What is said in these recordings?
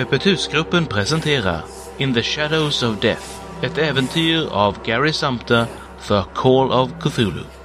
Öppet husgruppen presenterar In the Shadows of Death, ett äventyr av Gary Sumter för Call of Cthulhu.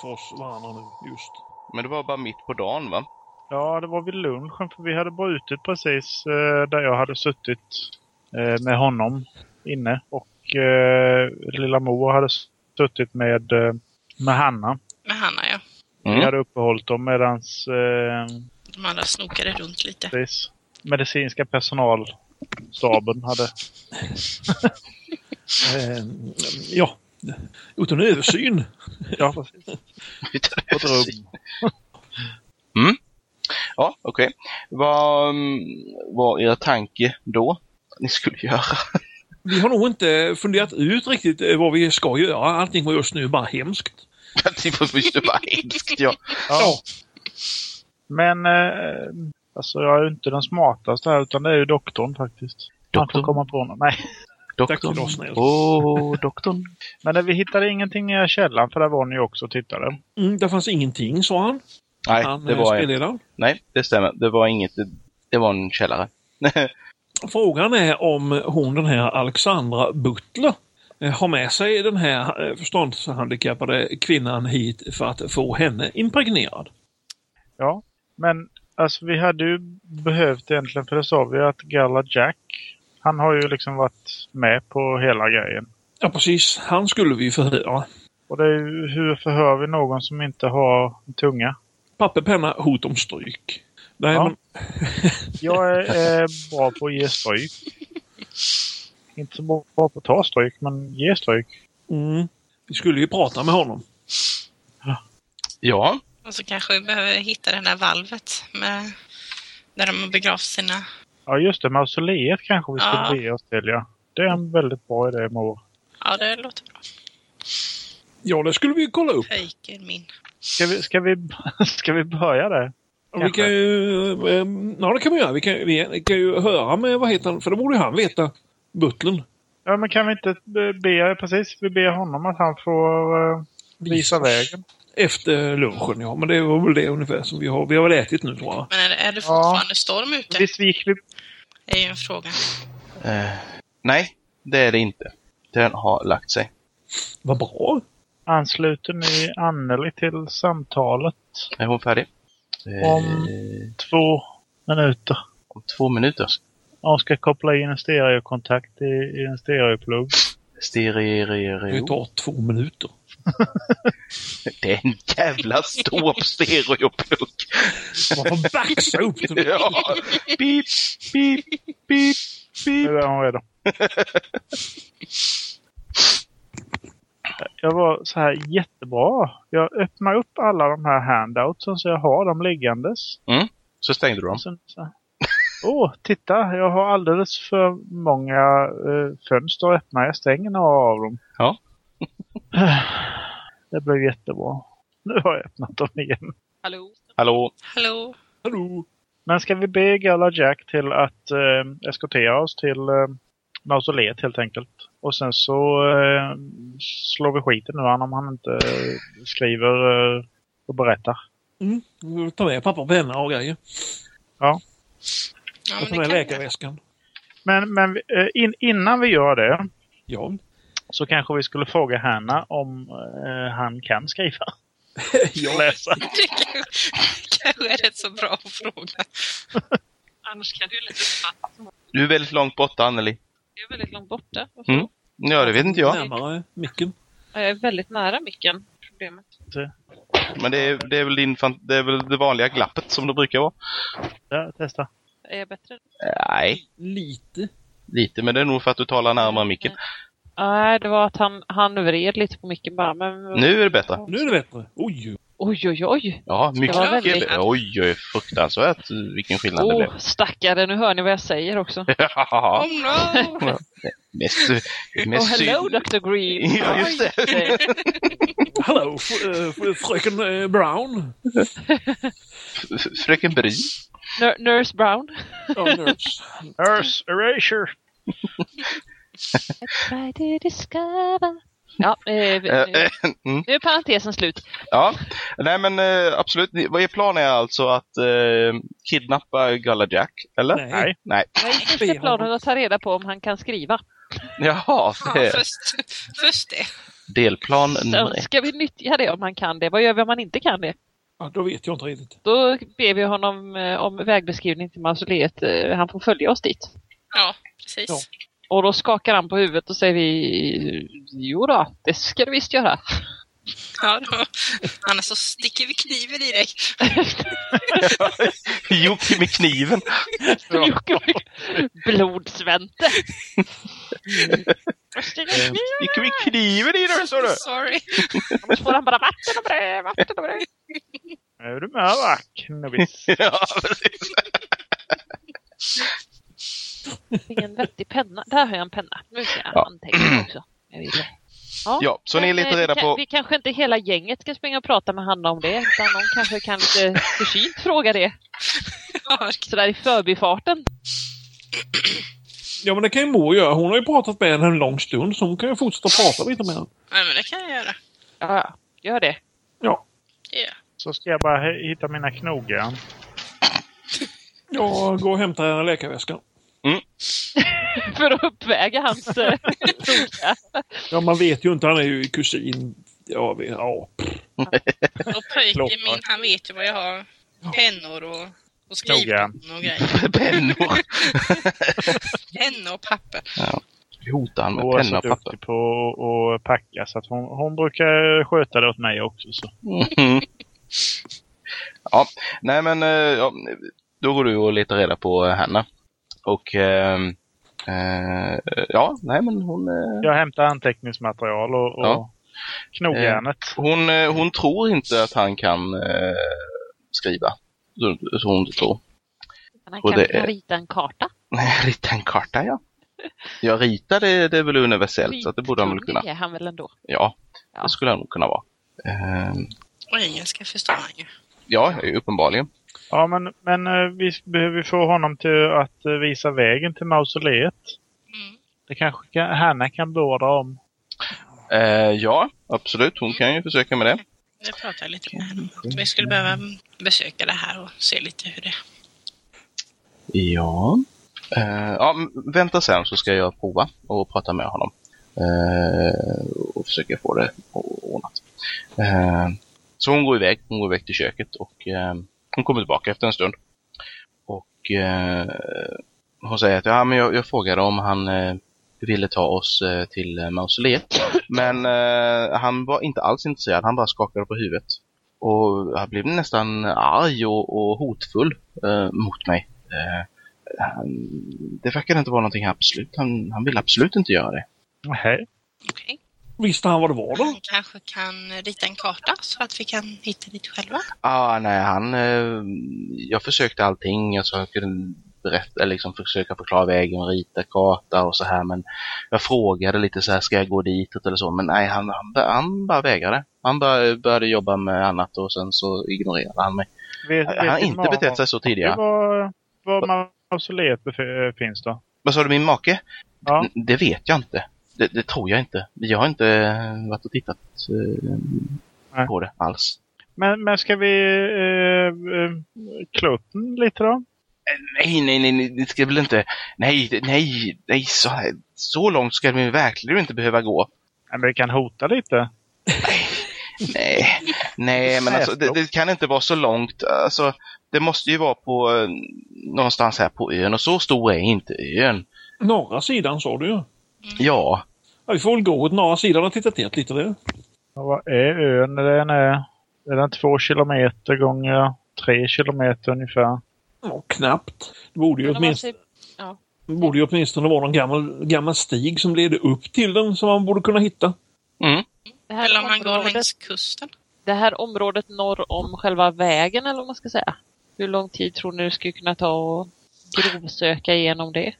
För oss varandra nu just? Men det var bara mitt på dagen va? Ja, det var vid lunchen för vi hade brutit precis eh, där jag hade suttit eh, med honom inne. Och eh, lilla mor hade suttit med, eh, med Hanna. Med Hanna, ja. Vi Mm. hade uppehållit dem medans eh, De andra snokade runt lite. precis, medicinska personalstaben hade... Eh, ja, gjort en översyn. Ja, precis. Ett rum. Mm. Ja, okej. Vad mm, var er tanke då? Ni skulle göra? Vi har nog inte funderat ut riktigt eh, vad vi ska göra. Allting var just nu bara hemskt. det var visst det var hemskt ja. Ja. Men eh, alltså jag är ju inte den smartaste här utan det är ju doktorn faktiskt. Han får Doktorn? komma på något. Nej. Doktorn. snäll. Åh, doktorn. Men vi hittade ingenting nere i källaren för där var ni också och tittade. Mm, det fanns ingenting, sa han. Nej, han det eh, var en, spelledaren. nej, det stämmer. Det var inget. Det, det var en källare. Frågan är om hon den här Alexandra Butler eh, har med sig den här eh, förståndshandikappade kvinnan hit för att få henne impregnerad. Ja. Men alltså vi hade ju behövt egentligen, för det sa vi att Galla Jack, han har ju liksom varit med på hela grejen. Ja, precis. Han skulle vi förhöra. Och det är ju, hur förhör vi någon som inte har en tunga? Papper, penna, hot om stryk. Nej, Ja. men Jag är, är bra på att ge stryk. Inte så bra på att ta stryk, men ge stryk. mm, vi skulle ju prata med honom. Ja, Och så kanske vi behöver hitta det där valvet med, där de har begravt sina... Ja, just det. Mausoleet kanske vi skulle Ja. bege oss till, ja. Det är en väldigt bra idé, mor. Ja, det låter bra. Ja, det skulle vi ju kolla upp. Pöjken min. Ska vi, ska vi, ska vi börja där? Vi kan ju, eh, ja, det kan vi göra. Vi kan, vi kan ju höra med, vad heter han, för det borde ju han veta, butlern. Ja, men kan vi inte be, precis, vi ber honom att han får eh, visa vägen? Efter lunchen, ja. Men det var väl det ungefär som vi har. Vi har väl ätit nu, tror jag. Men är det, är det fortfarande storm ute? Visst gick vi... Det är ju en fråga. eh, nej, det är det inte. Den har lagt sig. Vad bra. Ansluter ni Anneli till samtalet Är hon färdig? Eh, Om- två minuter? om två minuter. Jag ska koppla in en stereokontakt i, i en stereoplugg. Det Stereo. tar två minuter. Det är en jävla stor stereoplugg. Varför baxa upp den? ja. Pip, pip, pip, Nu pip. är hon redo. Jag var så här jättebra. Jag öppnade upp alla de här handoutsen så jag har dem liggandes. Så stängde du dem. Sen så Åh, titta! Jag har alldeles för många eh, fönster öppna. Jag stänger några av dem. Ja. Det blev jättebra. Nu har jag öppnat dem igen. Hallå? Hallå? Hallå? Hallå? Men ska vi be Gala Jack till att eh, eskortera oss till eh, mausoleet helt enkelt. Och sen så eh, slår vi skiten ur honom om han inte eh, skriver eh, och berättar. Mm. Ta med papper och penna och grejer. Ja, Jag men kan vi. läkarväskan. Men, men eh, in, innan vi gör det Ja. så kanske vi skulle fråga Hanna om eh, han kan skriva. ja. Läsa. Det kanske, kanske är rätt så bra fråga. Annars kan du ju lätt uppfatta som att Du är väldigt långt borta, Anneli. jag är väldigt långt borta. Varför Mm. Ja, det vet inte jag. Närmare micken. Jag är väldigt nära micken. Problemet. Men det är, det är, väl din, det är väl det vanliga glappet som det brukar vara. Ja, testa. Är jag bättre? Nej, Lite. lite, men det är nog för att du talar närmare micken. Nej, det var att han, han vred lite på micken bara. Men... Nu är det bättre. Nu är det bättre. Oj! Oj, oj, oj. Ja, mycket. väldigt- Oj, oj, fruktansvärt vilken skillnad det blev. Stackare. Nu hör ni vad jag säger också. Oh no! mest, Oh, mest hello syn- Dr. Green. Ja, just det. F- eh, fröken eh, Brown. Fröken Bry. Nur- Nurse Brown. Ja, nurse. Earth Erasure! Try to discover. Ja, eh, Eh, nu, eh, mm. nu är parentesen slut. Ja, nej men eh, absolut. Vad er plan är alltså att eh, kidnappa Galla Jack, eller? Nej. Nej. Nej. Första planen att ta reda på om han kan skriva. Jaha, Ja, det är först, först det. delplan Sen nummer ett. ska vi nyttja det om han kan det. Vad gör vi om han inte kan det? Ja, då vet jag inte riktigt. Då ber vi honom eh, om vägbeskrivning till mausoleet. Eh, Han får följa oss dit. Ja, precis. Ja. Och då skakar han på huvudet och säger vi Jo då, det ska du visst göra. Ja, då. Annars så sticker vi kniven i dig. Jocke med kniven. Blodsvente. Gick med kniven i den, sa du? Sorry. Annars får han bara vatten och bröd, vatten och bröd. Är du med va, knubbis? Ja, precis. Ingen vettig penna. Där har jag en penna. Nu ska jag Ja. anteckna också. Jag vill. Ja, så ni är Men, lite reda vi, kan, på... vi kanske inte hela gänget ska springa och prata med Hanna om det. Utan någon kanske kan lite försynt fråga det. Ja, Sådär i förbifarten. Ja, men det kan ju mor göra. Hon har ju pratat med henne en lång stund, så hon kan ju fortsätta prata lite med henne. Nej, men det kan jag göra. Ja, ja. Gör det. Ja. Ja. Så ska jag bara hitta mina knogjärn. Jag går och hämtar läkarväskan. För att uppväga hans eh. Ja, man vet ju inte. Han är ju kusin. Ja, vi, ja. Och pojken min, han vet ju vad jag har. Pennor och, och skrivpennor och grejer. Pennor. Pennor och papper. Hotar han med Hon penna och papper. duktig på att packa så att hon, hon brukar sköta det åt mig också. Så. Mhm. Ja, nej men eh, ja, då går du och letar reda på Hanna. Och ehm, eh, ja, nej men hon, eh, Jag hämtar anteckningsmaterial och, och Ja. knogjärnet. hon, eh, hon tror inte att han kan eh, skriva. Så, så hon tror. Men han kan, är- rita en karta. Nej, rita en karta ja. Ja, rita det, det är väl universellt så att det borde han väl kunna. Är han väl ändå. Ja, Ja. det skulle han nog kunna vara. Ehm, Och engelska förstår han ju. ja, uppenbarligen. Ja, men, men eh, vi behöver få honom till att eh, visa vägen till mausoleet. Mm. Det kanske kan, Hanna kan beordra om. Eh, ja, absolut. Hon kan ju försöka med det. Jag pratade lite med henne om vi skulle behöva besöka det här och se lite hur det Ja. Eh, ja, vänta sen så ska jag prova och prata med honom. Eh, och försöka få det ordnat. Eh, så hon går iväg. Hon går iväg till köket och eh, hon kommer tillbaka efter en stund. Och eh, hon säger att ja, men jag, jag frågade om han eh, ville ta oss eh, till eh, mausoleet. Men eh, han var inte alls intresserad. Han bara skakade på huvudet. Och han blev nästan arg och, och hotfull eh, mot mig. Eh, han, det verkar inte vara någonting absolut, han, han vill absolut inte göra det. Nej. Okej. Visste han vad det var då? Han kanske kan rita en karta så att vi kan hitta dit själva. Ah, nej, han, eh, jag försökte allting, jag försökte berätta, eller liksom försöka förklara vägen, rita karta och så här, men jag frågade lite så här, ska jag gå dit eller så, men nej, han, han, han bara vägrade. Han bara började jobba med annat och sen så ignorerade han mig. Vet, Han har inte mamma betett sig så tidigare. Var, var mausoleet finns då? Vad sa du, min make? Ja. Det vet jag inte. Det, det tror jag inte. Jag har inte eh, varit och tittat eh, Nej. på det alls. Men, men ska vi eh, eh, klå upp den lite då? Nej, nej, nej, nej, det ska väl inte... Nej, nej, nej, så, så långt ska vi verkligen inte behöva gå. Nej, men vi kan hota lite. Nej, nej, men alltså det, det kan inte vara så långt. Alltså, det måste ju vara på eh, någonstans här på ön och så stor är inte ön. Norra sidan sa du ju. Ja, Ja, vi får väl gå åt norra sidan och titta till lite där. Och vad är ön? Den är, är den två kilometer gånger tre kilometer ungefär. Ja, knappt. Det borde ju, åtminstone, det borde ju åtminstone vara någon gammal, gammal stig som leder upp till den som man borde kunna hitta. Mm. Eller om man går längs kusten. det här området norr om själva vägen eller vad man ska säga. Hur lång tid tror ni det skulle kunna ta och grovsöka igenom det?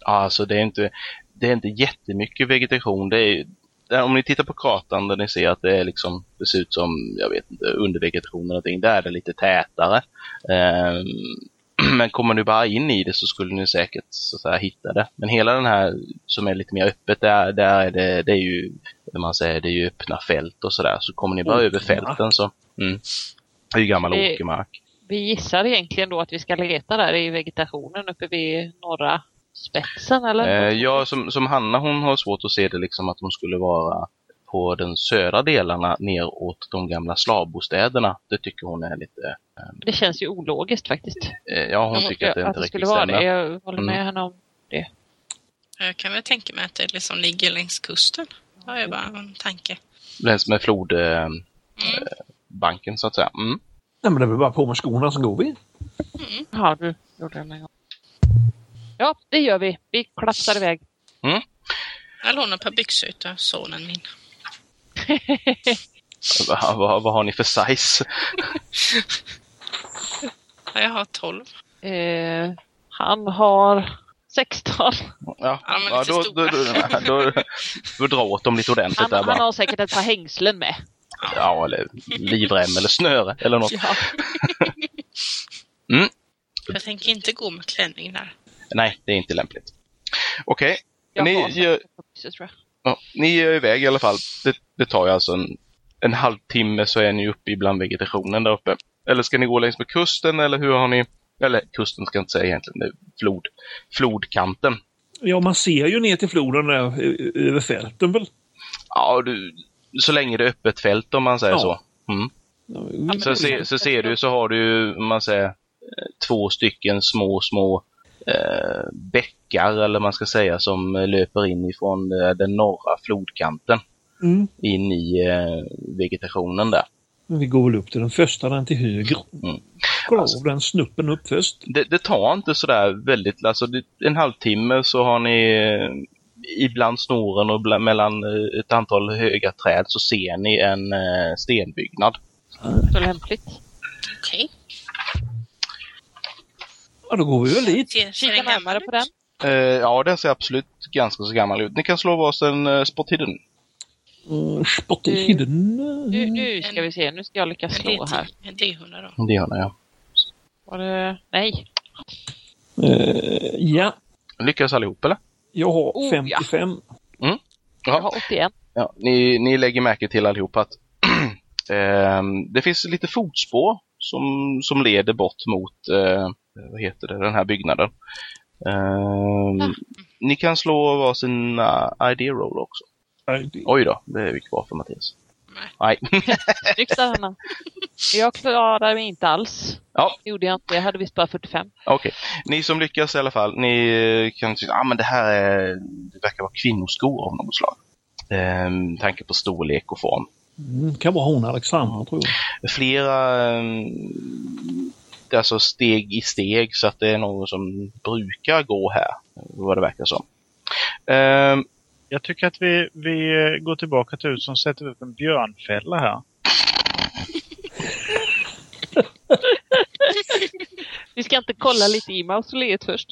Ja, alltså det är inte, det är inte jättemycket vegetation. Det är, om ni tittar på kartan där ni ser att det är liksom, det ser ut som, jag vet inte, undervegetation eller någonting. Där är det lite tätare. Ehm, men kommer ni bara in i det så skulle ni säkert så säga, hitta det. Men hela den här som är lite mer öppet, där, där är det, det är ju, man säger, det är ju öppna fält och sådär. Så kommer ni bara över Åkermark. fälten så, mm. Det är ju gammal åkermark. Vi gissar egentligen då att vi ska leta där i vegetationen uppe vid norra spetsen eller? Eh, ja, som, som Hanna hon har svårt att se det liksom att de skulle vara på den södra delarna neråt de gamla slavbostäderna. Det tycker hon är lite... Det känns ju ologiskt faktiskt. Eh, ja, hon tycker att det inte det riktigt skulle vara stämmer. det. Jag håller med Mm. henne om Jag kan väl tänka mig att det liksom ligger längs kusten. Det är bara en tanke. Längs med flodbanken Mm. så att säga. Mm. Nej men det är väl bara på med skorna så går vi. Ja, du gjorde det en gång. Ja, det gör vi. Vi klafsar iväg. Jag lånar ett par byxor utav sonen min. Vad, vad, vad har ni för size? Ja, jag har 12. Eh, han har 16. Ja, Ja, då, då, då, då, då dra åt dem lite ordentligt Han, där han har säkert ett par hängslen med. Ja, eller livrem eller snöre eller något. Ja. Jag tänker inte gå med klänning där. Nej, det är inte lämpligt. Okej, Jag Ni har gör- tror jag. Ja, ni är iväg i alla fall. Det, det tar ju alltså en, en halvtimme så är ni uppe ibland vegetationen där uppe. Eller ska ni gå längs med kusten eller hur har ni... Eller kusten ska jag inte säga egentligen, det är flod, flodkanten. Ja, man ser ju ner till floden där ö- över fälten väl. Ja, du, så länge det är öppet fält om man säger Ja. så. Mm. Ja, Så, se, så ser du så har du ju, om man säger, eh, två stycken små, små eh, bäckar eller man ska säga som löper in ifrån eh, den norra flodkanten Mm. in i eh, vegetationen där. Men vi går väl upp till den första, den till höger. Mm. Kolla Alltså- av den snuppen upp först. det, det tar inte sådär väldigt, alltså det, en halvtimme så har ni eh, ibland snoren och bland, mellan eh, ett antal höga träd så ser ni en eh, stenbyggnad. Så lämpligt. Okej. Ja, då går vi väl dit. Ser, ser den närmare gammal på den. Eh, ja, den ser absolut ganska så gammal ut. Ni kan slå varsin uh, spot hidden. Uh, spot Mm. hidden. Nu, nu ska vi se, nu ska jag lyckas En slå D10 här. En D100 då. Det gör ni, ja. Var det... Nej. Eh, ja, Lyckas allihop, eller? jag har Oh, 55. Jag har 81. Ja, ni, ni lägger märke till allihop att ehm, det finns lite fotspår som, som leder bort mot eh, vad heter det, den här byggnaden. Ehm, Ah. Ni kan slå varsin uh, ID roll också. Det- Oj då, det är vi kvar för Mattias. Nej. Nej. Snyggt Hanna. Jag klarade mig inte alls. Ja. Gjorde jag inte. Jag hade visst bara 45. Okej. Ni som lyckas i alla fall, ni eh, kan tycka ah, men det här är, det verkar vara kvinnoskor av något slag. Ehm, tanke på storlek och form. Mm, kan vara hon Alexandra tror jag. flera um, det alltså steg i steg så att det är någon som brukar gå här, vad det verkar som. Ehm, Jag tycker att vi, vi går tillbaka till huset och sätter upp en björnfälla här. Vi ska inte kolla lite i mausoleet först.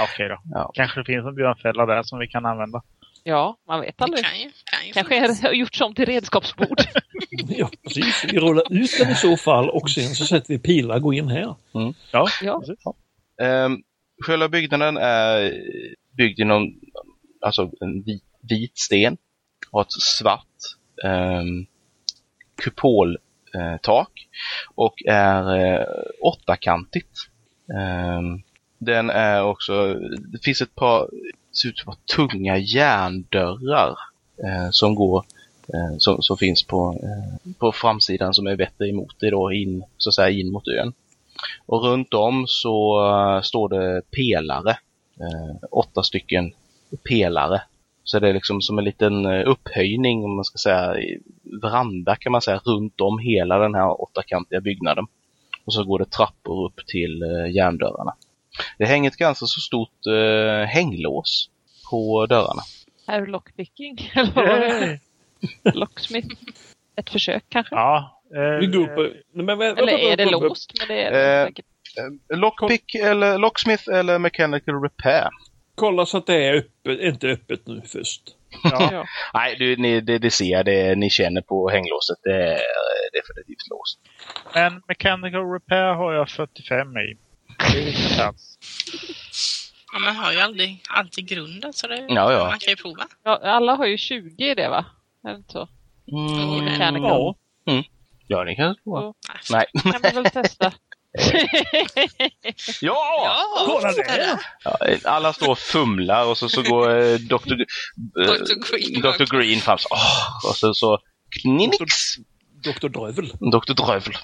Okej då. ja. Kanske det finns en björnfälla där som vi kan använda. Ja, man vet Det aldrig. kan ju, kan ju Kanske finnas. det gjort som till redskapsbord. Ja, precis. Vi rullar ut den i så fall och sen så sätter vi pilar och går in här. Ja, Ja. precis. Um, själva byggnaden är byggd i någon, alltså en vit, vit sten. Har ett svart um, kupoltak och är eh, åttakantigt. Ehm, den är också, det finns ett par, det ser ut att vara tunga järndörrar eh, som går eh, som, som finns på, eh, på framsidan som är vetter emot dig då in, så att säga in mot ön. Och runt om så uh, står det pelare. Eh, åtta stycken pelare. Så det är liksom som en liten eh, upphöjning, om man ska säga, veranda kan man säga, runt om hela den här åttakantiga byggnaden. Och så går det trappor upp till eh, järndörrarna. Det hänger ett ganska så stort eh, hänglås på dörrarna. Är lockpicking? Eller! Locksmith? Ett försök kanske? Ja. eh, Vi går upp... Men, men, Eller är det låst? Men det är Eh, säkert. Eh, Lockpick eller locksmith eller mechanical repair. Kolla så att det är öppet, inte öppet nu först. Ja. Ja. Nej, du, ni, det, det ser jag, det ni känner på hänglåset. Det är definitivt låst. Men Mechanical Repair har jag 45 i. Ja, man har ju aldrig, alltid grunden så det, Ja, ja. man kan ju prova. Ja, alla har ju 20 i det va? Är det inte så? Mm, Mechanical. Ja. ja, ni kan prova. Så Nej. kan vi väl testa. Ja! Kolla det! ja! Alla står och fumlar och så, så går eh, Dr. eh, Dr. Green. Dr. Green fram. Åh, och så, så kninix! Dr. Drövel. Dr. Drövel.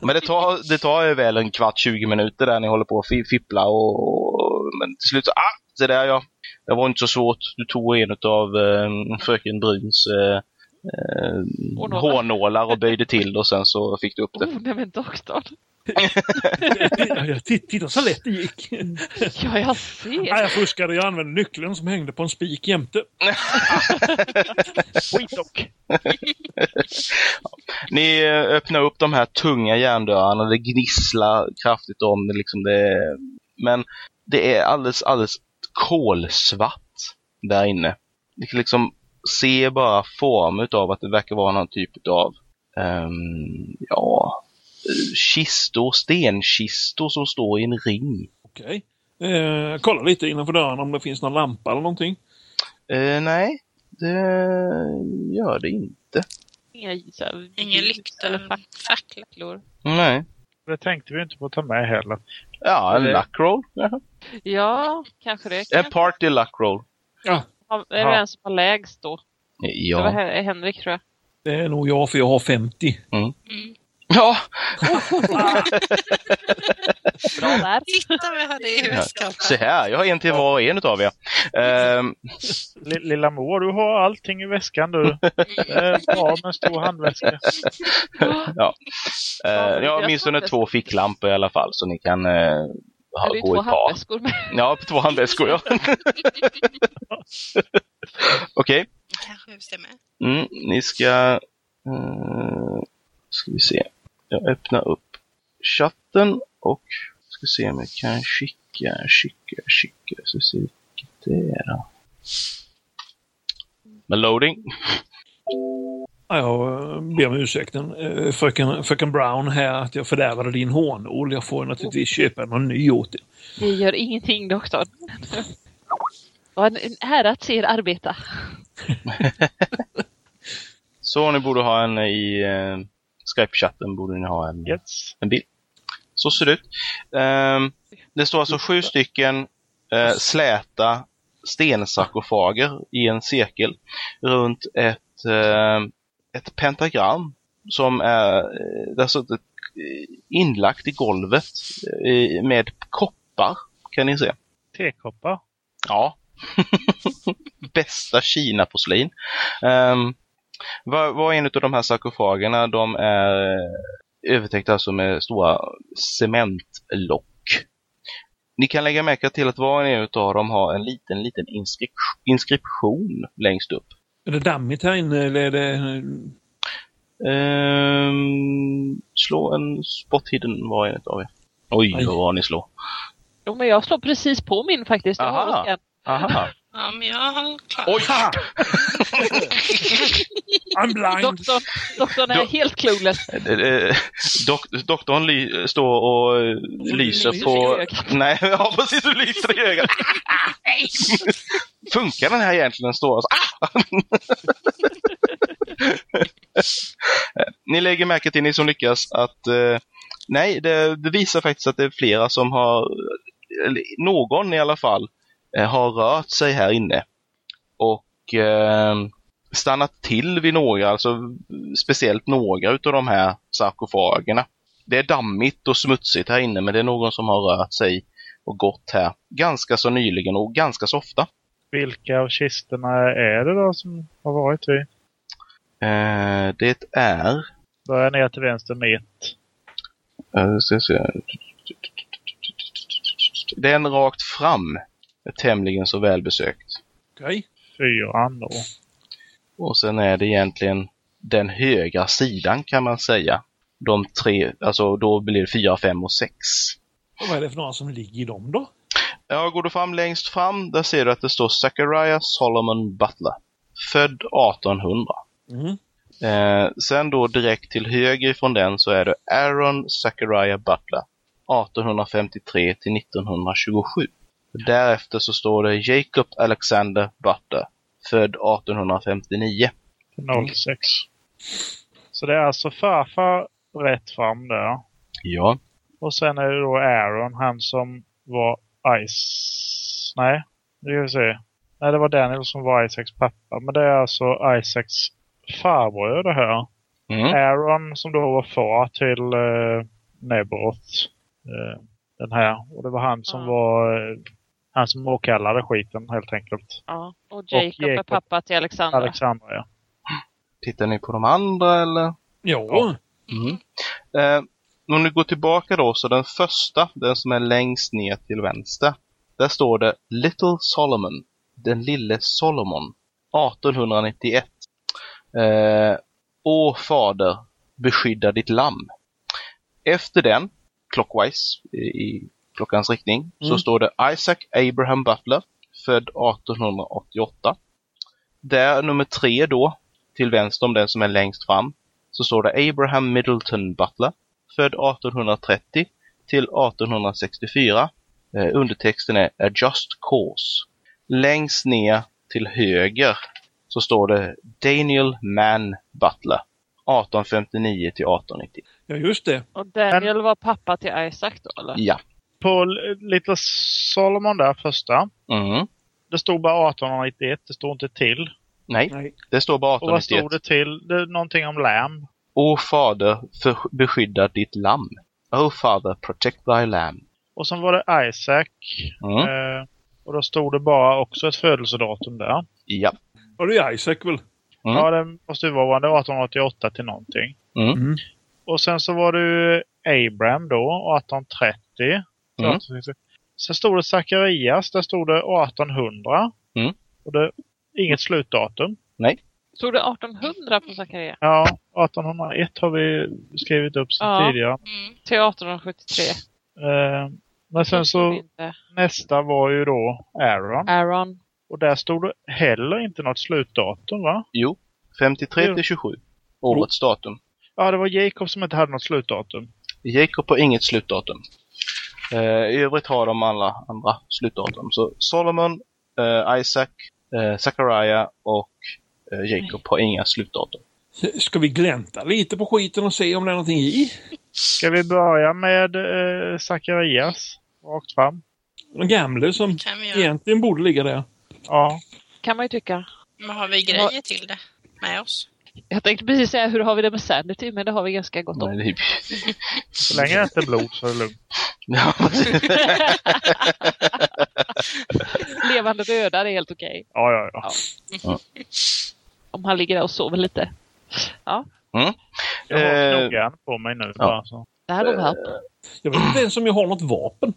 Men det tar, det tar ju väl en kvart, 20 minuter där ni håller på att fippla och, och men till slut så, ah, det där ja. Det var inte så svårt. Du tog en av eh, fröken Bryns eh, eh, Hårnålar. hårnålar och böjde till och sen så fick du upp det. Oh, nej men doktorn. Titta, så lätt det gick. Ja, jag ser. Nej, jag fuskade. Jag använde nyckeln som hängde på en spik jämte. Skitdock! Ni eh, öppnar upp de här tunga järndörrarna, det gnisslar kraftigt om det. Liksom det men det är alldeles, alldeles kolsvart där inne. Kan liksom se bara form utav att det verkar vara någon typ av ehm, ja, kistor, stenkistor som står i en ring. Okej. Eh, kolla lite innanför dörren om det finns någon lampa eller någonting. Eh, nej, det gör det inte. Inga, Ingen ljus lykta, eller fack- facklor. Nej. Det tänkte vi inte på att ta med heller. Ja, en Det- luck roll. Jaha. Ja, kanske det. En party luck roll. Ja, Är det Ja. den som har lägst då? Det var Ja. Hen- Henrik tror jag. det är nog jag för jag har 50. Mm. Ja, Bra där. Titta vad jag hade i väskan. se här. Jag har en till var och en utav er. L- lilla mor, du har allting i väskan du. Det är bra med en stor handväska. ja. Eh, Ja, jag har åtminstone två ficklampor i alla fall så ni kan eh, ha, du gå två i par. handväskor med? Ja, två handväskor ja. Okej, Kanske stämmer. mm, ni ska... Uh, ska vi se. Jag öppnar upp chatten och ska se om jag kan skicka, skicka, skicka. Så se vilket det är då. Med loading. Ja, Jag eh, ber om ursäkten, eh, fröken, fröken Brown här, att jag fördärvade din hårnål. Jag får naturligtvis köpa någon ny åt dig. Det gör ingenting doktor. Det var en, ära att se er arbeta. Så ni borde ha en i uh, Skype-chatten borde ni ha en, Yes. en bild. Så ser det ut. Ehm, det står alltså sju stycken eh, släta stensarkofager i en cirkel runt ett, eh, ett pentagram som är eh, det har suttit eh, inlagt i golvet eh, med koppar kan ni se. Tekoppar. Ja. Bästa Kina-porslin. Um, var, var en av de här sarkofagerna, de är eh, övertäckta alltså med stora cementlock. Ni kan lägga märke till att var och en av dem har en liten, liten inskrip- inskription längst upp. Är det dammigt här inne eller är det... Ehm, slå en spot hidden var en av er. Oj, Aj. vad var ni slår. Jo, men jag slår precis på min faktiskt. Jag har Aha. en. Aha. Ja, men jag har klart. Oj! I'm blind! Doktorn, doktorn är Då- helt clueless. Eh, eh, Dok doktorn står och eh, lyser på... Nej, ja precis, du lyser i ögat. Funkar den här egentligen? Står alltså, ah! Ni lägger märke till, ni som lyckas, att eh, nej, det, det visar faktiskt att det är flera som har, eller någon i alla fall, har rört sig här inne. Och eh, stannat till vid några, alltså speciellt några utav de här sarkofagerna. Det är dammigt och smutsigt här inne men det är någon som har rört sig och gått här ganska så nyligen och ganska så ofta. Vilka av kistorna är det då som har varit vid? Eh, det är... Börja ner till vänster med ett. Uh, ska se. den rakt fram är tämligen så välbesökt. Okej. Fyran då. Och sen är det egentligen den högra sidan kan man säga. De tre, alltså då blir det fyra, fem och sex. Och vad är det för några som ligger i dem då? Ja, går du fram längst fram, där ser du att det står Zachariah Solomon Butler. Född 1800. Mm. Eh, sen då direkt till höger ifrån den så är det Aaron Zachariah Butler. 1853 till 1927. Därefter så står det Jacob Alexander Butler. Född 1859. Till 06. Så det är alltså farfar rätt fram där. Ja. Och sen är det då Aaron, han som var Ice... Nej, det ska vi se. Nej, det var Daniel som var Isaacs pappa. Men det är alltså Isaacs farbror det här. Mm. Aaron som då var far till eh, Nebroth. Eh, den här. Och det var han som Ja. var... Eh, han som åkallade skiten helt enkelt. Ja. Och Jacob, är Jacob. pappa till Alexandra. Alexandra ja. Tittar ni på de andra eller? Ja. Mm. Eh, om ni går tillbaka då, så den första, den som är längst ner till vänster. Där står det Little Solomon. Den lille Solomon. 1891. Eh, Å fader, beskydda ditt lamm. Efter den, clockwise, i, i klockans riktning, så Mm. står det Isaac Abraham Butler, född 1888. Där nummer tre då, till vänster om den som är längst fram, så står det Abraham Middleton Butler, född 1830 till 1864. Eh, undertexten är A Just Cause. Längst ner till höger så står det Daniel Mann Butler, 1859 till 1890. ja, just det. Och Daniel var pappa till Isaac då eller? Ja. På Little Solomon där första. Mm. Det stod bara 1891. Det står inte till. Nej, Nej. det står bara Och vad stod 1891. det till? Det är någonting om lamb. O fader, för, beskydda ditt lamm. O father, protect thy lamb. Och sen var det Isaac. Mm. Eh, och då stod det bara också ett födelsedatum där. Ja. Och det är Isaac väl? Mm. Ja, det måste ju vara det var 1888 till någonting. Mm. Mm. Och sen så var det ju Abraham då, 1830. Mm. Sen stod det Zacharias, där stod det 1800. Mm. Och det inget slutdatum. Stod det 1800 på Zakaria? Ja, 1801 har vi skrivit upp sedan Ja. tidigare. Mm. Till 1873. Eh, men sen så nästa var ju då Aaron. Aaron. Och där stod det heller inte något slutdatum va? Jo. 53 Jo. till 27. Årets datum. Ja, det var Jacob som inte hade något slutdatum. Jacob har inget slutdatum. Eh, I övrigt har de alla andra slutdatum. Så Solomon, eh, Isaac, eh, Zachariah och eh, Jacob har inga slutdatum. Ska vi glänta lite på skiten och se om det är någonting i? Ska vi börja med eh, Zacharias? Rakt fram. Den gamle som egentligen borde ligga där. Ja. Kan man ju tycka. Men har vi grejer till det med oss? Jag tänkte precis säga hur har vi det med Sanity, men det har vi ganska gott om. Nej. Så länge det inte är blod så är det lugnt. ja. Levande döda, det är helt okej. Ja, ja, ja. Om han ligger där och sover lite. Ja, Jag har Eh, knogjärn på mig nu bara. Så. det här har de hört. Jag vet inte ens om jag har något vapen.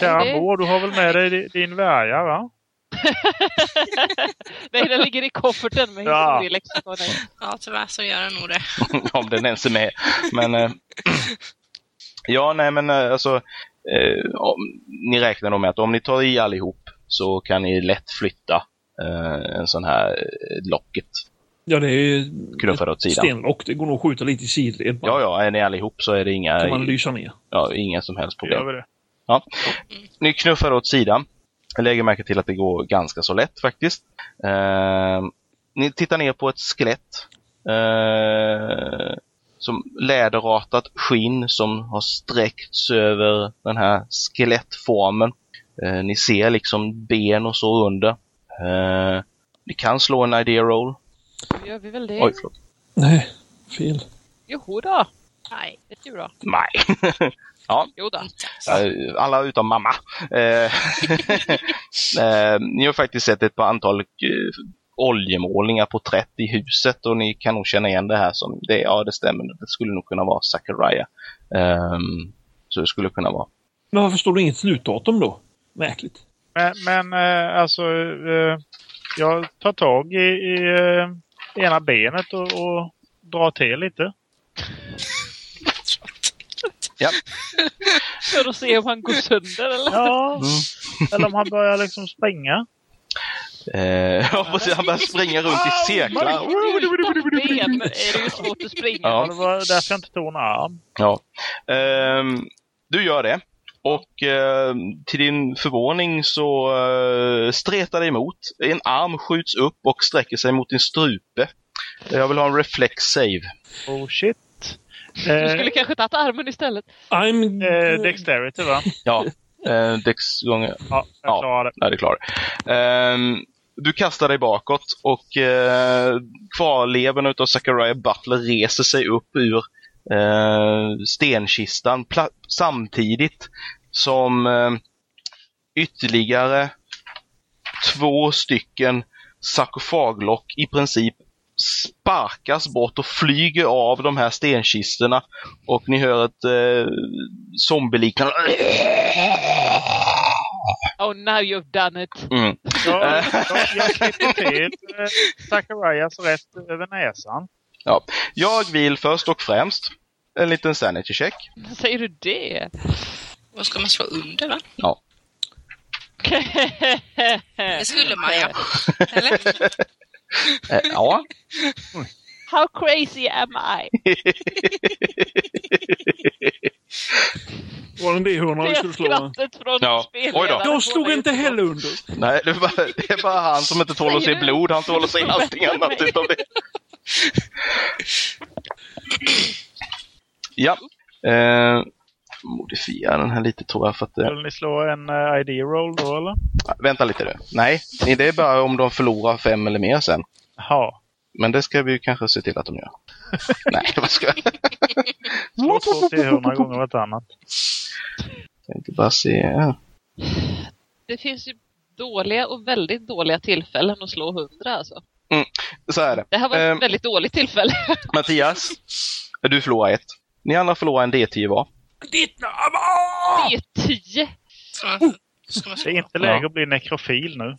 Kära det, du har väl med dig di- din värja va? nej, den ligger i kofferten med Ja. historielexikonen. Ja, tyvärr så gör den nog det. om den ens är med. Men eh, ja, nej men eh, alltså eh, om, ni räknar nog med att om ni tar i allihop så kan ni lätt flytta eh, en sån här eh, locket Ja, det är åt ett sidan. stenlock. Det går nog att skjuta lite i sidled. bara. Ja, ja, är ni allihop så är det inga, Kan man lysa ner. ja, inga som helst Då gör problem. vi det. Ni knuffar åt sidan. Jag lägger märke till att det går ganska så lätt faktiskt. Eh, ni tittar ner på ett skelett. Eh, som läderartat skinn som har sträckts över den här skelettformen. Eh, ni ser liksom ben och så under. Eh, ni kan slå en idea roll. Då gör vi väl det. Oj, förlåt. Nej, fel. Joho då. Nej, Det är ju bra. Nej. Jo då. Eh, Alla utom mamma. Eh, eh, ni har faktiskt sett ett par antal oljemålningar, porträtt i huset och ni kan nog känna igen det här som, det, ja det stämmer, det skulle nog kunna vara Zachariah. Ehm, så det skulle kunna vara Men varför står det inget slutdatum då? Märkligt. Men, men alltså, jag tar tag i, i ena benet och, och drar till lite. Ja. För att se om han går sönder eller? Ja, Mm. eller om han börjar liksom springa. Eh. Han börjar springa runt i cirklar. Utan ben är det ju svårt att springa. Ja. Det var därför jag inte tog en arm. Ja. Ehm, du gör det. Och eh, till din förvåning så eh, stretar det emot. En arm skjuts upp och sträcker sig mot din strupe. Jag vill ha en reflex save. Oh shit. Du Eh, skulle kanske tagit armen istället. I'm... eh, dexterity va? Ja, eh, dex gånger... Ja, jag Ja. klarar det. Nej, det klarar du. Ehm, Du kastar dig bakåt och eh, kvarlevorna utav Zachariah Butler reser sig upp ur eh, stenkistan samtidigt som eh, ytterligare två stycken sarkofaglock i princip sparkas bort och flyger av de här stenkistorna och ni hör ett eh, zombieliknande Oh, now you've done it. mm. Jag, jag, jag klipper till eh, Zacharias rätt över näsan. Jag vill först och främst en liten sanity check. Säger du det? Vad ska man slå under va? Ja. Det skulle man göra. Eller? Eh, ja. How crazy am I? Var det en D100 vi Det skulle slå? från Ja. Oj då. Jag slog inte heller under. Nej, det är, bara, det är bara han som inte tål att se blod. Han tål att se allting annat utav det. Ja. Eh, modifiera den här lite tror jag för att... Eh, Vill ni slå en eh, ID-roll då eller? vänta lite nu. Nej, det är bara om de förlorar fem eller mer sen. Jaha. Men det ska vi ju kanske se till att de gör. Nej, vad ska jag? Slå två T100 gånger vartannat. Tänkte bara se. Ja. Det finns ju dåliga och väldigt dåliga tillfällen att slå hundra alltså. Så är det. Det här var ett Ehm. väldigt dåligt tillfälle. Mattias, du förlorar ett. Ni andra förlorar en D10 var. Ditt namn! Det är tio. Man Det är slå? inte läge att bli nekrofil nu.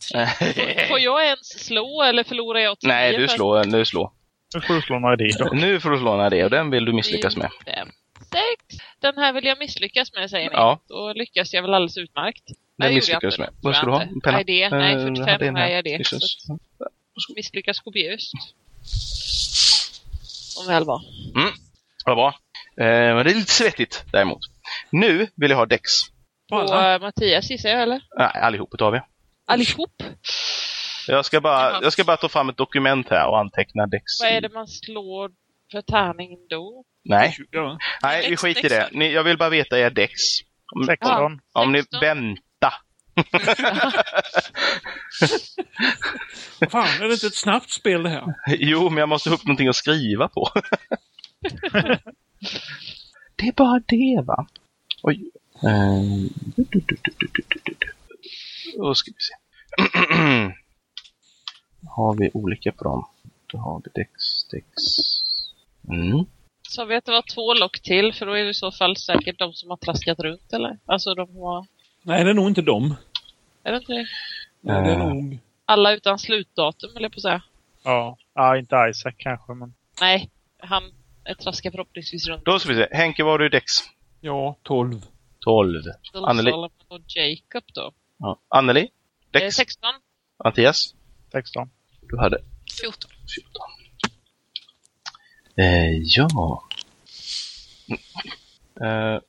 Får jag ens slå eller förlorar jag tio? Nej, du slår, du slår. Nu får du slå en ID då. Nu får du slå en idé och den vill du misslyckas med. Fem, sex. Den här vill jag misslyckas med säger ni. Ja. Då lyckas jag väl alldeles utmärkt. Den Nej, misslyckas med. Vad ska du ha? En penna? Nej Eh, 45 en här. har jag det. Misslyckas kopiöst. Om väl var. Vad bra. Eh, men det är lite svettigt däremot. Nu vill jag ha Dex. På eh, Mattias gissar jag eller? Nej, allihop tar vi. Allihop? Jag ska, bara, jag ska bara ta fram ett dokument här och anteckna Dex. Vad är det man slår för tärning då? Nej, nej vi skiter i det. Ni, jag vill bara veta er Dex. Om, 16. om ni 16. vänta. Fan, är det inte ett snabbt spel det här? Jo, men jag måste upp någonting att skriva på. Det är bara det va. Oj. Ehm. Då ska vi se. har vi olika på dem. Då har vi Dex, Dex. Mm. Så vet det var två lock till, för då är det i så fall säkert de som har traskat runt eller? Alltså de har... Nej, det är nog inte de. Är det inte det? Nej, det är eh. nog... Alla utan slutdatum, eller på att säga. Ja. ja, inte Isaac kanske, men... Nej, han traskar förhoppningsvis runt. Då ska vi se. Henke, vad har du i Dex? Ja, 12. 12. Anneli. Och Jacob då. Ja. Anneli? Eh, Dex? 16. Mattias? 16. Du hade 14. 14. Eh, ja. Eh,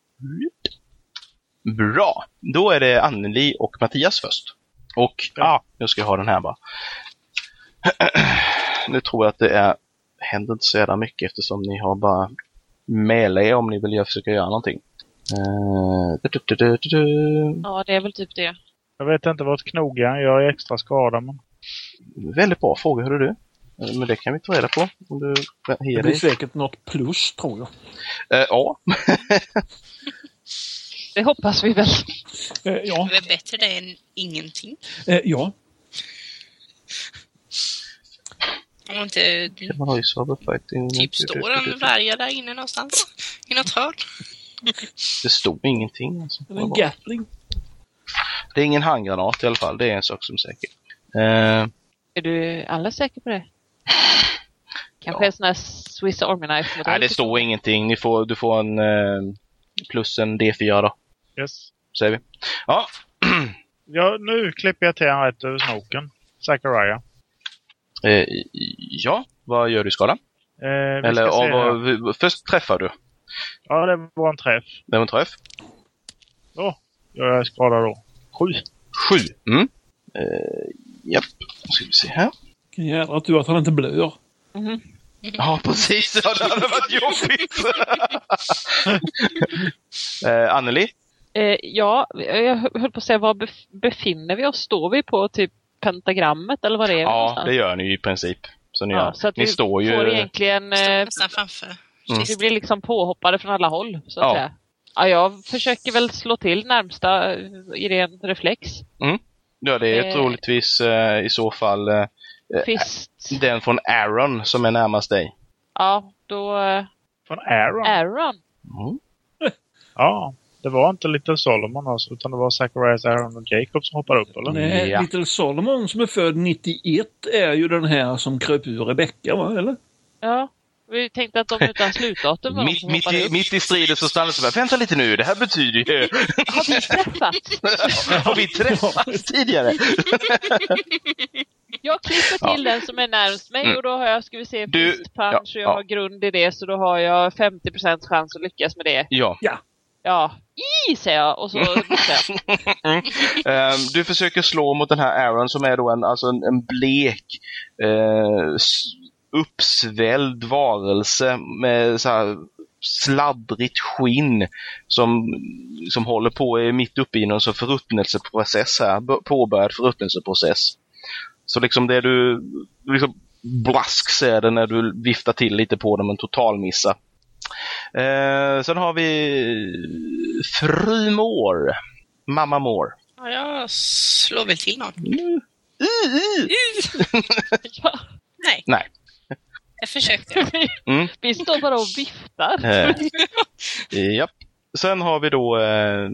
bra. Då är det Anneli och Mattias först. Och, ja, ah, nu ska jag ha den här bara. nu tror jag att det är, händer inte så jävla mycket eftersom ni har bara melee om ni vill försöka göra någonting. Eh, du, du, du, du, du. Ja, det är väl typ det. Jag vet inte vart knogar. Jag är extra skadad men. Väldigt bra fråga, hörru du. Eh, Men det kan vi ta reda på om du Det blir säkert något plus, tror jag. Eh, ja, Det hoppas vi väl. Eh, ja. Det är bättre det än ingenting. Eh, ja. Om inte kan man ha i Cyberfighting. typ står en vargar där inne någonstans. I något hörn. Det stod ingenting. Alltså. Eller en Gatling. Det är ingen handgranat i alla fall, det är en sak som är säker. Eh, Är du alldeles säker på det? Kanske Ja. en sån här Swiss Army Knife nej, det står ingenting. Ni får, du får en eh, plus en D4 då, Yes. säger vi. Ja, Ja, nu klipper jag till han rätt över snoken. Zachariah. Eh, ja, vad gör du i skadan? Eh, Eller av, vad- först träffar du. Ja, det var en träff. Det var en träff. Då gör jag skada då. Sju. Sju. Mm. Eh, japp, då ska vi se här. Vilken jävla tur att han inte blöder. Mhm. Ja, precis. Ja, det hade varit jobbigt. eh, Anneli? Eh, ja, jag höll på att säga, var bef- befinner vi oss? Står vi på typ pentagrammet eller vad det är? Ja, någonstans? det gör ni i princip. Så ni, Ja, gör. så att ni vi står ju... får egentligen... Står Eh, nästan framför. Mm. vi blir liksom påhoppade från alla håll, så att Ja. säga. Ja, jag försöker väl slå till närmsta eh, i ren reflex. Ja, det är Eh. troligtvis eh, i så fall eh, Fist. den från Aaron som är närmast dig. Ja, då... Eh, Från Aaron. Aaron. Mm. Ja. Det var inte Little Solomon alltså, utan det var Zacharias, Aaron och Jacob som hoppade upp, eller? Nej, Ja. Little Solomon som är född 91 är ju den här som kröp ur Rebecca, va? Eller? Ja, vi tänkte att de utan slutdatum var Mitt, mitt, i, mitt i striden så så bara, vänta lite nu, det här betyder ju... Har vi träffats? Har vi träffats tidigare? Jag klipper till den som är närmst mig Mm. och då har jag, ska vi se, Du- fist punch ja, och jag ja. har grund i det så då har jag 50% chans att lyckas med det. Ja. Ja, Ja, i säger jag och så jag. Ehm, du försöker slå mot den här Aaron som är då en, alltså en, en blek, eh, uppsvälld varelse med så här sladdrigt skinn som, som håller på är mitt uppe i någon förruttnelseprocess här, påbörjad förruttnelseprocess. Så liksom det du, liksom blask ser det när du viftar till lite på dem, en totalmissa. Eh, sen har vi Fru Moore. Mamma Moore. Ja, jag slår väl till någon. Uh, uh. Ja, Nej, Nej. jag försökte. Mm. vi står bara och viftar. Eh, japp. Sen har vi då eh,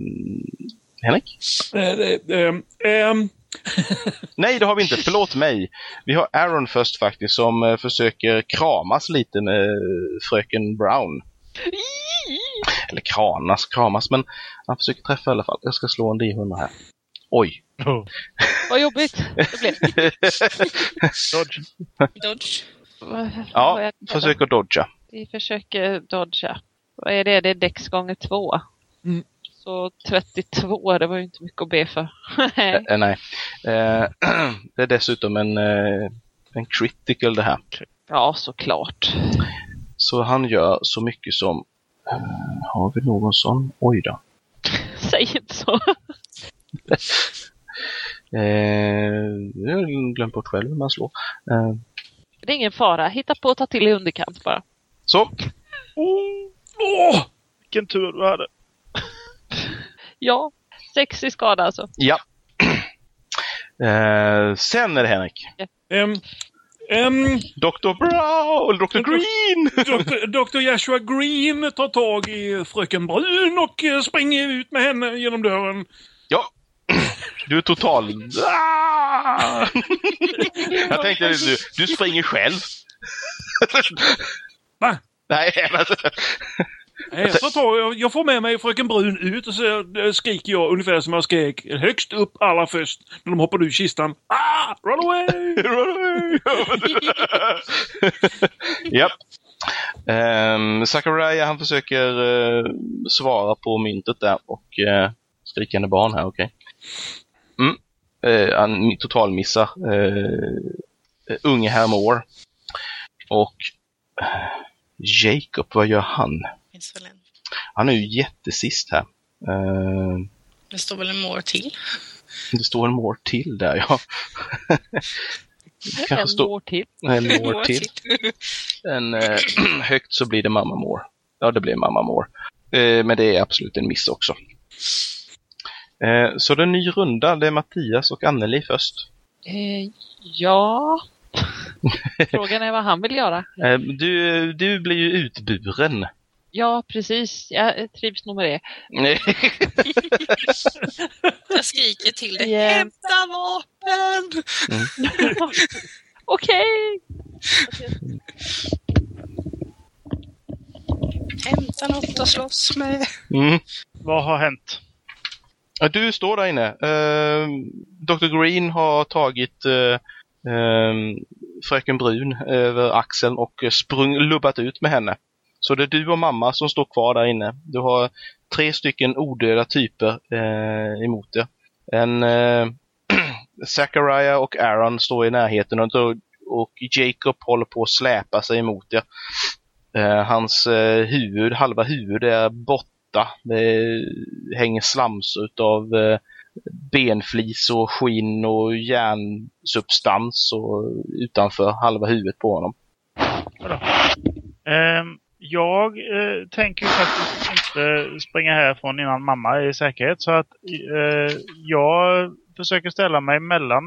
Henrik? Eh, det- ehm, ehm, Nej, det har vi inte. Förlåt mig. Vi har Aaron först faktiskt som eh, försöker kramas lite med fröken Brown. Eller kranas, kramas, men han försöker träffa i alla fall. Jag ska slå en D100 här. Oj. Oh. Vad jobbigt det blev. Dodge. Dodge. Ja, är det? försök att dodga. Vi försöker dodga. Vad är det? Det är dex gånger två. Mm. Så 32, det var ju inte mycket att be för. Nej. Eh, nej. Eh, det är dessutom en, eh, en critical det här. ja, såklart. Så han gör så mycket som... eh, har vi någon sån? Oj då. Säg inte så. Eh, jag har glömt bort själv hur man slår. Eh, Det är ingen fara. Hitta på och ta till i underkant bara. så. åh! Vilken tur du hade. Ja, sex i skada alltså. Ja. Eh, sen är det Henrik. Ehm, ehm, Dr. Brown, Dr. Green! Dr. Dr. Joshua Green tar tag i fröken Brun och eh, springer ut med henne genom dörren. ja. Du är total... Ah! Jag tänkte att du, du springer själv. Va? Nej, men... Nej, Så tar jag, jag får med mig fröken Brun ut och så eh, skriker jag ungefär som jag skrek högst upp allra först när de hoppade ur kistan. Ah! Run away! Japp. Um, Zachariah han försöker eh, svara på myntet där och uh, skrikande barn här, okej. Mm. Eh, han totalmissar uh, unge herr Moore. Och eh, Jacob, vad gör han? Finns väl en. Han är ju jättesist här. Eh, Det står väl en more till. det står en Moore till där, ja. Kanske en står år till. en More till. En, eh, högt så blir det Mamma Moore. Ja, det blir Mamma Moore. Eh, men det är absolut en miss också. Eh, så det är en ny runda. Det är Mattias och Anneli först. Eh, ja. Frågan är vad han vill göra. Du, du blir ju utburen. Ja, precis. Jag trivs nog med det. Nej. Jag skriker till dig. Yeah. Hämta vapen! Okej! Hämta något att slåss med. Mm. Vad har hänt? Du står där inne. Uh, Dr. Green har tagit uh, um, Fröken Brun över axeln och sprung, lubbat ut med henne. Så det är du och mamma som står kvar där inne. Du har tre stycken odöda typer eh, emot dig. En eh, Zachariah och Aaron står i närheten och, och Jacob håller på att släpa sig emot dig. Eh, hans eh, huvud, halva huvud är borta. Det hänger slams utav eh, benflis och skinn och järnsubstans och utanför halva huvudet på honom. Um, jag eh, tänker faktiskt inte springa härifrån innan mamma är i säkerhet. Så att eh, jag försöker ställa mig mellan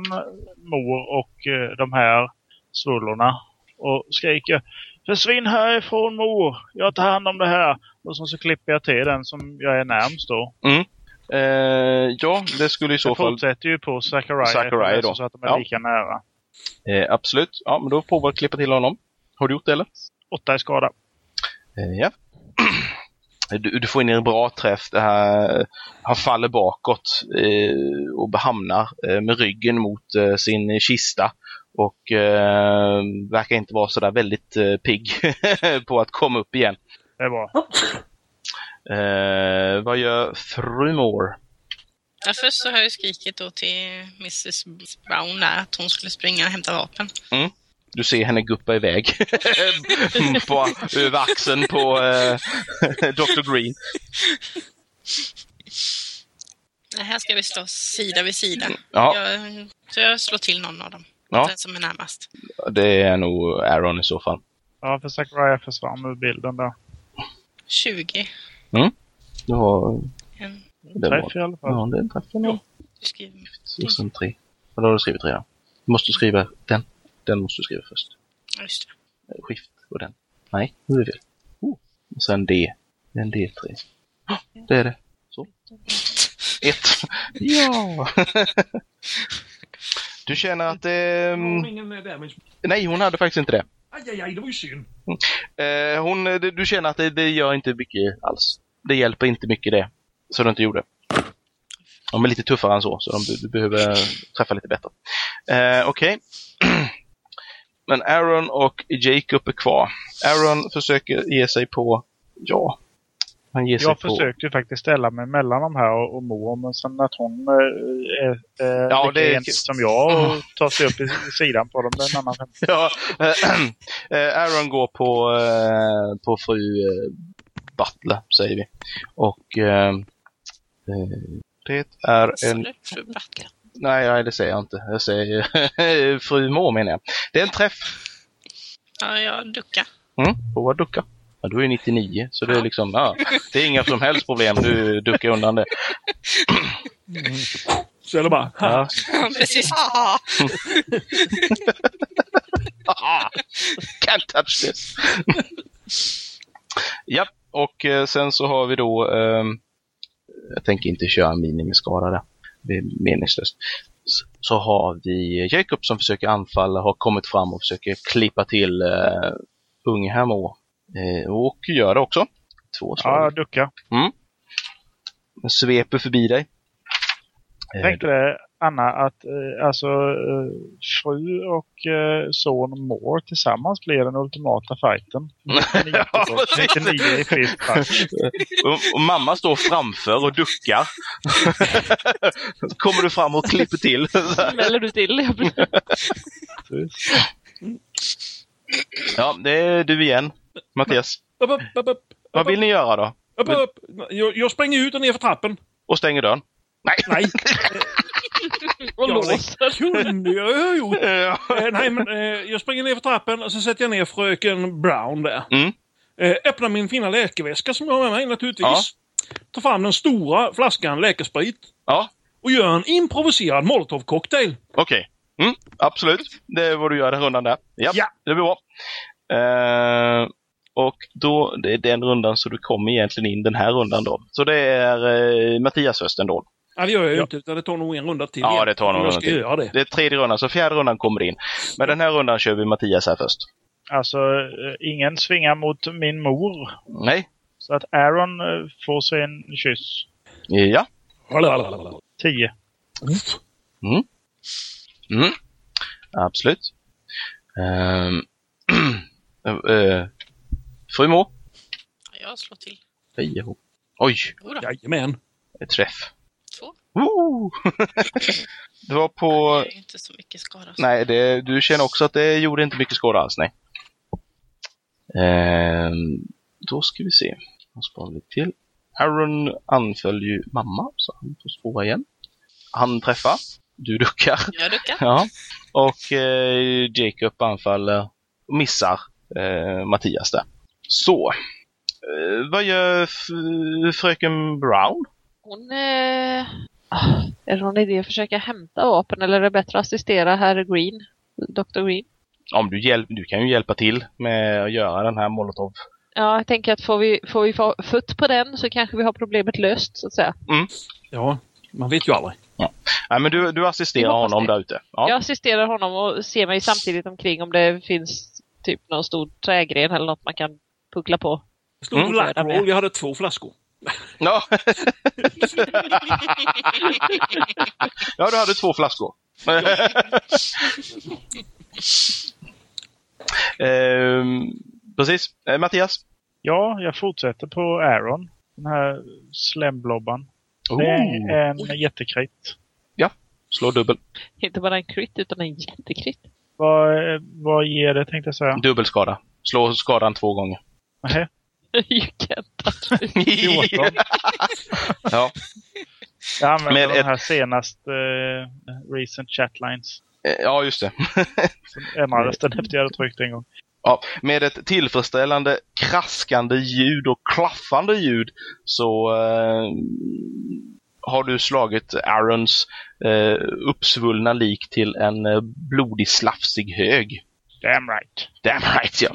mor och eh, de här svullorna. Och skriker Försvinn härifrån mor! Jag tar hand om det här! Och så, så klipper jag till den som jag är närmst då. Eh, ja, det skulle i så Jag fall... fortsätter ju på Zachariah, Zachariah då. så att de är Ja. lika nära. Eh, absolut. Ja, men då provar att klippa till honom. Har du gjort det eller? Åtta i skada. Ja. Du, du får in en bra träff. Det här, han faller bakåt eh, och hamnar eh, med ryggen mot eh, sin kista. Och eh, verkar inte vara sådär väldigt eh, pigg på att komma upp igen. Det är bra. Eh, vad gör fru Moore? Ja, först så har jag skrikit då till Mrs Brown där att hon skulle springa och hämta vapen. Du ser henne guppa iväg på, över axeln på eh, Dr. Green. Här ska vi stå sida vid sida. Ja, Jag, så jag slår till någon av dem. Ja. Den som är närmast. det är nog Aaron i så fall. Ja, för Zachariah försvann ur bilden där. 20. Du har... En, Det Träff var, i alla fall. ja, det är en träff. Ja. du skriver. Och sen tre. Då har du skrivit tre. ja. Du måste skriva den. Den måste du skriva först. Ja, Just det. Eh, Skift och den. Nej, nu är det fel. Oh. Och sen D. En D3. Oh, det är det. Så. Ett. Ja! du känner att det... Mm, eh, nej, hon hade faktiskt inte det. Aj, aj, aj, det var ju synd. Eh, hon, det- du känner att det, det gör inte mycket alls. Det hjälper inte mycket det. Så du inte gjorde. De är lite tuffare än så, så de, du behöver träffa lite bättre. Eh, Okej. Men Aaron och Jacob är kvar. Aaron försöker ge sig på... Ja. Han ger sig Jag på... försökte faktiskt ställa mig mellan de här och, och mor, men sen att hon eh, är eh, Ja, lika det är- som jag och tar sig upp i, sidan på dem, det är en annan. Ja, eh, Aaron går på, eh, på fru eh, Butler, säger vi. Och det är en... Slut, fru Butler. Nej, nej, det säger jag inte. Jag säger fru Moore menar jag. Det är en träff. Ja, jag duckar. Mm, prova att ducka. Ja, du är 99, så det är liksom, ja, det är inga som helst problem. Du duckar undan det. Så är det bara, Ja. Ja, precis. Can't touch this! ja, och eh, sen så har vi då, ehm, jag tänker inte köra minimiskada där. Det är meningslöst. Så har vi Jacob som försöker anfalla, har kommit fram och försöker klippa till unge Hamor. Eh, och gör det också. Två Ja, slag. jag duckar. Sveper förbi dig. Jag Eh, tänkte det, Anna, att eh, alltså eh, fru och eh, son Moore tillsammans blir den ultimata fighten. 99, Ja, precis. 99 i fist fight. Och, och mamma står framför och duckar. Kommer du fram och klipper till. Smäller du till? ja, det är du igen, Mattias. upp, upp, upp, upp, Vad vill ni göra då? upp, upp. Jag, jag springer ut och ner för trappen. Och stänger dörren? Nej. Nej, Och ja, låser. det kunde jag ju ha gjort. Ja. Eh, nej, men eh, jag springer ner för trappen och så sätter jag ner fröken Brown där. Mm. Eh, öppnar min fina läkeväska som jag har med mig naturligtvis. Ja. Tar fram den stora flaskan läkesprit. Ja, Och gör en improviserad molotovcocktail. okej. Mm, absolut. Det är vad du gör den rundan där. Ja, Ja. det blir bra. Eh, Och då, det är den rundan så du kommer egentligen in den här rundan då. Så det är eh, Mattias först ändå. Ja, det gör jag ju Ja. inte, utan det tar nog en runda till. Ja, igen. det tar nog en runda till. det. Det är tredje rundan, så fjärde rundan kommer in. Men den här rundan kör vi Mattias här först. Alltså, eh, ingen svingar mot min mor. Nej? Så att Aaron eh, får sig en kyss. Ja. 10. Mm. Absolut. Um, uh, fru Må? Jag slår till. Ho. Oj, Jajamän. ett träff. Woo! det var på... Det är inte så mycket skada. Nej, det, du känner också att det gjorde inte mycket skada alls, nej. Ehm, då ska vi se. Han sparar lite till. Aaron anföll ju mamma, så han får spåra igen. Han träffar. Du duckar. Jag duckar. Ja. Och eh, Jacob anfaller och missar eh, Mattias där. Så. Eh, vad gör fröken Brown? Hon... Eh... ah, Är det någon idé att försöka hämta vapen eller är det bättre att assistera herr Green? Dr. Green? Om du, hjälp, du kan ju hjälpa till med att göra den här molotov. Ja, jag tänker att får vi, får vi få futt på den så kanske vi har problemet löst, så att säga. Ja, man vet ju aldrig. Nej, men du, du assisterar honom det. där ute. Ja. Jag assisterar honom och ser mig samtidigt omkring om det finns typ någon stor trägren eller något man kan puckla på. Slog Mm. Blackroll? Jag hade två flaskor. Ja. ja, du hade två flaskor. Ehm, precis. Eh, Mattias? Ja, jag fortsätter på Aaron. Den här slemblobban. Det Oh, är en jättekrit. slå dubbel. Inte bara en crit utan en jättekrit. Vad, eh, vad ger det tänkte jag säga? Dubbelskada. Slå skadan två gånger. Nähä. You can't touch me. 14. ja. Jag använder Med de ett- här senaste eh, recent chatlines. Eh, ja, just det. Den efter jag hade tryckt en gång. Ja, med ett tillfredsställande kraskande ljud och klaffande ljud så eh, har du slagit Aarons eh, uppsvullna lik till en eh, blodig slafsig hög. Damn right. Damn right, ja.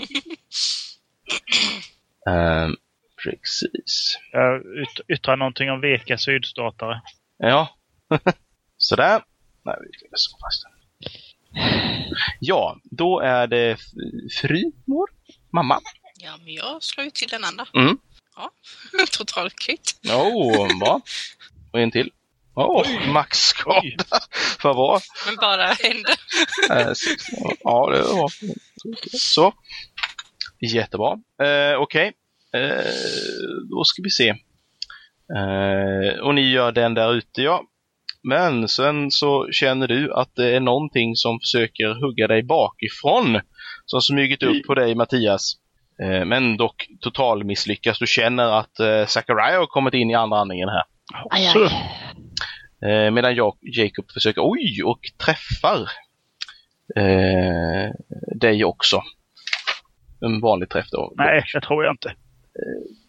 Ehm, precis. Jag yt yttrar någonting om veka sydstatare. Ja. Sådär. Nej, vi ska slå fast den. Ja, då är det f- fru, mor, mamma. Ja, men jag slår ju till den andra. Mm. Ja, total krit. Åh, bra. Och en till. Åh, maxskada. Vad bra. Men bara händer. Eh, Ja, det var Så. Jättebra. Eh, Okej. Eh, då ska vi se. Eh, och ni gör den där ute, ja. Men sen så känner du att det är någonting som försöker hugga dig bakifrån. Som smugit upp på dig, Mattias. Eh, men dock total misslyckas. Du känner att eh, Zachariah har kommit in i andra andningen här. Aj, aj. Eh, medan jag, Jacob försöker, oj, och träffar eh, dig också. En vanlig träff då. Nej, det tror jag inte.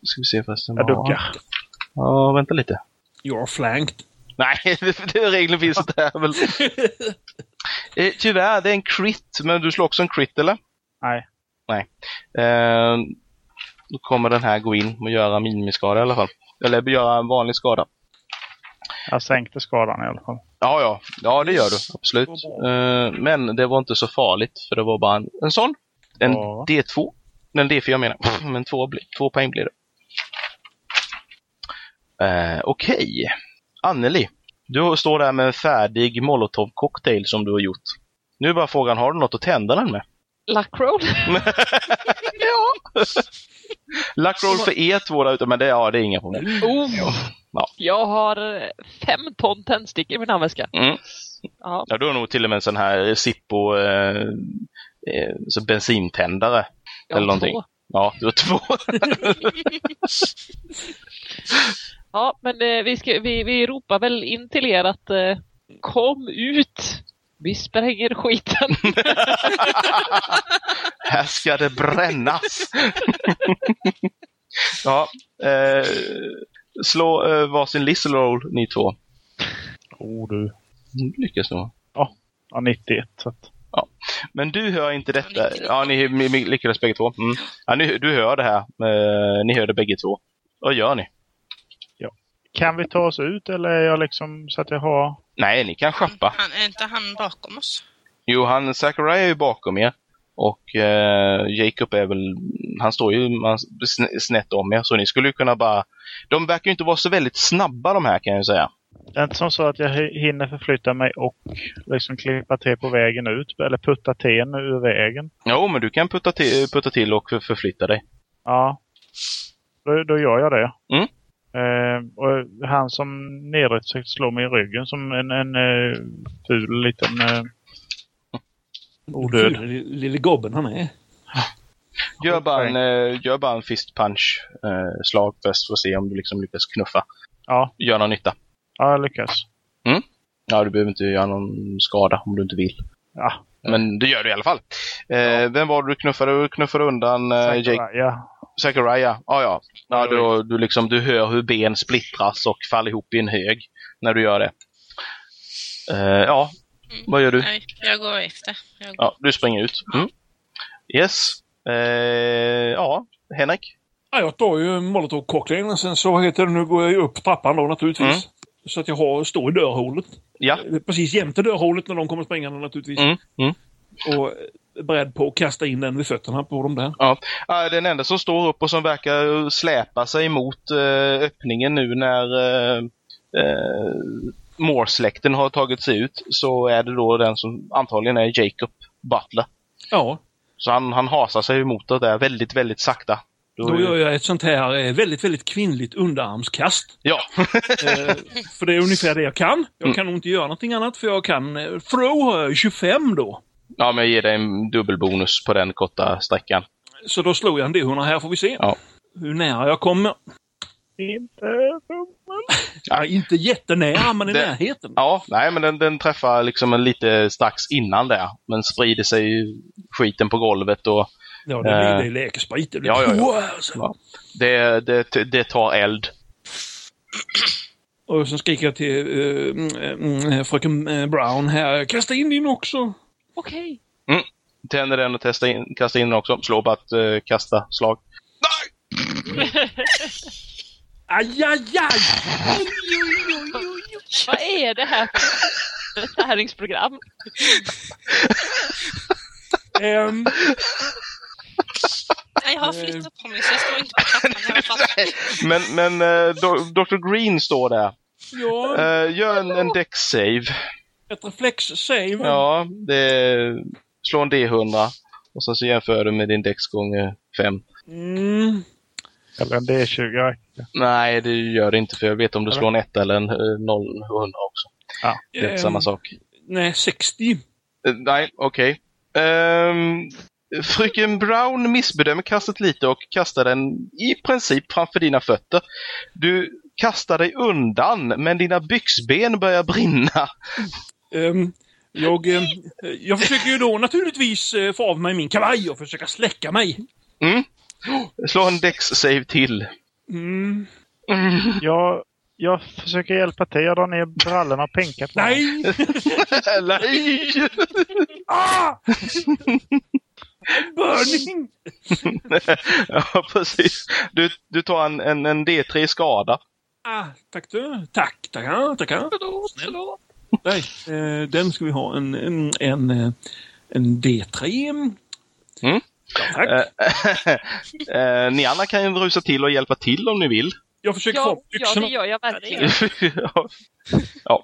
Ska vi se förresten. Jag duckar. Ja, vänta lite. You're flanked. Nej, det, det regeln finns inte här väl. eh, tyvärr, det är en crit, men du slår också en crit eller? Nej. Nej. Eh, då kommer den här gå in och göra minimiskada i alla fall. Eller göra en vanlig skada. Jag sänkte skadan i alla fall. Ja, ja. Ja, det gör du. Absolut. Eh, men det var inte så farligt, för det var bara en, en sån. En Ja. D2. En D4 jag menar. Men två, blir- två poäng blir det. Uh, Okej. Anneli. Du står där med en färdig molotov-cocktail som du har gjort. Nu är bara frågan, har du något att tända den med? Luckroll? ja! Luckroll för er två där ute, men det, ja, det är inga problem. Oh. Ja. Jag har eh, fem ton tändstickor i min handväska. Mm. Ja. Ja, du har nog till och med en sån här Zippo eh, eh, så bensintändare. jag har Eller någonting. två. Ja, du har två. Ja, men eh, vi, ska, vi, vi ropar väl in till er att eh, kom ut! Vi spränger skiten. Här ska det brännas! ja, eh, slå eh, varsin list roll ni två. Oh du. Mm, Lyckas nog. Ja, 91. Så att, Men du hör inte detta. Ja, ni, ni, lyckades bägge två. Mm. Ja, ni, du hör det här. Eh, ni hör det bägge två. Vad gör ni? Kan vi ta oss ut eller är jag liksom så att jag har... Nej, ni kan schappa. Han, är inte han bakom oss? Jo, han, Zachariah är ju bakom er. Och eh, Jacob är väl, han står ju snett om er, så ni skulle ju kunna bara... De verkar ju inte vara så väldigt snabba de här kan jag ju säga. Det är inte som så att jag hi- hinner förflytta mig och liksom klippa till på vägen ut eller putta ten ur vägen. Jo, men du kan putta till, putta till och för, förflytta dig. Ja. Då, då gör jag det. Mm. Eh, och han som försökte slå mig i ryggen som en, en eh, ful liten... Eh, odöd. Lille, lille gobben han är. Gör bara en, eh, gör bara en fist punch eh, slag först för att se om du liksom lyckas knuffa. Ja, Gör någon nytta. Ja, jag lyckas. Ja, du behöver inte göra någon skada om du inte vill. Ja, Men det gör du i alla fall. Eh, Vem var det du knuffade? Du knuffade undan eh, Jake Ja, Zachariah? Ah, ja, ja. då, du, liksom, du hör hur ben splittras och faller ihop i en hög när du gör det. Eh, ja, Mm. vad gör du? Nej, jag går efter. Jag går. Ja, du springer ut. Mm. Yes. Eh, ja, Henrik? Ja, jag tar ju molotov cocktail och sen så vad heter det, nu går jag ju upp trappan då naturligtvis. Mm. Så att jag har, står i dörrhålet. Ja. Precis jämte dörrhålet när de kommer springande naturligtvis. Mm. Mm. Och är beredd på att kasta in den vid fötterna på dem där. Ja, den enda som står upp och som verkar släpa sig mot eh, öppningen nu när eh, eh, Moore-släkten har tagit sig ut så är det då den som antagligen är Jacob Butler. Ja, Så han, han hasar sig emot det där väldigt, väldigt sakta. Då gör jag ett sånt här eh, väldigt, väldigt kvinnligt underarmskast. Ja, Eh, för det är ungefär det jag kan. Jag Mm. kan nog inte göra någonting annat för jag kan... Throw har jag 25 då. ja men jag ger dig en dubbelbonus på den korta sträckan. Så då slår jag en D100 här får vi se. Ja. Hur nära jag kommer. inte Ja, inte jättenära, men i Det- närheten. Ja, nej men den, den träffar liksom en lite strax innan där. Men sprider sig skiten på golvet och Ja, det är, Eh. det läkesprit. Det blir Ja, ja, ja. Ja. det, det, det tar eld. Och sen skriker jag till uh, mm, mm, fröken Brown här. Kasta in din också. Okej. Tänder den och testar in, kastar in den också. Slå bara att eh, kasta slag. Aj, aj, aj! Vad är det här för tärningsprogram? Ehm, Nej, jag har flyttat på mig så jag står inte på trappan. Men, men eh, Do- Dr. Green står där. ja, Eh, gör en, en deck save. ett reflex-save. Ja, det slå en D100. Och sen så jämför du med din dex gånger 5. Mm, Eller en D20 räcker. Nej, det gör det inte för jag vet om du slår en 1 eller en eh, 0 100 också. Det är ehm, samma sak. Nej, 60. Eh, nej, okej. Ehm, Fröken Brown missbedömer kastet lite och kastar den i princip framför dina fötter. Du kastar dig undan, men dina byxben börjar brinna. Ehm, jag, ehm, jag försöker ju då naturligtvis eh, få av mig min kavaj och försöka släcka mig. Mm. Slå en dex-save till. Mm, Jag, jag försöker hjälpa till. Jag drar ner brallorna och pinkar på nej! Nej! Ah! Burning! ja, precis. Du, du tar en, en, en D3 skada. Ah, tack du. Tack, tackar, tackar. Snäll. Nej, eh, den ska vi ha. En, en, en, eh, en D3. Mm. Ja, tack. Eh, eh, ni andra kan ju rusa till och hjälpa till om ni vill. Jag försöker Ja, få ja, byxorna. det gör jag verkligen. ja.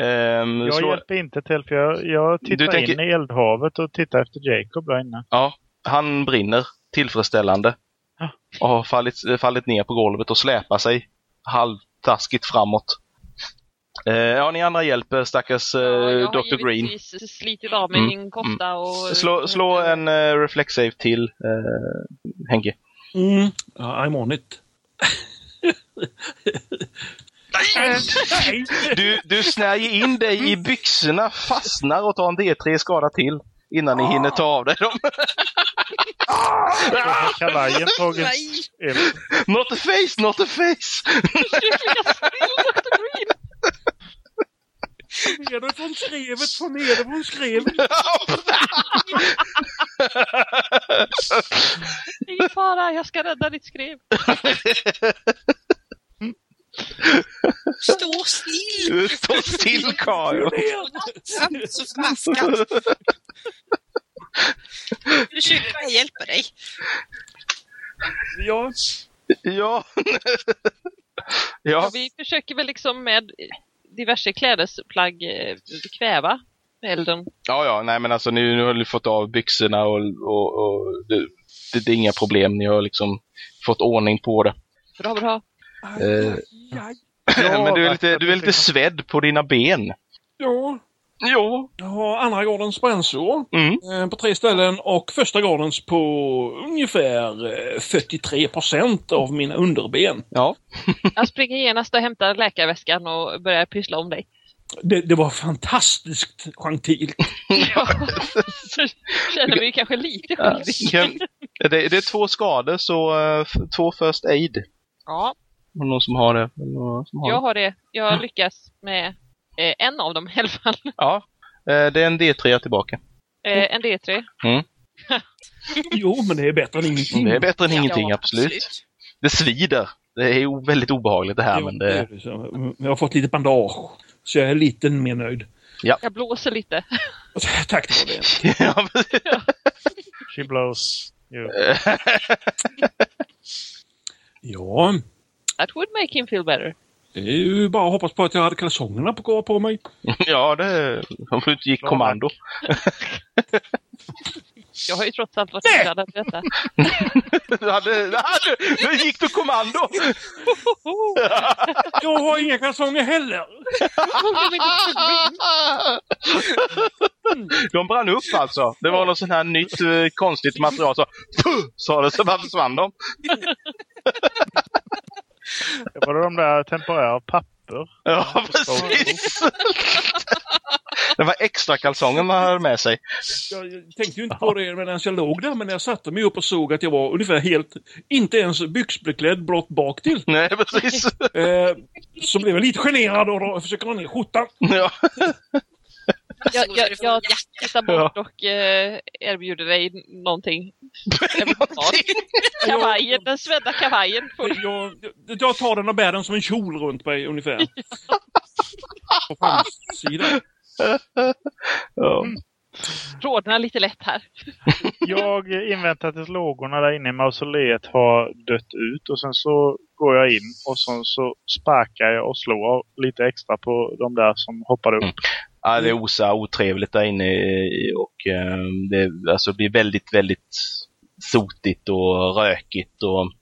Ehm, Jag slå, hjälper inte till för jag, jag tittar tänker- in i eldhavet och tittar efter Jacob där inne. ja, han brinner tillfredsställande. Ja. Och har fallit, fallit ner på golvet och släpar sig halvtaskigt framåt. Eh, ja, ni andra hjälper stackars eh, Ja, jag har Dr. Green. givetvis slitit av mig Mm, min kofta och... Slå, slå en uh, reflex save till, eh, Henke. Mm. Ja, I'm on it. Nej! Du, du snärjer in dig i byxorna, fastnar och tar en D3 skada till innan ni hinner ta av dig dem. Kavajen tagit Nej. eld. Not a face, not a face! Neder från skrevet, från neder från skrevet. Ingen fara, jag ska rädda ditt skrev. Stå still! Du står still Karin. Så förbaskad. Försöker bara hjälpa dig. Ja, Ja. Ja, vi försöker väl liksom med diverse klädesplagg eh, kväva elden. Ja, ja, nej men alltså nu, nu har ni fått av byxorna och, och, och det, det, det är inga problem. Ni har liksom fått ordning på det. Bra, bra. Eh, men du är, lite, du är lite svedd på dina ben. ja. Ja. Jag har andra gradens bränsår Mm. eh, på tre ställen och första gradens på ungefär eh, 43 procent av mina underben. Ja. Jag springer genast och hämtar läkarväskan och börjar pyssla om dig. Det, det var fantastiskt gentilt. Ja. Så känner mig kanske lite skyldig. Det, det är två skador, så f- två first aid. Ja, Om någon som har det. Någon som har jag det. har det. Jag lyckas med eh, en av dem i alla fall. Ja. Eh, det är en D3 tillbaka. Eh, en D3. Jo, men det är bättre än ingenting. Det är bättre än Ja, ingenting, absolut. Det svider. Det är ju väldigt obehagligt det här, Jo, men det det... det. Jag har fått lite bandage. Så jag är lite mer nöjd. Jag blåser lite. Tack det var det. Ja. She blows you. Ja, That would make him feel better. det är ju bara att hoppas på att jag hade kalsongerna på på mig. ja, det... Om du inte gick kommando. Jag har ju trots allt varit utbildad i detta. Du hade... Du, hade, du gick du kommando! Jag har inga kalsonger heller. De brann upp alltså. Det var något sånt här nytt eh, konstigt material. Så, sa det, så bara försvann de. Det var de där temporära papper. Ja, precis. Det var extra kalsonger man hade med sig. Jag jag tänkte ju inte på det medan jag låg där, men när jag satte mig upp och såg att jag var ungefär helt, inte ens byxbeklädd blott bak till. Nej, precis. Eh, så blev jag lite generad och då försöker dra ner skjortan. Ja. Jag, jag, jag tittar bort och eh, erbjuder dig någonting. Kavajen, den svedda kavajen. Jag, jag, jag tar den och bär den som en kjol runt mig ungefär. På framsidan. Ja. Rodnar lite lätt här. Jag inväntar tills lågorna där inne i mausoleet har dött ut och sen så går jag in och sen så sparkar jag och slår lite extra på de där som hoppade upp. Ja, det osar otrevligt där inne och eh, det alltså, blir väldigt, väldigt sotigt och rökigt. Och,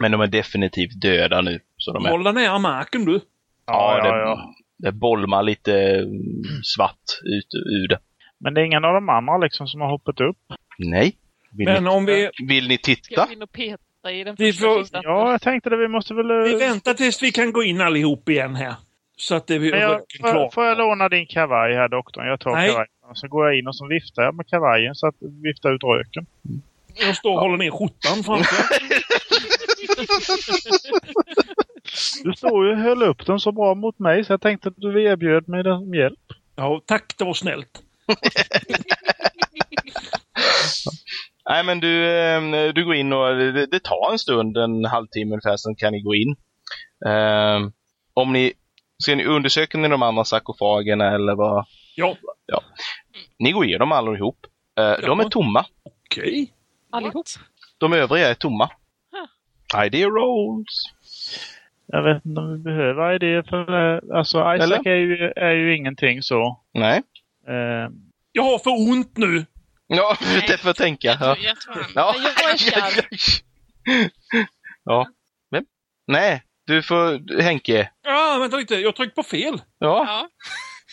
men de är definitivt döda nu. Så de är, Håll dig nära marken du. ja, ja, det, ja. det bolmar lite mm, svart ut ur det. Men det är ingen av de andra liksom som har hoppat upp. Nej. Vill, Men ni, om vi, vill ni titta? jag gå in och peta i den Vi får-? Ja, jag tänkte det. Vi måste väl... eh, vi väntar tills vi kan gå in allihop igen här. Så att det Men jag, får, får jag låna din kavaj här doktorn? Jag tar Nej. kavajen. Och så går jag in och så viftar jag med kavajen så att vifta ut röken. Jag står och håller ner skjortan framför. Du står ju och höll upp den så bra mot mig så jag tänkte att du erbjöd mig den som hjälp. Ja, tack, det var snällt. Nej, men du, eh, du går in och det, det tar en stund, en halvtimme ungefär, sen kan ni gå in. Eh, om ni, ska ni undersöka ni de andra sarkofagerna eller vad? Ja, Ni går igenom allihop. Eh, De är Ja. tomma. okej. Allihop. De övriga är tomma. Idea rolls. Jag vet inte om vi behöver idéer för Alltså Isaac Eller? är ju, är ju ingenting så. Nej. Eh, Jag har för ont nu. Ja, det är för att tänka. Jag Ja. tror, jag tror han... Ja. Jag ja. Vem? Nej, du får... Henke. Ja, vänta lite. Jag har tryckt på fel. Ja. Ja,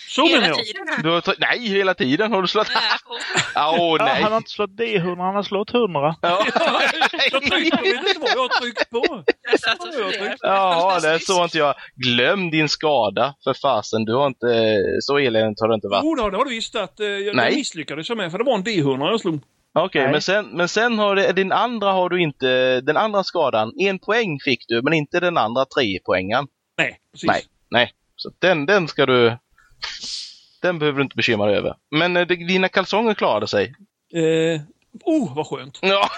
Så menar hela jag. tiden. Du har try- nej, hela tiden har du slått... Nej, Åh, oh, ja, nej. han har inte slått D100, han har slått 100. Ja. Jag tryckte på, vet inte vad jag har tryckt på. Jag satt och Ja, jag. Ja, det såg inte jag. Glöm din skada, för fasen. Du har inte... Så eländigt har det inte varit. Jo, då, det har du visst att eh, jag Nej. misslyckades jag med, för det var en D100 jag slog. Okej, Nej. men sen, men sen har det, din andra har du inte, den andra skadan, en poäng fick du, men inte den andra tre poängen. Nej, precis. Nej, nej. Så den, den ska du... den behöver du inte bekymra dig över. Men eh, dina kalsonger klarade sig. Eh, oh, vad skönt. Ja.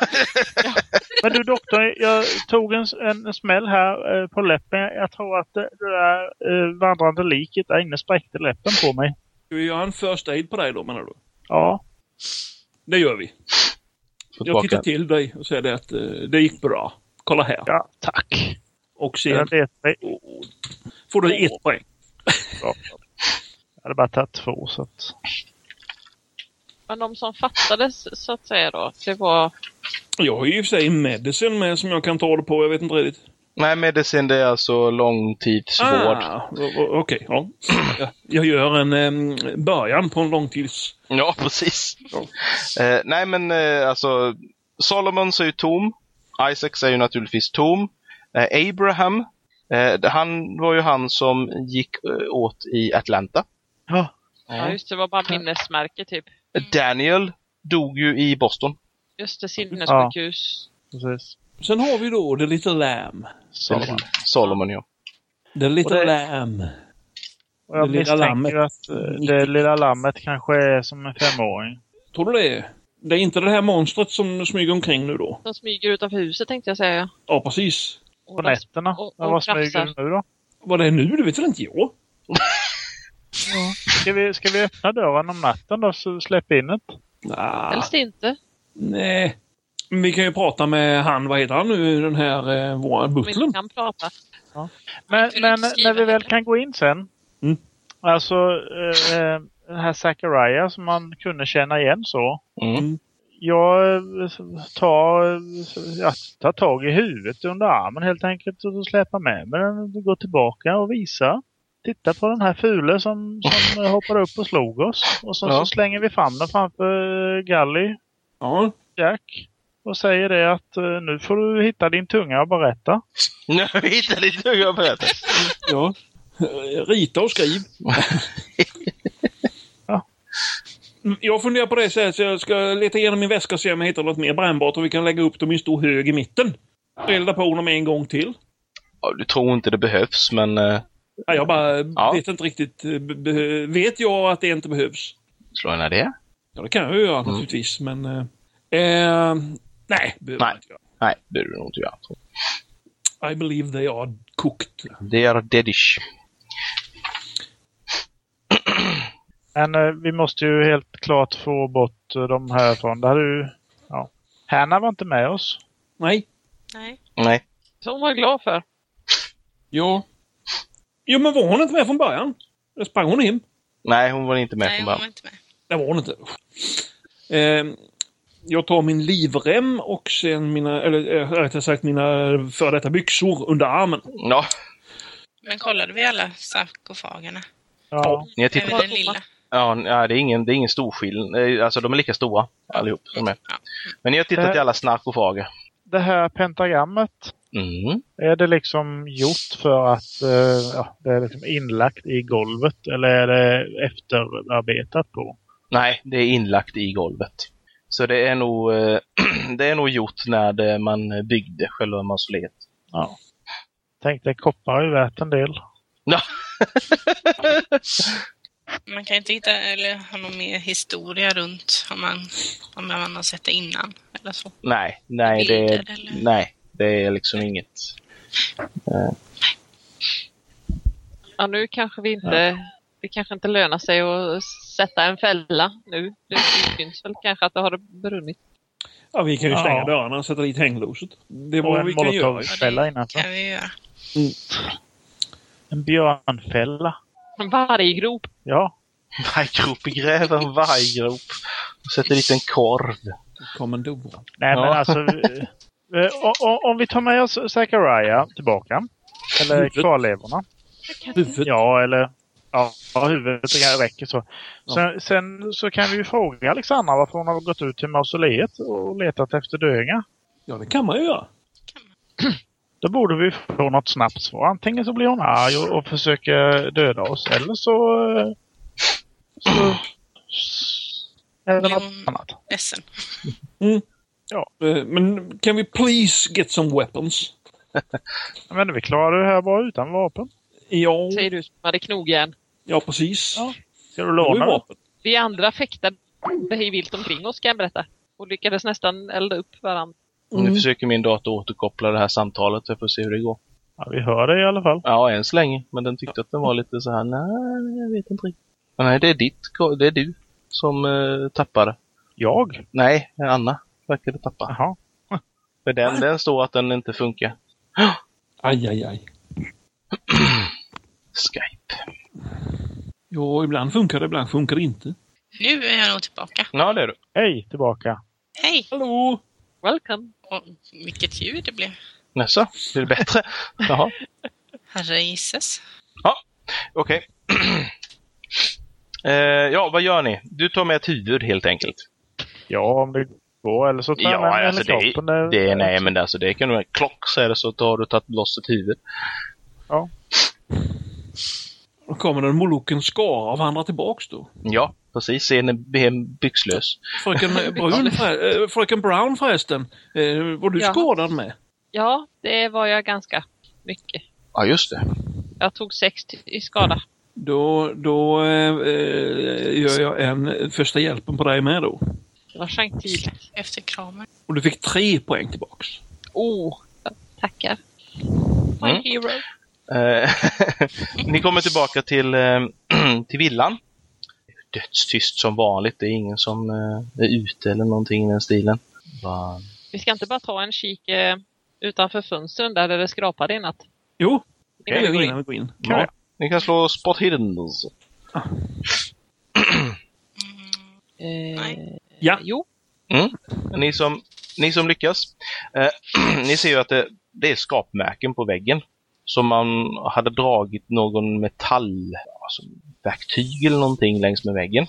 Men du doktor, jag tog en, en, en smäll här eh, på läppen. Jag tror att det, det där eh, vandrande liket där inne spräckte läppen på mig. Ska vi göra en first aid på dig då menar du? Ja. Det gör vi. Jag tittar till dig och säger det att eh, det gick bra. Kolla här. Ja, tack. Och sen Jag vet mig. får du ett poäng. Jag hade bara tagit två så att... Men de som fattades så att säga då, det var... Jag har ju i och för sig medicin med som jag kan ta det på. Jag vet inte riktigt. Nej, medicin det är alltså långtidsvård. Ah, Okej, ja. Jag- gör en em, början på en långtids... Ja, precis. Eh, nej, men eh, alltså Solomons är ju tom. Isaacs är ju naturligtvis tom. Eh, Abraham, eh, han var ju han som gick eh, åt i Atlanta. Ja. Ja, just det, var bara minnesmärke typ. Daniel dog ju i Boston. Just det, sinnessjukhus. Precis. Sen har vi då The Little Lamb. Solomon. Solomon, ja. The Little Och det- Lamb. Och jag Det lilla misstänker lammet. att eh, det lilla lammet kanske är som en femåring. Tror du det? Det är inte det här monstret som smyger omkring nu då? De smyger utanför huset tänkte jag säga. Ja, precis. På nätterna. och- och vad smyger du nu då? Vad det är nu, det vet väl inte jag? Ska vi, ska vi öppna dörren om natten då så släpp in ett? Nah, Helst inte. nej. Men vi kan ju prata med han, vad heter han nu, den här eh, vår butlern? inte kan prata. Men, kunde men skriva när vi väl kan gå in sen. Mm. Alltså eh, eh, den här Zachariah som man kunde känna igen så. Mm. Jag eh, tar, eh, jag tar tag i huvudet under armen helt enkelt och släpar med mig den går tillbaka och visar. Titta på den här fule som, som eh, hoppade upp och slog oss. Och så, Ja. så slänger vi fram den framför eh, Gully, Ja. Jack. Och säger det att eh, nu får du hitta din tunga och berätta. Nu hittade lite hur jag berättar. ja. Rita och skriv. Ja. Mm, Jag funderar på det så här, så jag ska leta igenom min väska och se om jag hittar något mer brännbart och vi kan lägga upp dem i en stor hög i mitten. Elda på dem en gång till. Ja, du tror inte det behövs, men eh, Ja, jag bara Ja. vet inte riktigt. eh, vet jag att det inte behövs? slå gärna det. Ja, det kan jag ju göra naturligtvis, men... Eh, nej, behöver Nej. jag inte göra. Nej, det behöver du nog inte göra. I believe they are cooked. Det är deadish. Men eh, vi måste ju helt klart få bort eh, de härifrån. Det hade ju... Ja. Hanna var inte med oss. Nej. Nej. Nej. Så hon var glad för. Ja. Jo, men var hon inte med från början? Eller sprang hon in? Nej, hon var inte med Nej, från hon var början. inte med. Det var hon inte. Eh, jag tar min livrem och sen mina, eller eh, rättare sagt mina före detta byxor under armen. Ja, Men kollade vi alla sarkofagerna? Ja. ni har Även tittat. den lilla? Ja, det är ingen, det är ingen stor skillnad. Alltså de är lika stora allihop. De är. Men ni har tittat Det- i alla snarkofager. Det här pentagrammet. Mm. Är det liksom gjort för att eh, ja, det är liksom inlagt i golvet eller är det efterarbetat på? Nej, det är inlagt i golvet. Så det är nog, eh, det är nog gjort när det, man byggde själva mausoleet. Ja. Tänkte koppar är ju värt en del. Ja. Man kan inte hitta eller ha någon mer historia runt om man, om man har sett det innan. Eller så. nej, nej, det är, Bilder, eller? nej, det är liksom inget. Ja, nu kanske vi inte... Det kanske inte lönar sig att sätta en fälla nu. Det syns väl kanske att det har brunnit. Ja, vi kan ju Ja. stänga dörrarna och sätta dit hänglåset. Det vad en vi kan göra. molotovfälla innanför. kan vi göra. En björnfälla. En varggrop. Ja. Varggrop, gräver en varggrop. Och sätter dit en korv. Kommendor. Nej Ja. men alltså. eh, eh, o- o- om vi tar med oss Zachariah tillbaka. Eller kvarlevorna. Huvudet. Ja, eller ja, ja, huvudet det räcker så. Sen, sen så kan vi ju fråga Alexandra varför hon har gått ut till mausoleet och letat efter döingar. Ja, det kan man ju göra. Då borde vi få något snabbt svar. Antingen så blir hon arg och, och försöker döda oss eller så... eh, så eller något annat. Ledsen. Eh, Men kan vi please get some weapons? Men vi klarar det här bra utan vapen. Ja, Säger du som hade knogjärn. Ja precis. Ja. Ska du låna vapen? Vi andra fäktade hej vilt omkring oss kan jag berätta. Och lyckades nästan elda upp varandra. Nu försöker min dator återkoppla det här samtalet. Jag får se hur det går. Ja, vi hör det i alla fall. Ja, än så länge. Men den tyckte att den var lite så här. nej, jag vet inte riktigt. Men nej, det är ditt. Det är du som uh, tappade. Jag? Nej, Anna verkade tappa. Jaha. För den, den står att den inte funkar. Aj, aj, aj. Skype. Ja, ibland funkar det, ibland funkar det inte. Nu är jag nog tillbaka. Ja, det är du. Hej, tillbaka. Hej! Hallå! Welcome! Och vilket ljud det blev. Nässa, blir det bättre? Jaha, Herre gisses. okej. eh, ja, vad gör ni? Du tar med ett huvud helt enkelt. Ja, om det går. Eller så tar Ja, en alltså det, där- det är, nej men alltså det kan du, klock så är det så tar du tagit loss ett huvud. Då kommer den moloken skara och vandrar tillbaks då. Ja, precis. Sen är ben byxlös. Fröken Brun, förre- äh, Fröken Brown förresten, eh, var du Ja. skadad med? Ja, det var jag ganska mycket. Ja, just det. Jag tog sex i skada. Då, då eh, eh, gör jag en första hjälpen på dig med då. Det var gentilt. Efter kramen. Och du fick tre poäng tillbaks. Oh, tackar. My Mm. hero. Eh, ni kommer tillbaka till, eh, till villan. Dödstyst som vanligt. Det är ingen som eh, är ute eller någonting i den stilen. Bara, Vi ska inte bara ta en kik utanför fönstren där det skrapade i natt. Jo, Innan det vi går in. vi går in. ja. Ja. Ni kan slå spot hidden. Mm, Eh, Nej. Ja. Jo, Ni som, ni som lyckas. Eh, ni ser ju att det, det är skapmärken på väggen. Som man hade dragit någon metall, alltså verktyg eller någonting längs med väggen.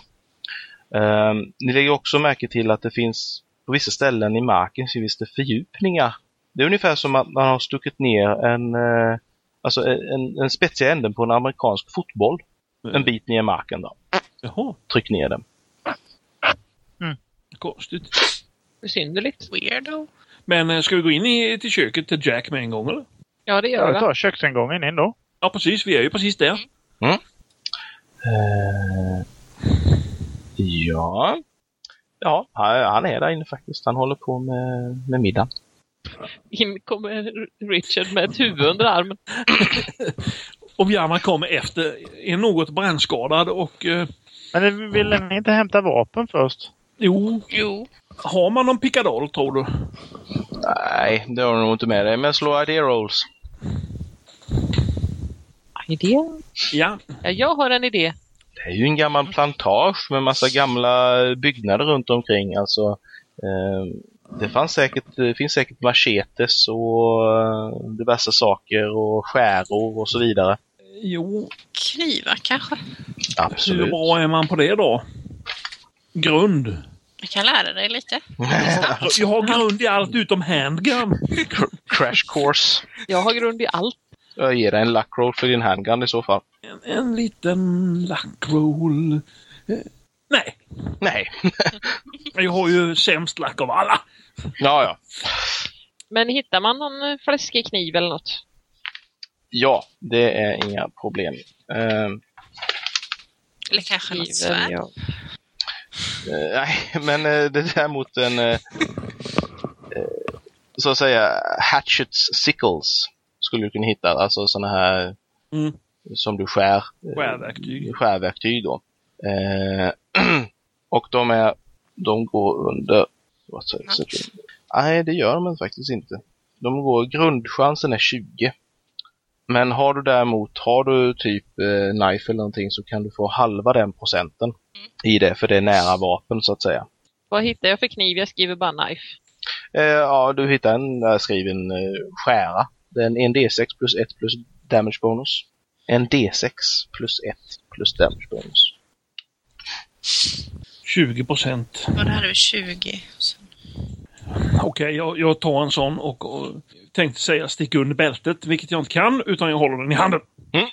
Eh, ni lägger också märke till att det finns på vissa ställen i marken så finns det fördjupningar. Det är ungefär som att man har stuckit ner en, eh, alltså en, en spetsig änden på en amerikansk fotboll. En bit ner i marken då. Jaha, Tryck ner den. konstigt. besynnerligt. Weirdo. Men eh, ska vi gå in i, till köket till Jack med en gång eller? Ja, det Ja, gör vi jag. tar köksingången in då. Ja precis, vi är ju precis där. Eh, ja. Ja, han är där inne faktiskt. Han håller på med, med middag. In kommer Richard med ett huvud under armen. Och vi andra kommer efter, är något brännskadad och eh, Men ville ni inte hämta vapen först? jo, Jo. har man någon pickadoll tror du? Nej, det har du nog inte med dig. Men slå idea rolls. Idé? Ja, Ja, jag har en idé. Det är ju en gammal plantage med massa gamla byggnader runt omkring. Alltså, eh, det fanns säkert, det finns säkert machetes och eh, diverse saker och skäror och så vidare. jo, Knivar kanske. hur Absolut. bra är man på det då? Grund. Jag kan lära dig lite. Jag har grund i allt utom handgun. Crash course. Jag har grund i allt. Jag ger dig en luck roll för din handgun i så fall. En, en liten lackroll. Nej, Nej. jag har ju sämst lack av alla. ja, ja. Men hittar man någon eh, fläskig kniv eller något? Ja, det är inga problem. Eh, Eller kanske något svärd. ja. Eh, nej, men eh, det är däremot en eh, så att säga hatchets sickles skulle du kunna hitta. Alltså sådana här Mm. som du skär. Skärverktyg. Skärverktyg då. Eh, och de är, de går under, vad säger? Nej, det gör de faktiskt inte. De går, grundchansen är 20. Men har du däremot, har du typ eh, knife eller någonting så kan du få halva den procenten i det, för det är nära vapen så att säga. Vad hittar jag för kniv? Jag skriver bara knife. Eh, ja, du hittar en där skriven eh, skära. Det är en, en D6 plus 1 plus damage bonus. En D6 plus 1 plus damage bonus. 20 procent. Och då hade vi 20. Så. Okej, jag, jag tar en sån och, och tänkte säga stick under bältet, vilket jag inte kan, utan jag håller den i handen. Mm.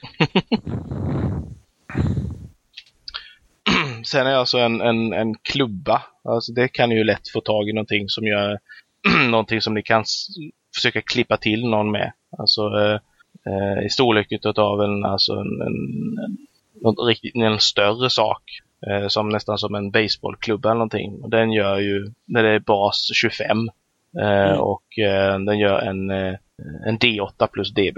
Sen är alltså en, en, en klubba. Alltså det kan ju lätt få tag i någonting som gör någonting som ni kan försöka klippa till någon med. Alltså eh, eh, i storleken av en, alltså en, en, en en större sak. Eh, som nästan som en baseballklubba eller någonting. Och den gör ju, när det är bas 25. Eh, Mm. Och eh, den gör en, eh, en D8 plus DB.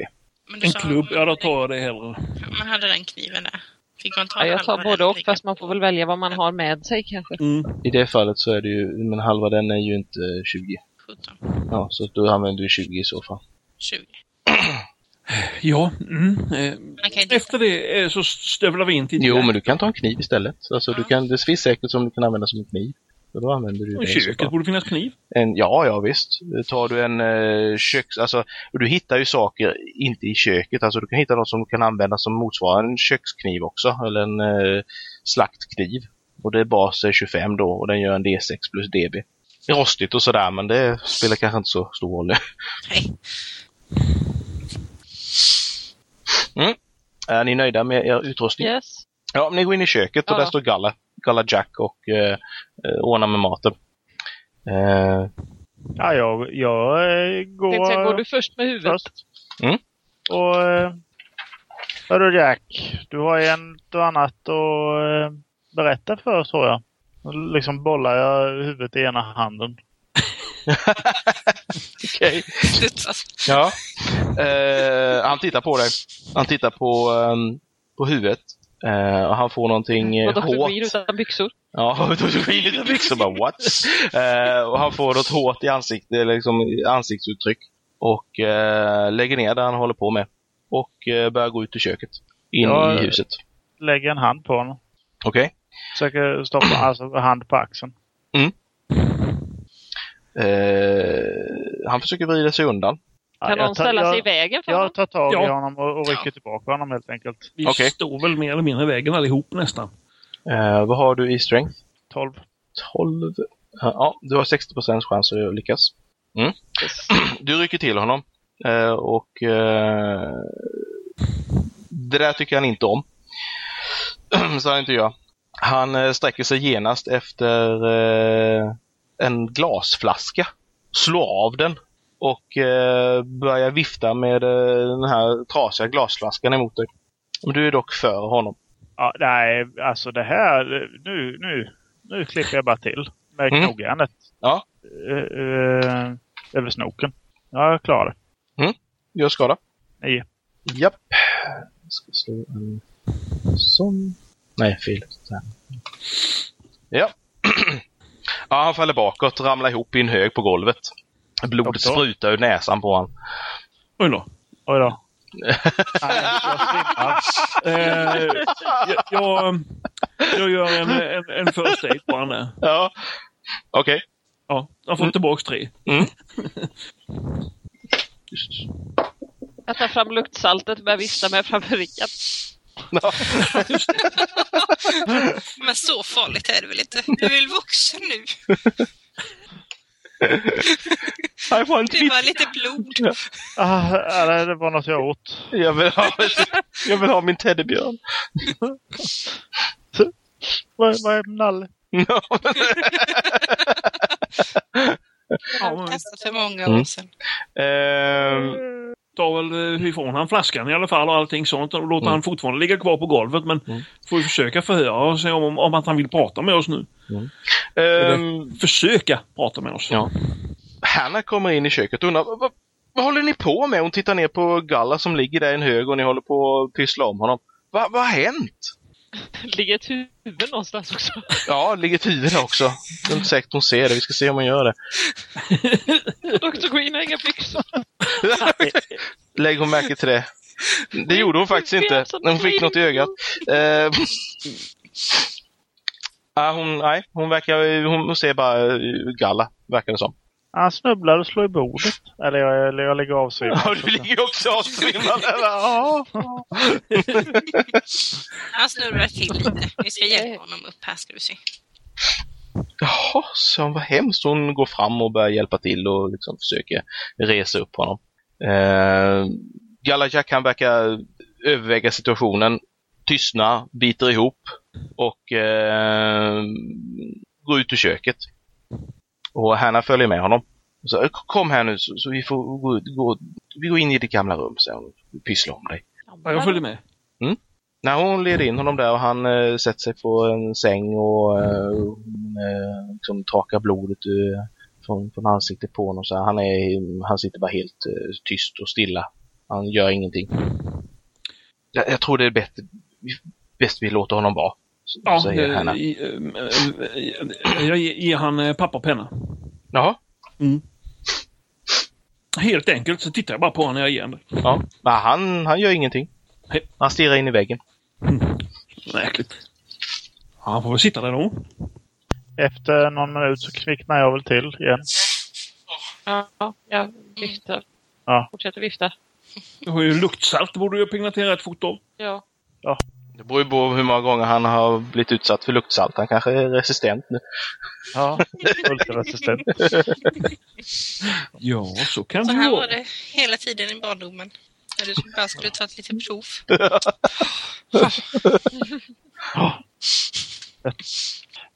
En sa- klubb, ja då tar jag det hellre. Man hade den kniven där. Fick man ta Ja, jag tar både och, fast man får väl välja vad man har med sig kanske. Mm. I det fallet så är det ju, men halva den är ju inte 20. 17, Ja, så då använder du 20 i så fall. 20. Ja, mm. eh, kan inte... efter det eh, så stövlar vi in till Jo, men du kan ta en kniv istället. Alltså, du kan, det finns säkert som du kan använda som en kniv. Och då använder du I köket borde finnas kniv. En, ja, ja visst. Tar du en eh, köks... Alltså, och du hittar ju saker inte i köket. Alltså du kan hitta något som du kan använda som motsvarar en kökskniv också. Eller en eh, slaktkniv. Och det är bas är 25 då och den gör en D6 plus DB. Det är rostigt och sådär men det spelar kanske inte så stor roll. Nej. Är ni nöjda med er utrustning? Yes. Ja, ni går in i köket och Ja. där står Galla. Galla Jack och eh, eh, ordnar med maten. Eh, Ja, jag, jag eh, går, Tänkte går du först med huvudet? först. Mm. Och... Eh, hörru Jack, du har ju ett och annat att eh, berätta för oss tror jag. Liksom bollar jag huvudet i ena handen. Okej. Ja. Eh, han tittar på dig. Han tittar på, ehm, på huvudet. Eh, och han får någonting eh, Och Dr. hårt. Green utan byxor? Ja, då skiner det byxor bara what? Eh, och han får något hårt i ansiktet, liksom ansiktsuttryck. Och eh, lägger ner det han håller på med. Och eh, börjar gå ut i köket. In Ja, i huset. Lägger en hand på honom. Okej. Försöker stoppa, alltså hand på axeln. Eh, han försöker vrida sig undan. Kan jag någon ställa jag, sig i vägen för honom? Jag tar tag i Ja. honom och, och rycker tillbaka honom helt enkelt. Vi Okej. står väl mer eller mindre i vägen allihop nästan. Eh, vad har du i strength? 12. 12. Ja, du har 60 chans att lyckas. Mm. Du rycker till honom. Eh, och eh, det där tycker han inte om. Så han inte gör. Han eh, sträcker sig genast efter eh, en glasflaska. Slår av den. Och eh, börjar vifta med eh, den här trasiga glasflaskan emot dig. Du är dock för honom. Ja, nej, alltså det här... Nu, nu, nu klipper jag bara till med Mm. knogjärnet. Ja. Uh, uh, över snoken. Ja, jag klarar det. Gör skada. Nio. Japp. Jag ska slå en sån. Nej, fel. Ja. Ja, han faller bakåt, ramlar ihop i en hög på golvet. Blodet sprutar ur näsan på honom. Oj då. Oj då. nej, jag. Eh, jag, jag, jag gör en, en, en first aid på honom. Ja. Okej. Ja, han får tillbaks tre. Just. Jag tar fram luktsaltet och börjar vifta med framför Rickard. Men så farligt är det väl inte? Du är väl vuxen nu? I want Det är bara lite blod. Ah, ja, det var något jag åt. jag, vill ha, jag vill ha min teddybjörn. Vad, vad är Nalle? Ja, Jag har testat för många Mm. år sedan. Ehm, Tar väl eh, ifrån han flaskan i alla fall och allting sånt och låter Mm. han fortfarande ligga kvar på golvet men Mm. får vi försöka förhöra och se om, om att han vill prata med oss nu. ehm, Försöka prata med oss. Ja. Hanna kommer in i köket och undrar vad, vad, vad håller ni på med? Hon tittar ner på Galla som ligger där i en hög och ni håller på att pyssla om honom. Va, vad har hänt? Ligger ett huvud någonstans också? Ja, det ligger ett huvud också. Det är inte säkert hon ser det. Vi ska se om hon gör det. Dr. Green har inga byxor. Lägg hon märke till det. Det gjorde hon faktiskt inte. Hon fick något i ögat. Eh, ja, hon, nej, hon verkar, hon ser bara eh, Galla, verkar det som. Han snubblar och slår i bordet. Eller jag, eller jag ligger avsvimmad. Ja, du ligger också avsvimmad. Ja. Han snurrar till lite. Vi ska hjälpa honom upp här ska du se. Jaha, så vad hemskt. Hon går fram och börjar hjälpa till och liksom försöker resa upp honom. Eh, Galajak han verkar överväga situationen, tystna, biter ihop och eh, går ut ur köket. Och Hanna följer med honom. Och så, kom här nu så, så vi får gå, gå, vi går in i det gamla rum, säger hon. Pyssla om dig. Ja, jag följer med. När hon leder in honom där och han eh, sätter sig på en säng och eh, hon, eh, liksom torkar blodet eh, från, från ansiktet på honom. Så han, är, han sitter bara helt eh, tyst och stilla. Han gör ingenting. Jag, jag tror det är bättre, bäst vi låter honom vara. Ja, säger eh, Hanna. eh, eh, jag ger ger han papper och penna. Jaha. Helt enkelt så tittar jag bara på honom när jag ger honom. Ja. Men han, han gör ingenting. Han stirrar in i väggen. Märkligt. Ja, Han får väl sitta där då. Efter någon minut så kvicknar jag väl till igen. Ja, jag viftar. Ja. Fortsätter vifta. Du har ju luktsalt, borde du pigna till rätt fort av. Ja. Det beror ju på hur många gånger han har blivit utsatt för luktsalt. Han kanske är resistent nu. Ja, multiresistent. Ja, så kan Så det här var vara. det hela tiden i barndomen. När du bara skulle ta ett litet prov.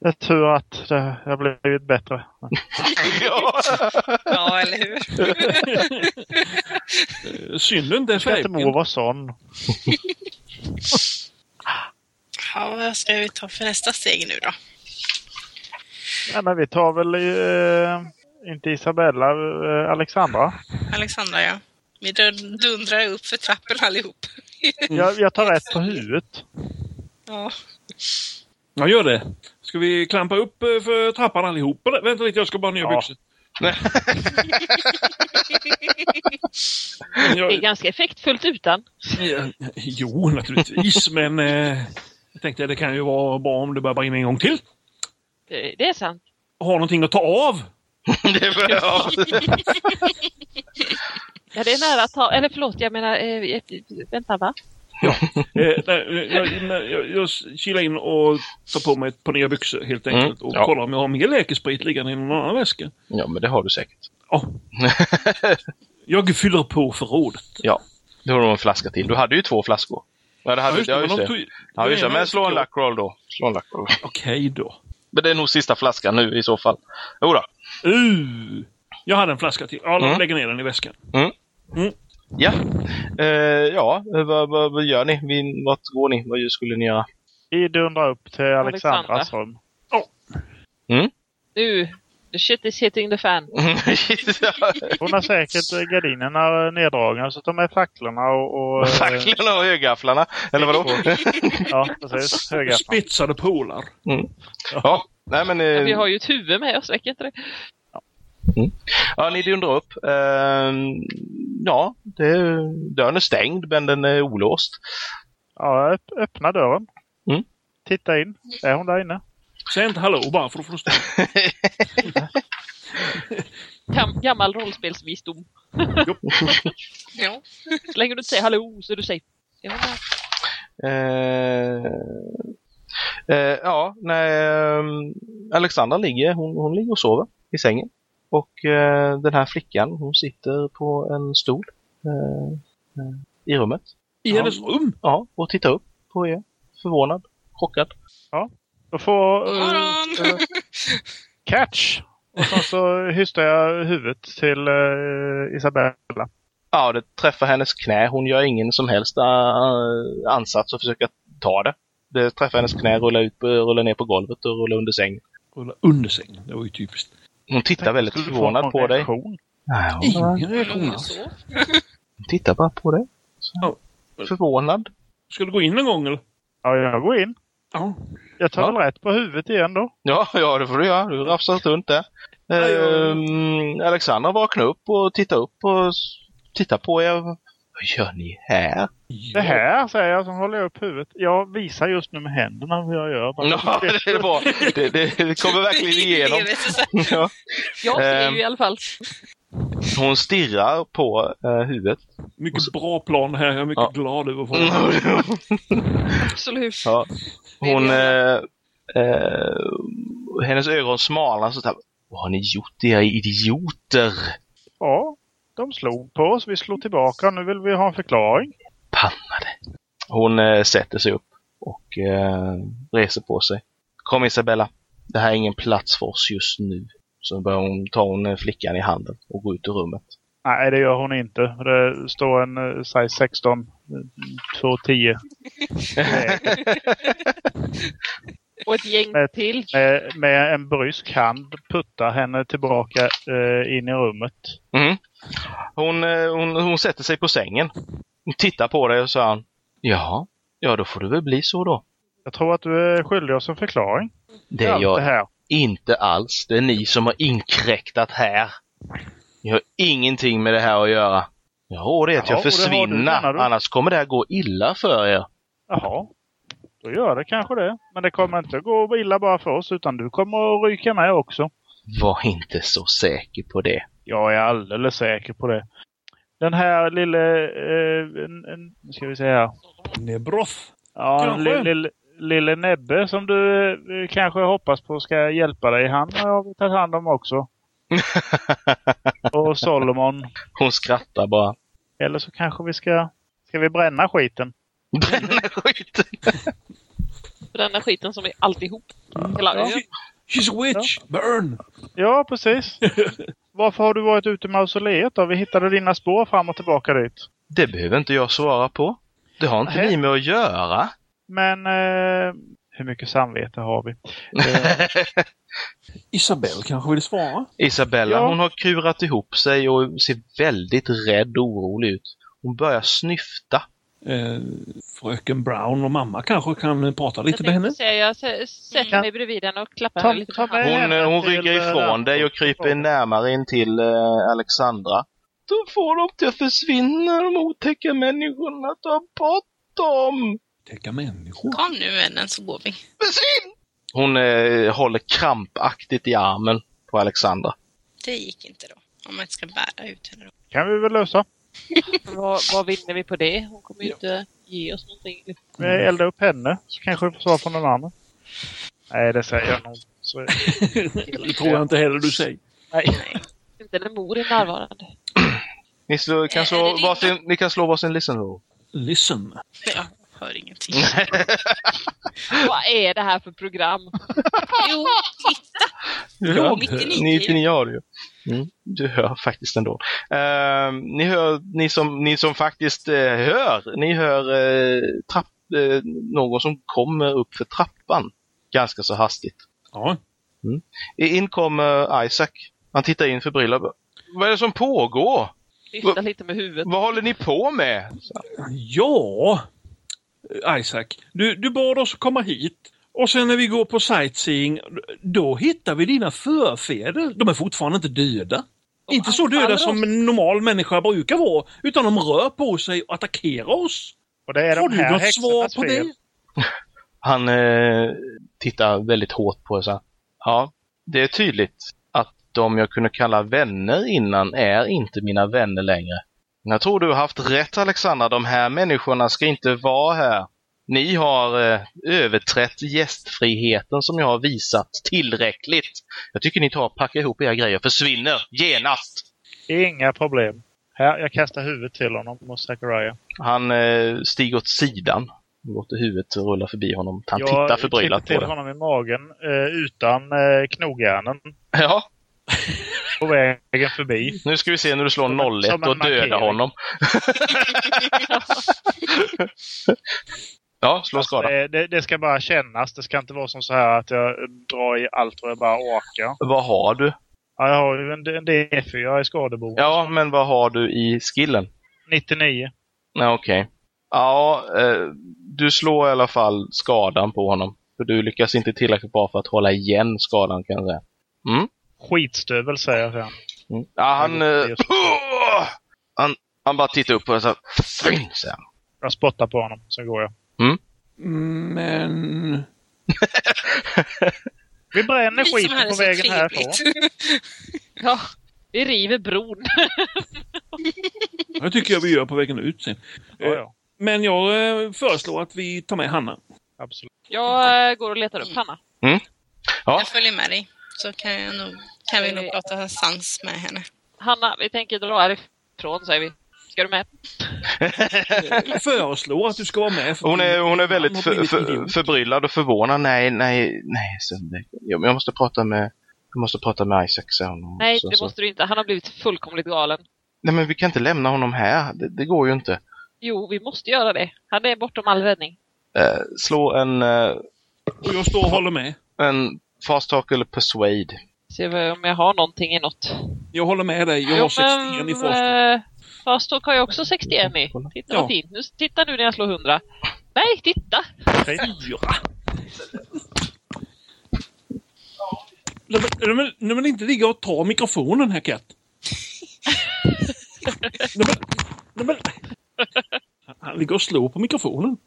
Det är tur att det har blivit bättre. ja. Ja, eller hur? Synd inte är Ska inte mor vara sån? Ja, vad ska vi ta för nästa steg nu då? Nej, men vi tar väl eh, inte Isabella, eh, Alexandra. Alexandra, ja. Vi dun- dundrar upp för trappen allihop. Jag, jag tar rätt på huvudet. Ja. Ja, gör det. Ska vi klampa upp eh, för trappan allihop? Eller? Vänta lite, jag ska bara nya Ja. byxor. Nej. Det är ganska effektfullt utan. jo, naturligtvis, men eh, jag tänkte det kan ju vara bra om det börjar brinna en gång till. Det, det är sant. Ha någonting att ta av. det är bra. Ja. Ja, det är nära att ta... Eller förlåt, jag menar... Eh, eh, vänta, va? Eh, nej, jag, jag, jag, kilar in och tar på mig ett par nya byxor helt enkelt. Mm, och ja. kollar om jag har mer läkesprit liggande i någon annan väska. ja, men det har du säkert. Ja. Jag fyller på förrådet. Ja, det har du en flaska till. Du hade ju två flaskor. Ja, det hade just du. Ja, just de det. tog- Ja, just det. Men slå en luck roll då. Slå en luck roll. Okej då. Men det är nog sista flaskan nu i så fall. Jo då. Uh, jag hade en flaska till. Ja, Mm. lägger ner den i väskan. Ja, eh, ja vad, vad, vad gör ni? Vi, vart går ni? Vad skulle ni göra? Vi dundrar upp till Alexandras Alexandra. rum. Nu, the shit is hitting the fan. Hon har säkert eh, gardinerna neddragna så de är facklorna och... och eh, Facklorna och högafflarna. Eller vadå? Ja, precis. Höga. Spetsade polar. ja, nej men... Men vi Eh, har ju ett huvud med oss, räcker inte det? ja, ni dundrar upp. Eh, ja, det, dörren är stängd men den är olåst. Ja, öpp, öppna dörren. Mm. Titta in. Är hon där inne? Säg inte hallå bara för då får du stå. Gam, gammal rollspelsvisdom. ja. Så länge du inte säger hallå så är du safe. Där? Eh, eh, ja, nej, eh, Alexandra ligger, hon, hon ligger och sover i sängen. Och eh, den här flickan, hon sitter på en stol eh, eh, i rummet. I Ja. hennes rum. Ja, och tittar upp på er. Förvånad, chockad. Då får... Uh, morgon! catch! Och sen så hystar jag huvudet till eh, Isabella. Ja, det träffar hennes knä. Hon gör ingen som helst uh, ansats att försöka ta det. Det träffar hennes knä, rullar, ut, rullar ner på golvet och rullar under sängen. Rulla under sängen. Det var ju typiskt. Hon tittar väldigt förvånad på dig. Nej, Ingen reaktion alls. hon tittar bara på dig. Ja. Förvånad. Ska du gå in en gång eller? Ja, jag går in. Ja. Jag tar Ja. väl rätt på huvudet igen då. Ja, ja det får du göra. Du rafsar runt där. Ehm, Alexandra vaknar upp och tittar upp och tittar på er. Vad gör ni här? Det här säger jag, så håller jag upp huvudet. Jag visar just nu med händerna hur jag gör. Ja, det är bra. Det, det, kommer verkligen igenom. Ja. Jag ser Ehm. ju i alla fall. Hon stirrar på uh, huvudet. Mycket bra plan här. Jag är mycket Ja. glad över vad Absolut. ja. Hon... eh, eh, hennes ögon smalnar så där. Vad har ni gjort era idioter? Ja, de slog på oss. Vi slog tillbaka. Nu vill vi ha en förklaring. Pannade. Hon eh, sätter sig upp och eh, reser på sig. Kom Isabella. Det här är ingen plats för oss just nu. Så börjar hon ta hon eh, flickan i handen och gå ut ur rummet. Nej, det gör hon inte. Det står en uh, size 16, uh, 210. Och ett gäng Med- till. Med, med en brysk hand puttar henne tillbaka eh, in i rummet. Mm. Hon, eh, hon, hon sätter sig på sängen. Hon tittar på dig och sa Ja, ja då får det väl bli så då. Jag tror att du är skyldig oss en förklaring. Det är allt det jag här. Inte alls. Det är ni som har inkräktat här. Ni har ingenting med det här att göra. Ja, det är att Ja, jag har försvinner. du? Annars kommer det här gå illa för er. Jaha. Då gör det kanske det. Men det kommer inte att gå illa bara för oss utan du kommer att ryka med också. Var inte så säker på det. Jag är alldeles säker på det. Den här lille... Eh, en, en, ska vi här. Nebroth. Ja, lille, lille, lille Nebbe som du eh, kanske hoppas på ska hjälpa dig. Han har vi tagit hand om också. Och Solomon. Hon skrattar bara. Eller så kanske vi ska... Ska vi bränna skiten? Bränna skiten. Bränna skiten som är alltihop. Hela Ja. ön. She's a witch! Burn! Ja, precis. Varför har du varit ute i mausoleet då? Vi hittade dina spår fram och tillbaka dit. Det behöver inte jag svara på. Det har inte Nähä. ni med att göra. Men eh, hur mycket samvete har vi? Eh, Isabelle kanske vill svara? Isabella, Ja. hon har kurat ihop sig och ser väldigt rädd och orolig ut. Hon börjar snyfta. Eh, fröken Brown och mamma kanske kan prata lite med henne? säga, jag sä- sätter mig bredvid henne och klappar Ta- henne lite på handen. Hon, hon ryggar eh, ifrån dig och kryper närmare in till eh, Alexandra. Du får dem till att försvinna, de otäcka människorna. Ta bort dem! Täcka människor. Kom nu vännen så går vi. Försvinn! Hon eh, håller krampaktigt i armen på Alexandra. Det gick inte då. Om man inte ska bära ut henne då. kan vi väl lösa. Vad, vad vinner vi på det? Hon kommer ju inte ge oss någonting. Vi eldar upp henne så kanske vi får svar från den andra. Nej, det säger jag nog. Så, Det tror jag inte heller du säger. nej. Inte när mor är närvarande. Ni, slå, kan slå varsin, ni kan slå varsin listen roll. Listen. Jag hör ingenting. Vad är det här för program? Jo, titta! Ja, 99. 99 har du ju. Mm, du hör faktiskt ändå. Uh, ni hör, ni som, ni som faktiskt eh, hör, ni hör eh, trapp, eh, någon som kommer upp för trappan ganska så hastigt. Ja. In kommer Isaac. Han tittar in förbryllad. Vad är det som pågår? Lite med huvudet. Vad håller ni på med? Ja, Isaac. Du, du bad oss komma hit. Och sen när vi går på sightseeing, då hittar vi dina förfäder. De är fortfarande inte döda. inte så döda som oss. en normal människa brukar vara, utan de rör på sig och attackerar oss. Och det är Har de du något svar på fel. det? Han eh, tittar väldigt hårt på sig. Ja, det är tydligt att de jag kunde kalla vänner innan är inte mina vänner längre. Jag tror du har haft rätt Alexandra, de här människorna ska inte vara här. Ni har eh, överträtt gästfriheten som jag har visat tillräckligt. Jag tycker ni tar och packar ihop era grejer och försvinner genast. Inga problem. Här, jag kastar huvudet till honom och Zachariah. Han eh, stiger åt sidan. Låter huvudet rulla förbi honom. Han tittar Jag förbryllat klipper på till det. honom i magen eh, utan eh, knogjärnen Ja, på vägen förbi. nu ska vi se när du slår Som en- 01 som en och dödar honom. ja, slå skada. det, det, det ska bara kännas. Det ska inte vara som så här att jag drar i allt vad jag bara orkar. Vad har du? Ja, jag har ju en, en D4 jag är. Ja, men vad har du i skillen? 99. Nej, okej. Ja, eh, du slår i alla fall skadan på honom. För du lyckas inte tillräckligt bra för att hålla igen skadan kan jag säga. Mm. Skitstövel säger jag sen. Mm. Ja, han, eh, så. han, han bara tittar upp och så här, "Försvinn", säger han. Jag spottar på honom, sen går jag. Men... Vi bränner skiten på så vägen härifrån. Ja, vi river bron. Det tycker jag vi gör på vägen ut sen. Ja, ja. Men jag eh, föreslår att vi tar med Hanna. Absolut. Jag eh, går och letar upp Hanna. Ja, Jag följer med dig. Så kan, jag nog, kan vi nog prata sans med henne. Hanna, vi tänker dra härifrån säger vi. Ska du med? Jag föreslår att du ska vara med. hon är, hon är väldigt för, för, förbryllad och förvånad. Nej, nej, nej. Så, det- jag, jag måste prata med jag måste prata med Isaac, säger hon. Nej, så, det så. måste du inte. Han har blivit fullkomligt galen. Nej men vi kan inte lämna honom här. Det, det går ju inte. Jo, vi måste göra det. Han är bortom all räddning. Eh, slå en, eh, Och jag står och håller med. en fast talk eller persuade. Se om jag har någonting i något. Jag håller med dig. Jag har 61 i fast eh, Fast talk har jag också 61 i. Titta Ja. vad fint. Nu, titta nu när jag slår 100. Nej, titta! Fyra. Nej, men- nej, men- Nej men inte ligga och ta mikrofonen här Kat. Nej, men, nej, men. Han ligger och slår på mikrofonen.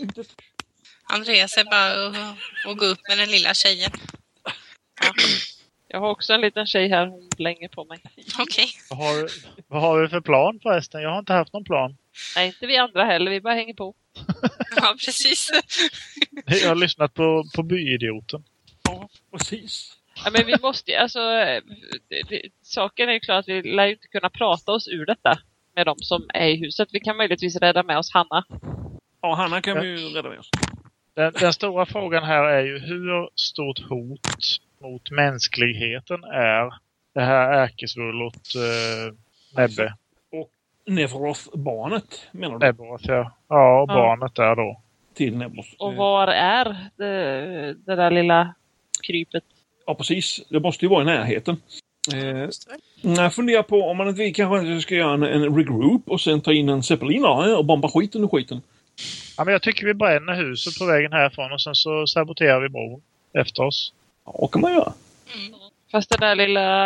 Inte- Han reser bara och, och går upp med den lilla tjejen. Ja, Jag har också en liten tjej här, hon blänger på mig. okej. Vad har, vad har vi för plan förresten? Jag har inte haft någon plan. Nej, inte vi andra heller, vi bara hänger på. Ja, precis. Jag har lyssnat på, på Byidioten. Ja, precis. Ja, men vi måste alltså, eh, det, det, saken är ju klar att vi lär ju inte kunna prata oss ur detta med de som är i huset. Vi kan möjligtvis rädda med oss Hanna. Ja, Hanna kan vi ju rädda med oss. Den, den stora frågan här är ju hur stort hot mot mänskligheten är det här ärkesvullot eh, Nebbe. Nefroth-barnet menar du? Nebberoth, ja. Ja, och Ja. barnet där då. Till Nebros. Och var är det, det där lilla krypet? Ja, precis. Det måste ju vara i närheten. Eh, jag funderar på om man inte vi kanske ska göra en, en regroup och sen ta in en zeppelinare och bomba skiten ur skiten. Ja, men jag tycker vi bränner huset på vägen härifrån och sen så saboterar vi bron efter oss. Ja, kan man göra. Fast det där lilla,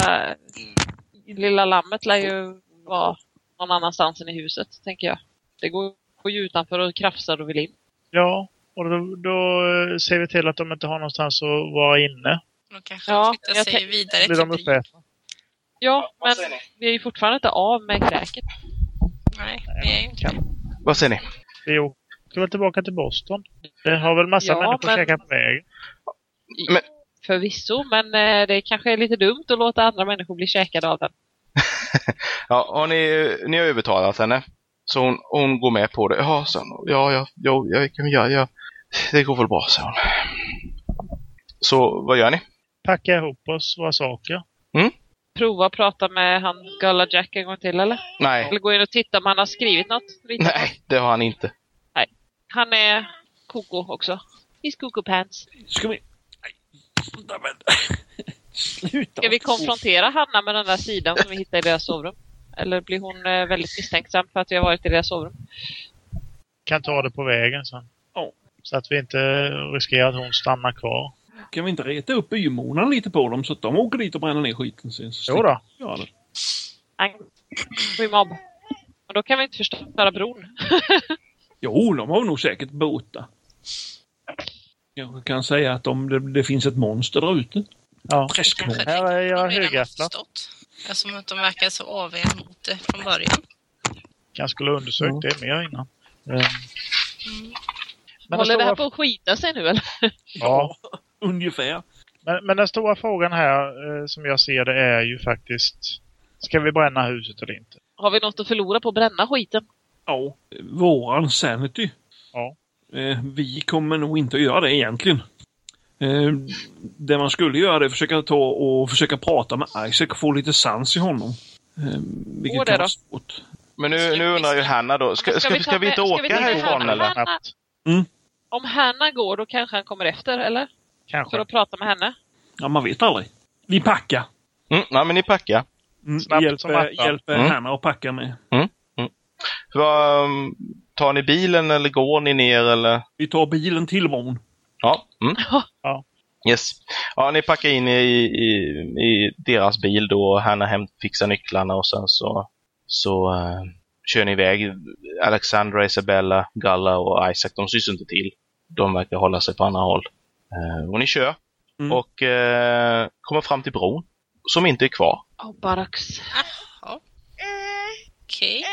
lilla lammet lär ju vara någon annanstans än i huset, tänker jag. Det går går ju utanför och krafsar och vill in. Ja, och då, då eh, ser vi till att de inte har någonstans att vara inne. Då kanske Ja, de flyttar jag sig vidare Blir till de uppätna. Ja, men vi är ju fortfarande inte av med kräket. Nej, det är inte. Vad säger ni? Vi åker väl tillbaka till Boston. Det har väl massa Ja, människor men- käkat på vägen. Men- Förvisso, men eh, det kanske är lite dumt att låta andra människor bli käkade av den. Ja, har ni, ni har övertalat henne. Så hon, hon går med på det. Ja, så, ja, ja, ja, ja, kan vi göra, ja. Det går väl bra, sa hon. Så vad gör ni? Packa ihop oss våra saker. Prova att prata med han Galla Jack en gång till, eller? Nej, Eller gå in och titta om han har skrivit något. ritat något. nej, det har han inte. Han är koko också. He's koko pants. Ska vi... Nej, sluta. Ska vi konfrontera Hanna med den där sidan som vi hittade i deras sovrum? Eller blir hon eh, väldigt misstänksam för att vi har varit i deras sovrum? Kan ta det på vägen sen. Ja. Så att vi inte riskerar att hon stannar kvar. Kan vi inte reta upp bymornan lite på dem så att de åker dit och bränner ner skiten sen? Så Jo då. Ja, det. Angry mob. Och då kan vi inte förstöra bron. Jo, de har nog säkert båtar. Jag kan säga att om det, det finns ett monster där ute. Ja. Träskmål. Här är jag de förstått. Eftersom att de verkar så aviga mot det från början. Kanske skulle ha undersökt det mer innan. Eh, Mm. Men, Håller det här på att skita sig nu eller? ja, Ungefär. men, men den stora frågan här eh, som jag ser det är ju faktiskt Ska vi bränna huset eller inte? Har vi något att förlora på att bränna skiten? Ja, våran sanity. Ja. Eh, vi kommer nog inte att göra det egentligen. Eh, det man skulle göra är att försöka ta och försöka prata med Isaac och få lite sans i honom. Eh, vilket kan vara svårt. Men nu, nu undrar ju Hanna då. Ska, ska, ska vi, ska ta vi inte ska åka härifrån eller? Hanna? Snabbt. Om Hanna går då kanske han kommer efter, eller? För Kanske. att prata med henne? Ja, man vet aldrig. Vi packar. Mm, nej, men ni packar. Mm, Snabbt hjälper hjälper Mm. Hanna att packa med. Vad, um, tar ni bilen eller går ni ner eller? Vi tar bilen till bron. Ja. Mm. Ja. Yes. Ja, ni packar in i, i, i deras bil då. Hanna hem, fixar nycklarna och sen så, så eh, kör ni iväg. Alexandra, Isabella, Galla och Isaac, de syns inte till. De verkar hålla sig på andra håll. Eh, och ni kör Mm. och eh, kommer fram till bron som inte är kvar. Åh, Baraks. Okej.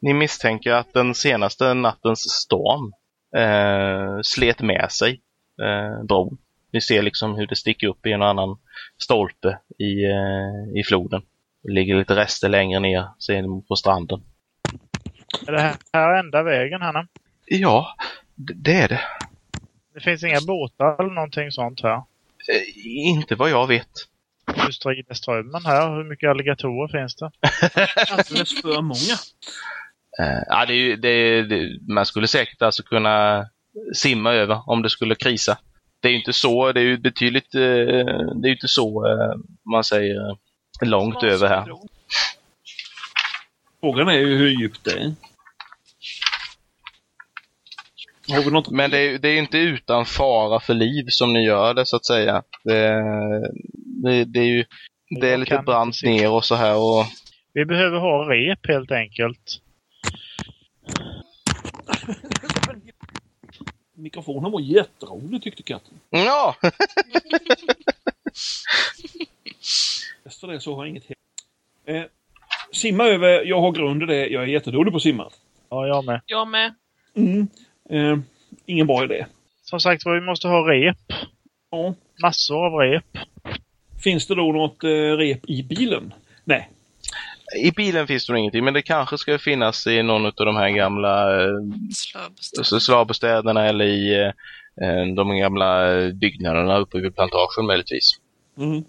Ni misstänker att den senaste nattens storm eh, slet med sig eh, bron. Ni ser liksom hur det sticker upp i en annan stolpe i, eh, i floden. Det ligger lite rester längre ner ser ni på stranden. Är det här, här enda vägen, Hanna? Ja, det är det. Det finns inga båtar eller någonting sånt här. Eh, inte vad jag vet. Hur strider strömmen här? Hur mycket alligatorer finns det? Alldeles för många. Eh, ja, det är, ju- det, är- det, man skulle säkert alltså kunna simma över om det skulle krisa. Det är ju inte så, det är ju betydligt, eh, det är ju inte så, eh, man säger, långt över här. Frågan är ju hur djupt det är. Har vi något? Men det är, det är ju inte utan fara för liv som ni gör det så att säga. Det, det, det är ju det är lite brant ner och så här och Vi behöver ha rep helt enkelt. Mikrofonen var jätterolig tyckte katten. ja, Efter det så har jag inget eh, Simma över, jag har grund i det. Jag är jättedålig på att simma. Ja, jag med. Jag med. Mm. Eh, ingen bra idé. Som sagt vi måste ha rep. Ja. Massor av rep. Finns det då något eh, rep i bilen? Nej. i bilen finns det nog ingenting men det kanske ska finnas i någon av de här gamla eh, Slavbestämd. slavbostäderna eller i eh, de gamla eh, byggnaderna uppe vid plantagen möjligtvis. Mm.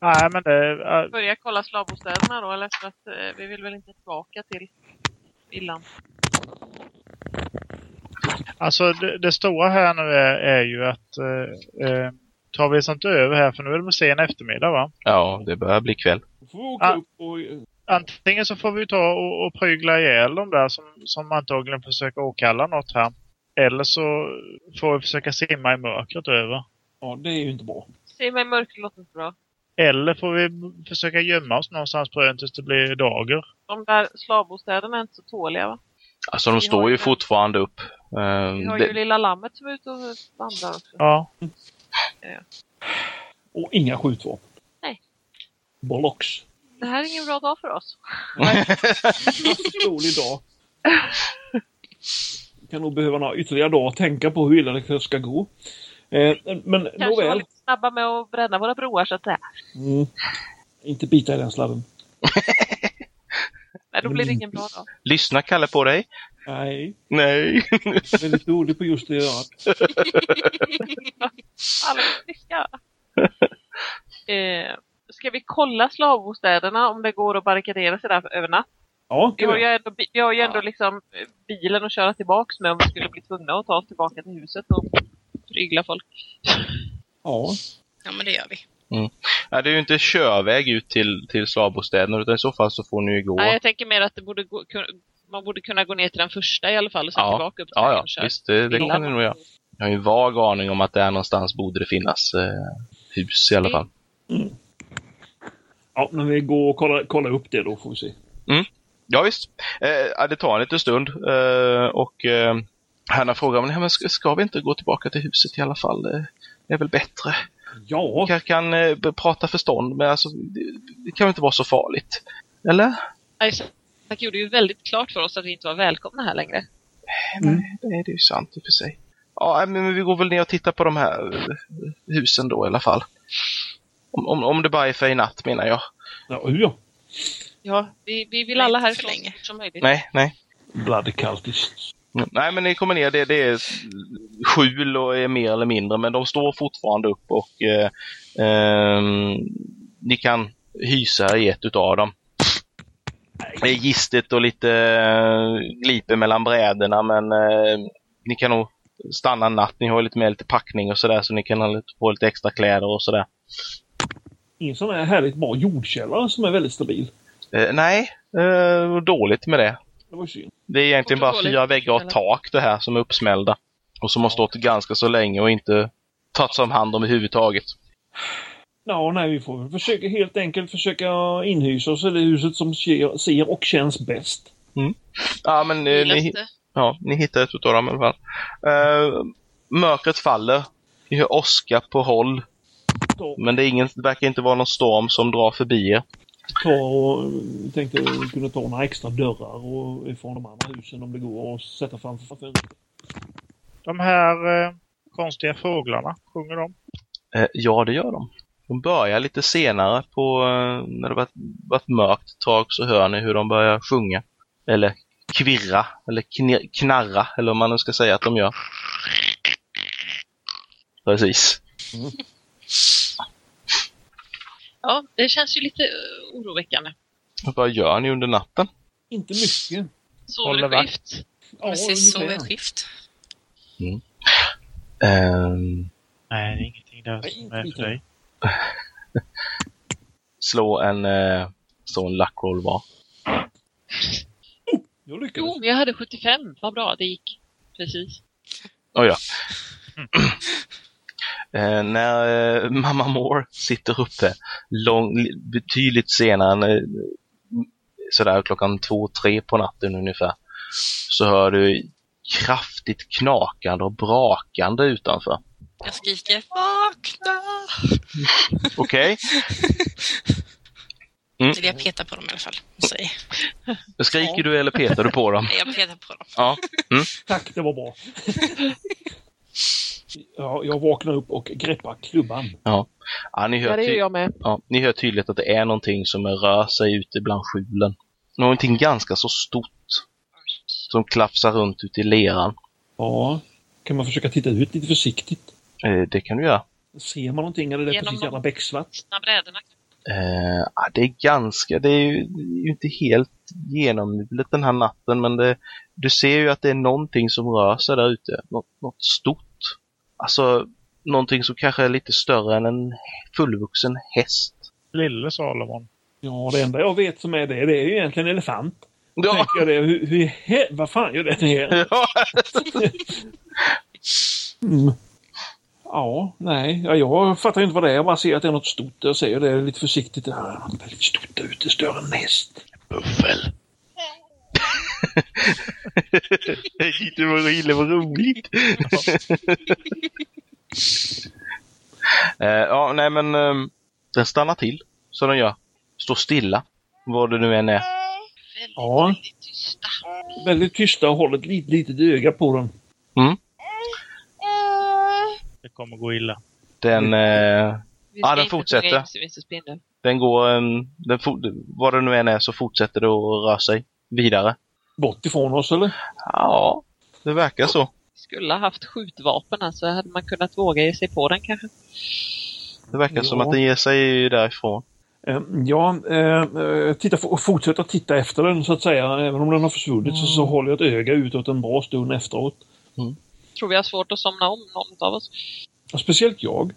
Nej, men det... äh, Börja kolla slavbostäderna då, eller för att eh, vi vill väl inte tillbaka till villan. Alltså det, det stora här nu är, är ju att eh, eh, tar vi sånt över här, för nu är det sen eftermiddag va? Ja, det börjar bli kväll. Ah. Antingen så får vi ta och, och prygla ihjäl dem där som, som antagligen försöker åkalla något här. Eller så får vi försöka simma i mörkret över. Ja, det är ju inte bra. Se mig mörker låter inte bra. Eller får vi försöka gömma oss någonstans på ön tills det blir dager. De där slavbostäderna är inte så tåliga va? Alltså de Vi står har ju ju- fortfarande upp. Eh, Vi har ju det, lilla lammet som är ute och vandrar också. Ja. Och inga skjutvapen. Nej. Bollocks. Det här är ingen bra dag för oss. Nej. Dålig dag. Kan nog behöva några ytterligare dagar att tänka på hur illa det ska gå. Eh, men Kanske nåväl. lite snabba med att bränna våra broar så att säga. Mm. Inte bita i den sladden. Nej, då blir det ingen bra dag. lyssna Kalle på dig. Nej, Nej. väldigt dålig på just det jag gör. Friska. Eh, ska vi kolla slavbostäderna om det går att barrikadera sig där över natt? Ja, Vi har ju vi. ändå, vi har ju ändå liksom eh, bilen att köra tillbaks med om vi skulle bli tvungna att ta oss tillbaka till huset och prygla folk. ja. Ja, men det gör vi. Ja, det är ju inte körväg ut till, till slavbostäderna utan i så fall så får ni ju gå. Nej, jag tänker mer att det borde gå, man borde kunna gå ner till den första i alla fall och sen Ja. tillbaka upp till Ja, ja, visst det, det kan ni nog göra. Jag har ju en vag aning om att där någonstans borde det finnas eh, hus i alla fall. ja, men vi går och kollar, kollar upp det då får vi se. Ja, visst. Eh, ja, det tar en liten stund eh, och eh, Hanna frågar men, men ska, ska vi inte gå tillbaka till huset i alla fall? Det är väl bättre. Ja, Jag kan eh, prata förstånd men alltså, det, det kan väl inte vara så farligt? Eller? Isaac gjorde ju väldigt klart för oss att vi inte var välkomna här längre. Nej, nej, det är ju sant i och för sig. Ja, men men vi går väl ner och tittar på de här eh, husen då i alla fall. Om, om, om det bara är för i natt menar jag. ja, ja. Ja, vi, vi vill alla inte här för så länge. som möjligt. Nej, nej. Bloodcultist. Mm, Nej, men ni kommer ner. Det, det är skjul och är mer eller mindre, men de står fortfarande upp och eh, ehm, ni kan hysa i ett utav dem. Det är gistet och lite eh, gliper mellan brädorna, men eh, ni kan nog stanna en natt. Ni har lite med lite packning och sådär, så ni kan ha lite, få lite extra kläder och sådär. Ingen sån här härligt bra jordkällare som är väldigt stabil. Eh, nej, eh, dåligt med det. Det. Det är egentligen bara fyra väggar och tak det här som är uppsmällda. Och som har stått ganska så länge och inte tagits om hand om överhuvudtaget. Ja, nej, vi får försöka helt enkelt försöka inhysa oss i det huset som ser, ser och känns bäst. Ja, men eh, ni, ja, ni hittar ett utav dem i alla fall. Eh, mörkret faller. Ni hör åska på håll. Men det, är ingen, det verkar inte vara någon storm som drar förbi er. ta och vi tänkte vi kunde ta några extra dörrar och ifrån de andra husen om det går och sätta framför fönstret. De här eh, konstiga fåglarna, sjunger de? Eh, ja, det gör de. De börjar lite senare på, eh, när det varit, varit mörkt ett tag så hör ni hur de börjar sjunga. Eller kvirra, eller kni- knarra, eller om man nu ska säga att de gör. Precis. Ja, det känns ju lite eh, oroväckande. Vad gör ni under natten? Inte mycket. Sover skift. Ja, Precis, ungefär. Sovskift. Ehm, Nej, det är ingenting där Nej, som är för dig. slå en uh, sån luckroll var. Jag lyckades. Jo, men jag hade 75. Vad bra det gick. Precis. Oh, ja. Eh, när eh, mamma Moore sitter uppe lång, betydligt senare än eh, sådär klockan två, tre på natten ungefär så hör du kraftigt knakande och brakande utanför. Jag skriker vakna! Okej, Mm. Jag petar på dem i alla fall. säger. skriker du eller petar du på dem? Jag petar på dem. Ja. Tack, det var bra. Ja, jag vaknar upp och greppar klubban. Ja, ni, hör Ja, det gör ty- jag med. ja, ni hör tydligt att det är någonting som rör sig ute bland skjulen. Någonting ganska så stort som klafsar runt ute i leran. Ja, kan man försöka titta ut lite försiktigt? Eh, det kan du göra. Ser man någonting eller är det Genom precis jävla becksvart? Eh, det är ganska, det är ju, det är ju inte helt genommulet den här natten men det, du ser ju att det är någonting som rör sig där ute. Något, något stort. Alltså någonting som kanske är lite större än en fullvuxen häst. Lille Salomon. Ja, det enda jag vet som är det, det är ju egentligen en elefant. Ja, jag det, hur, hur, he, vad fan gör den här? ja. Mm. Ja, nej, ja, jag fattar inte vad det är. Jag bara ser att det är något stort. Jag säger det lite försiktigt. Det är något väldigt stort där ute, större än häst. Buffel. det var, det var roligt. Eh, ja, nej men ehm, den stannar till, så den gör. Står stilla, vad det nu än är. Väldigt, Ja. väldigt tysta. Väldigt tysta och håller ett litet, litet öga på den. Det kommer gå illa. Den, eh, Vi Ja, den fortsätter. den går, ehm, den for, vad det nu än är så fortsätter det att röra sig vidare. Bort ifrån oss eller? Ja, det verkar så. Skulle ha haft skjutvapen här så hade man kunnat våga ge sig på den kanske. Det verkar som Ja. att den ger sig därifrån. Eh, Ja, eh, eh, titta, och fortsätta titta efter den så att säga. Även om den har försvunnit så, så håller jag ett öga utåt en bra stund efteråt. Tror vi har svårt att somna om, någon av oss. Ja, speciellt jag.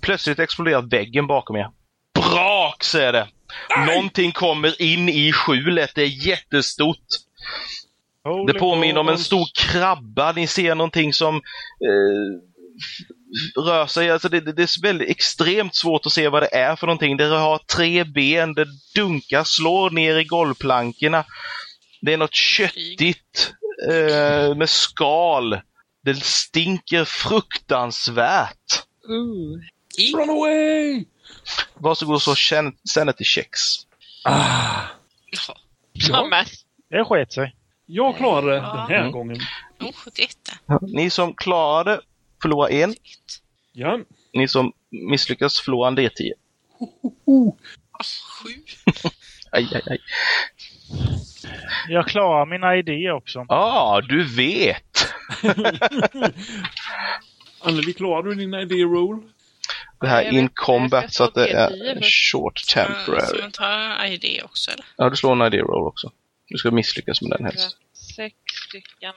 Plötsligt exploderar väggen bakom er. Brak, säger det. Någonting kommer in i skjulet. Det är jättestort. Holy Det påminner om en stor krabba. Ni ser någonting som eh, rör sig. Alltså det, det, det är väldigt extremt svårt att se vad det är för någonting. Det har tre ben, det dunkar, slår ner i golvplankorna. Det är något köttigt eh, med skal. Det stinker fruktansvärt. Uh. I. Run away! Varsågod så känn- sanity checks. Ah. Ja. Det sket sig. jag klarade det den här Mm. gången. Oh, 71. Ni som klarade förlorar en. Ja. Ni som misslyckas förlorar en D10. Oh, sju. Aj, aj, aj. Jag klarar mina idéer också. Ja, ah, du vet. Anneli, klarade du din idé roll? Det här in combat ska så att det är D10 först. short temporary. man tar ID också eller? Ja, du slår en idé roll också. Du ska misslyckas med den helst. Sex stycken.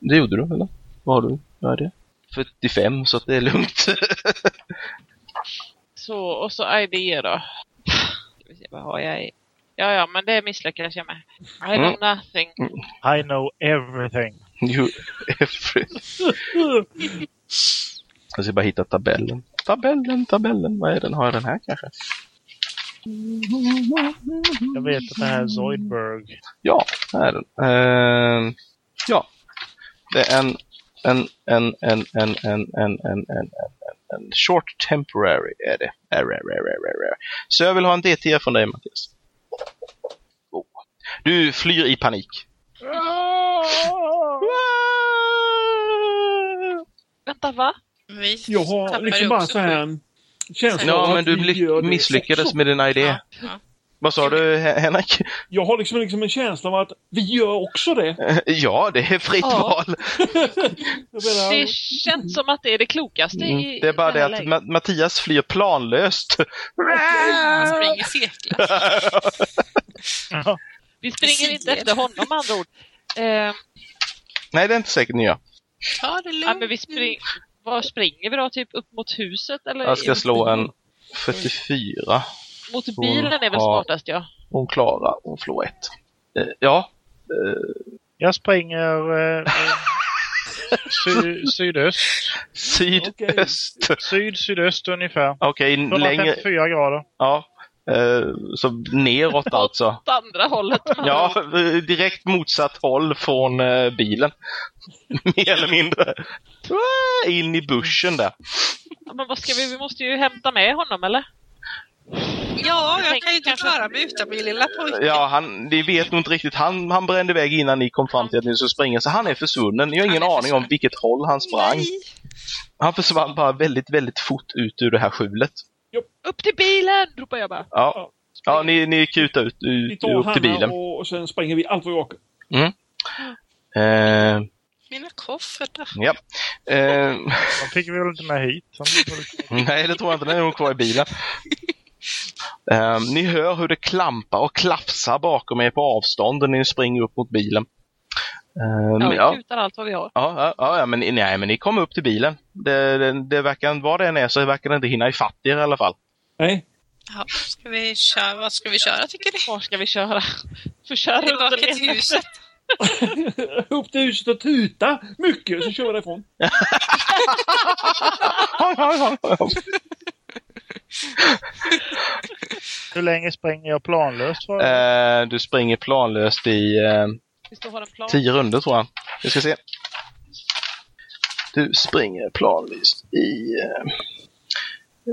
Det gjorde du, eller? Vad har du? Vad är det? 45, så att det är lugnt. Så, och så idéer då. Ska se, vad har jag i? Ja, ja, men det misslyckades jag med. I know nothing. I know everything. you every... Jag ska bara hitta tabellen. Tabellen, tabellen. Vad är den? Har jag den här kanske? Jag vet att det här är Zoidberg. Ja, här är den. Ehm, ja. Det är en, en, en, en, en, en, en, en, en, en, en, en short temporary är det. Är, är, är, är, är, är. Så jag vill ha en D10 från dig Mattias. Oh. Du flyr i panik. Vänta, va? Vi Jag har liksom bara så här en känsla Ja, men du misslyckades med din idé. Ja, ja. Vad sa du Hen- Henrik? Jag har liksom, liksom en känsla av att vi gör också det. Ja, det är fritt Ja. val. Det känns som att det är det klokaste i Mm. Det är bara i det att. Ma- Mattias flyr planlöst. Han springer cirklar. Ja. Vi springer inte efter honom med andra ord. Eh, Nej, det är inte säkert ni gör. Ta det lugnt. ja, men vi spring, var springer vi då? Typ upp mot huset? Eller Jag ska slå en 44. Mot bilen är väl smartast ja. Hon klarar, hon slår ett. Eh, Ja, Jag springer eh, sy, sydöst. sydöst. Syd, sydöst ungefär. Okej, längre. 154 grader. Ja. Eh, Så neråt alltså. Åt andra hållet. Ja, eh, direkt motsatt håll från eh, bilen. Mer eller mindre. Ah, In i buschen där. Men vad ska vi? Vi måste ju hämta med honom eller? Ja, jag kan ju inte kanske- klara mig utan min lilla pojke. Ja, han, ni vet nog inte riktigt. Han, han brände iväg innan ni kom fram till att ni skulle springa, så han är försvunnen. Ni har ingen aning om vilket håll han sprang. Nej. Han försvann bara väldigt, väldigt fort ut ur det här skjulet. Upp till bilen! ropar jag bara. Ja, ja ni, ni kutar ut, ut upp till bilen. och, och sen springer vi allt vad vi orkar. Eh, Mina koffertar. ja. Eh, De fick vi väl inte med hit. Nej, det tror jag inte. Den är nog kvar i bilen. Eh, ni hör hur det klampar och klafsar bakom er på avstånd när ni springer upp mot bilen. Eh, Ja, vi ja, kutar allt vad vi har. Ja, ja, ja, men, nej, men ni kommer upp till bilen. Det, det, det verkar, vad det än är så verkar det inte hinna ifatt er i alla fall. Nej, Ja, ska vi köra, vad ska vi köra tycker du? Var ska vi köra? Får köra Tillbaka till huset. upp till huset och tuta mycket så kör vi därifrån. Hur länge springer jag planlöst? För? Eh, du springer planlöst i eh, plan. tio runder tror jag. Vi ska se. Du springer planlöst i... Eh,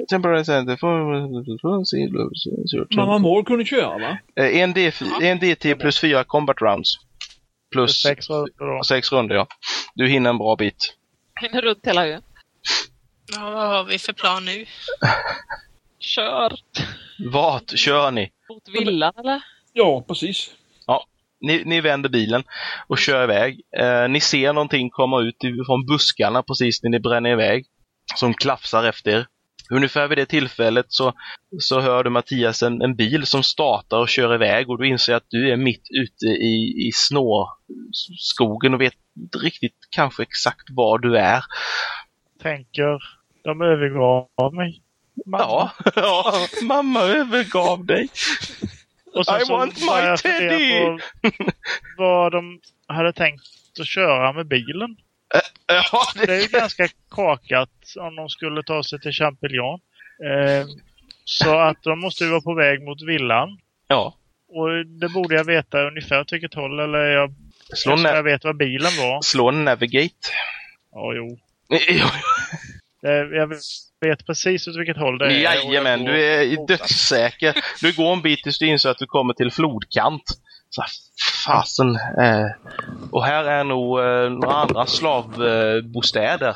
Temporary center for... Mamma Mål kunde köra va? Eh, En, D, en D10 plus fyra combat rounds. Plus Sex runder sex runder, ja. Du hinner en bra bit. Hinner runt hela ön. Ja, vad har vi för plan nu? Kör! Vart kör ni? Mot villan eller? Ja, precis. Ni, ni vänder bilen och kör iväg. Eh, ni ser någonting komma ut från buskarna precis när ni bränner iväg. Som klafsar efter er. Ungefär vid det tillfället så, så hör du Mattias en, en bil som startar och kör iväg och du inser att du är mitt ute i, i snårskogen och vet inte riktigt kanske exakt var du är. Tänker, de övergav mig. Mamma. Ja, ja mamma övergav dig. Och sen I så want my jag teddy! på vad de hade tänkt att köra med bilen. Ja, Det är ju ganska kakat om de skulle ta sig till Champignon. Eh, så att de måste ju vara på väg mot villan. ja. Och det borde jag veta ungefär åt vilket håll. Eller jag, Slå, na- jag vet vad bilen var. slå navigate. Ja, jo. Det, jag vet precis åt vilket håll det är. Jajamän, du är dödssäker. Du går en bit tills du inser att du kommer till flodkant. Så här, fasen. Eh, och här är nog eh, några andra slavbostäder.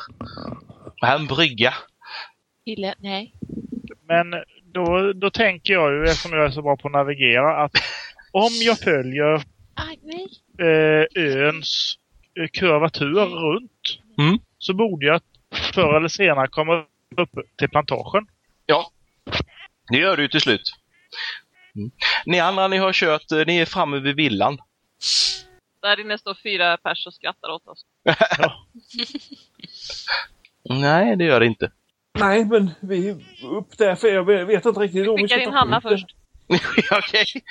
Och här är en brygga. Ille? Nej. Men då, då tänker jag ju, eftersom jag är så bra på att navigera, att om jag följer eh, öns eh, kurvatur runt Mm. så borde jag förr eller senare komma upp till plantagen. Ja, det gör du ju till slut. Mm. Ni andra, ni har kört, eh, ni är framme vid villan. Där inne står fyra pers och skrattar åt oss. Nej, det gör det inte. Nej, men vi är upp där för jag vet inte riktigt om vi Skickar ska in ta Hanna skjut det. först. Okej.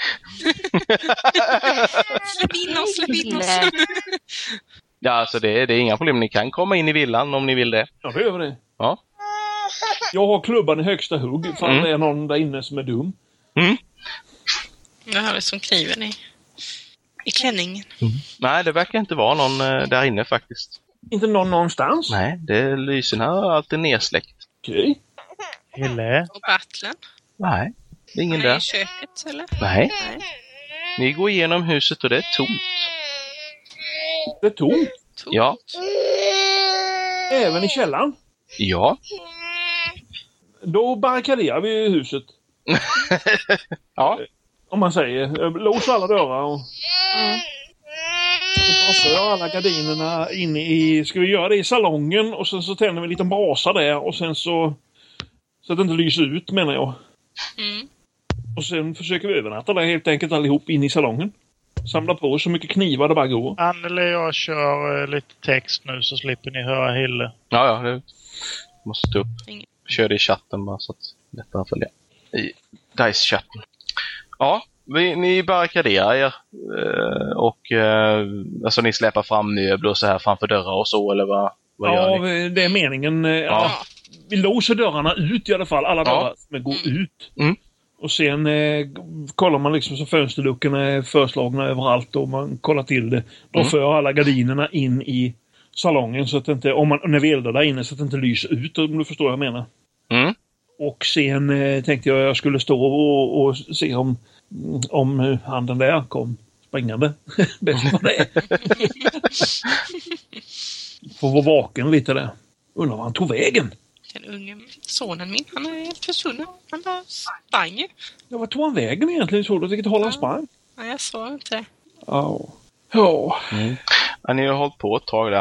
Släpp in oss, släpp in oss. Ja, alltså det, det är inga problem. Ni kan komma in i villan om ni vill det. Ja, det gör det. Ja. Jag har klubban i högsta hugg ifall Mm. det är någon där inne som är dum. Nu har vi som kniven i, i klänningen. Nej, det verkar inte vara någon eh, där inne faktiskt. Inte någon någonstans. Nej, det, lyserna är alltid nedsläckt. Okej. Hille. Och battlen. Nej, det är ingen är där. i köket, eller? Nej, Nej. ni går igenom huset och det är tomt. Det är tomt. Tomt. Ja, Även i källaren. ja, Då barrikaderar vi huset. ja. Om man säger. Lås alla dörrar och, Mm. och alla gardinerna in i... Ska vi göra det i salongen och sen så tänder vi en liten brasa där och sen så... Så att det inte lyser ut menar jag. Mm. Och sen försöker vi övernatta där helt enkelt allihop in i salongen. Samla på så mycket knivar det bara går. Anneli och jag kör eh, lite text nu så slipper ni höra Hille. Ja, ja. Det måste ta upp. Kör det i chatten bara så att det är lättare att följa. I DICE-chatten. Ja, vi, ni barrikaderar er. Eh, och eh, alltså ni släpar fram möbler och så här framför dörrar och så, eller vad, vad gör Ja, ni? det är meningen. eh, Ja. Ja. Vi låser dörrarna ut i alla fall. Alla Ja. dörrar som går ut. Mm. Och sen eh, kollar man liksom så fönsterluckorna är förslagna överallt och man kollar till det. Då Mm. för alla gardinerna in i salongen så att det inte, om man, när vi eldar där inne så att det inte lyser ut om du förstår vad jag menar. Mm. Och sen eh, tänkte jag jag skulle stå och, och se om, om han den där kom springande. Bäst vad det är. Får vara vaken lite där. Undrar var han tog vägen. Den unge sonen min, han är helt försvunnen. Han bara sprang. Ja, vad tog han vägen egentligen? Såg du vilket håll han sprang? Nej, jag såg inte. Ja. Ja. Ja, ni har hållit på ett tag där.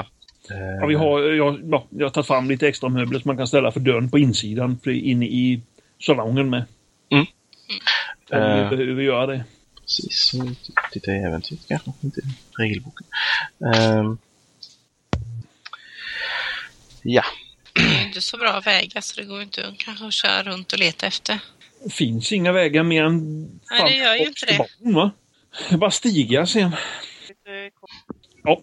Eh, ja vi har, jag, ja, jag har tagit fram lite extra möbler som man kan ställa för dörren på insidan. För inne i salongen med. Mm. Om Eh. vi behöver göra det. Precis, titta i äventyr kanske, inte regelboken. Ehm. ja, Det är inte så bra vägar så det går inte kanske att köra runt och leta efter. Det finns inga vägar mer än... Nej, det gör ju inte det. Va? Det är bara stiga sen. Ja.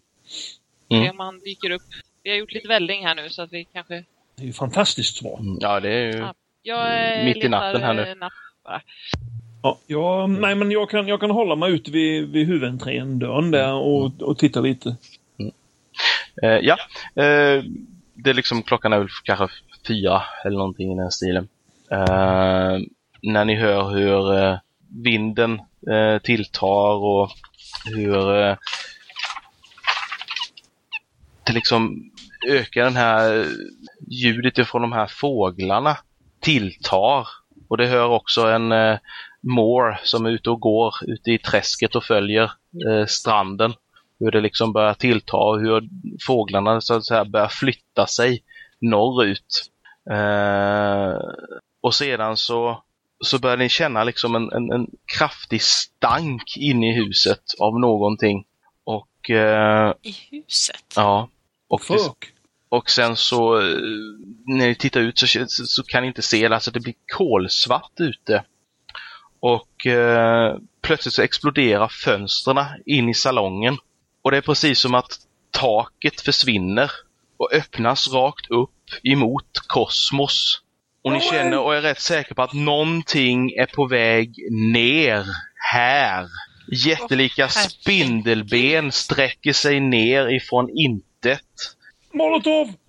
Mm. Han dyker upp. Vi har gjort lite välling här nu så att vi kanske... Det är ju fantastiskt svar. mm, ja det är ju... Ja. Jag Mitt i natten här nu. eh, Natt bara. Ja, ja, nej men jag kan, jag kan hålla mig ute vid, vid huvudentrén, dörren där och, och titta lite. Eh, ja, eh, det är liksom klockan är väl kanske fyra eller någonting i den stilen. Uh, när ni hör hur uh, vinden uh, tilltar och hur uh, det liksom ökar den här ljudet ifrån de här fåglarna tilltar. Och det hör också en uh, mår som är ute och går ute i träsket och följer stranden hur det liksom börjar tillta och hur fåglarna så att säga börjar flytta sig norrut. Eh, och sedan så, så börjar ni känna liksom en, en, en kraftig stank inne i huset av någonting. Och eh, I huset. ja, och, det, och sen så eh, när ni tittar ut så, så, så kan ni inte se alltså det blir kolsvart ute. Och eh, plötsligt så exploderar fönstren in i salongen. Och det är precis som att taket försvinner och öppnas rakt upp emot kosmos. Och ni känner och är rätt säkra på att någonting är på väg ner här. Jättelika spindelben sträcker sig ner ifrån intet. Molotov!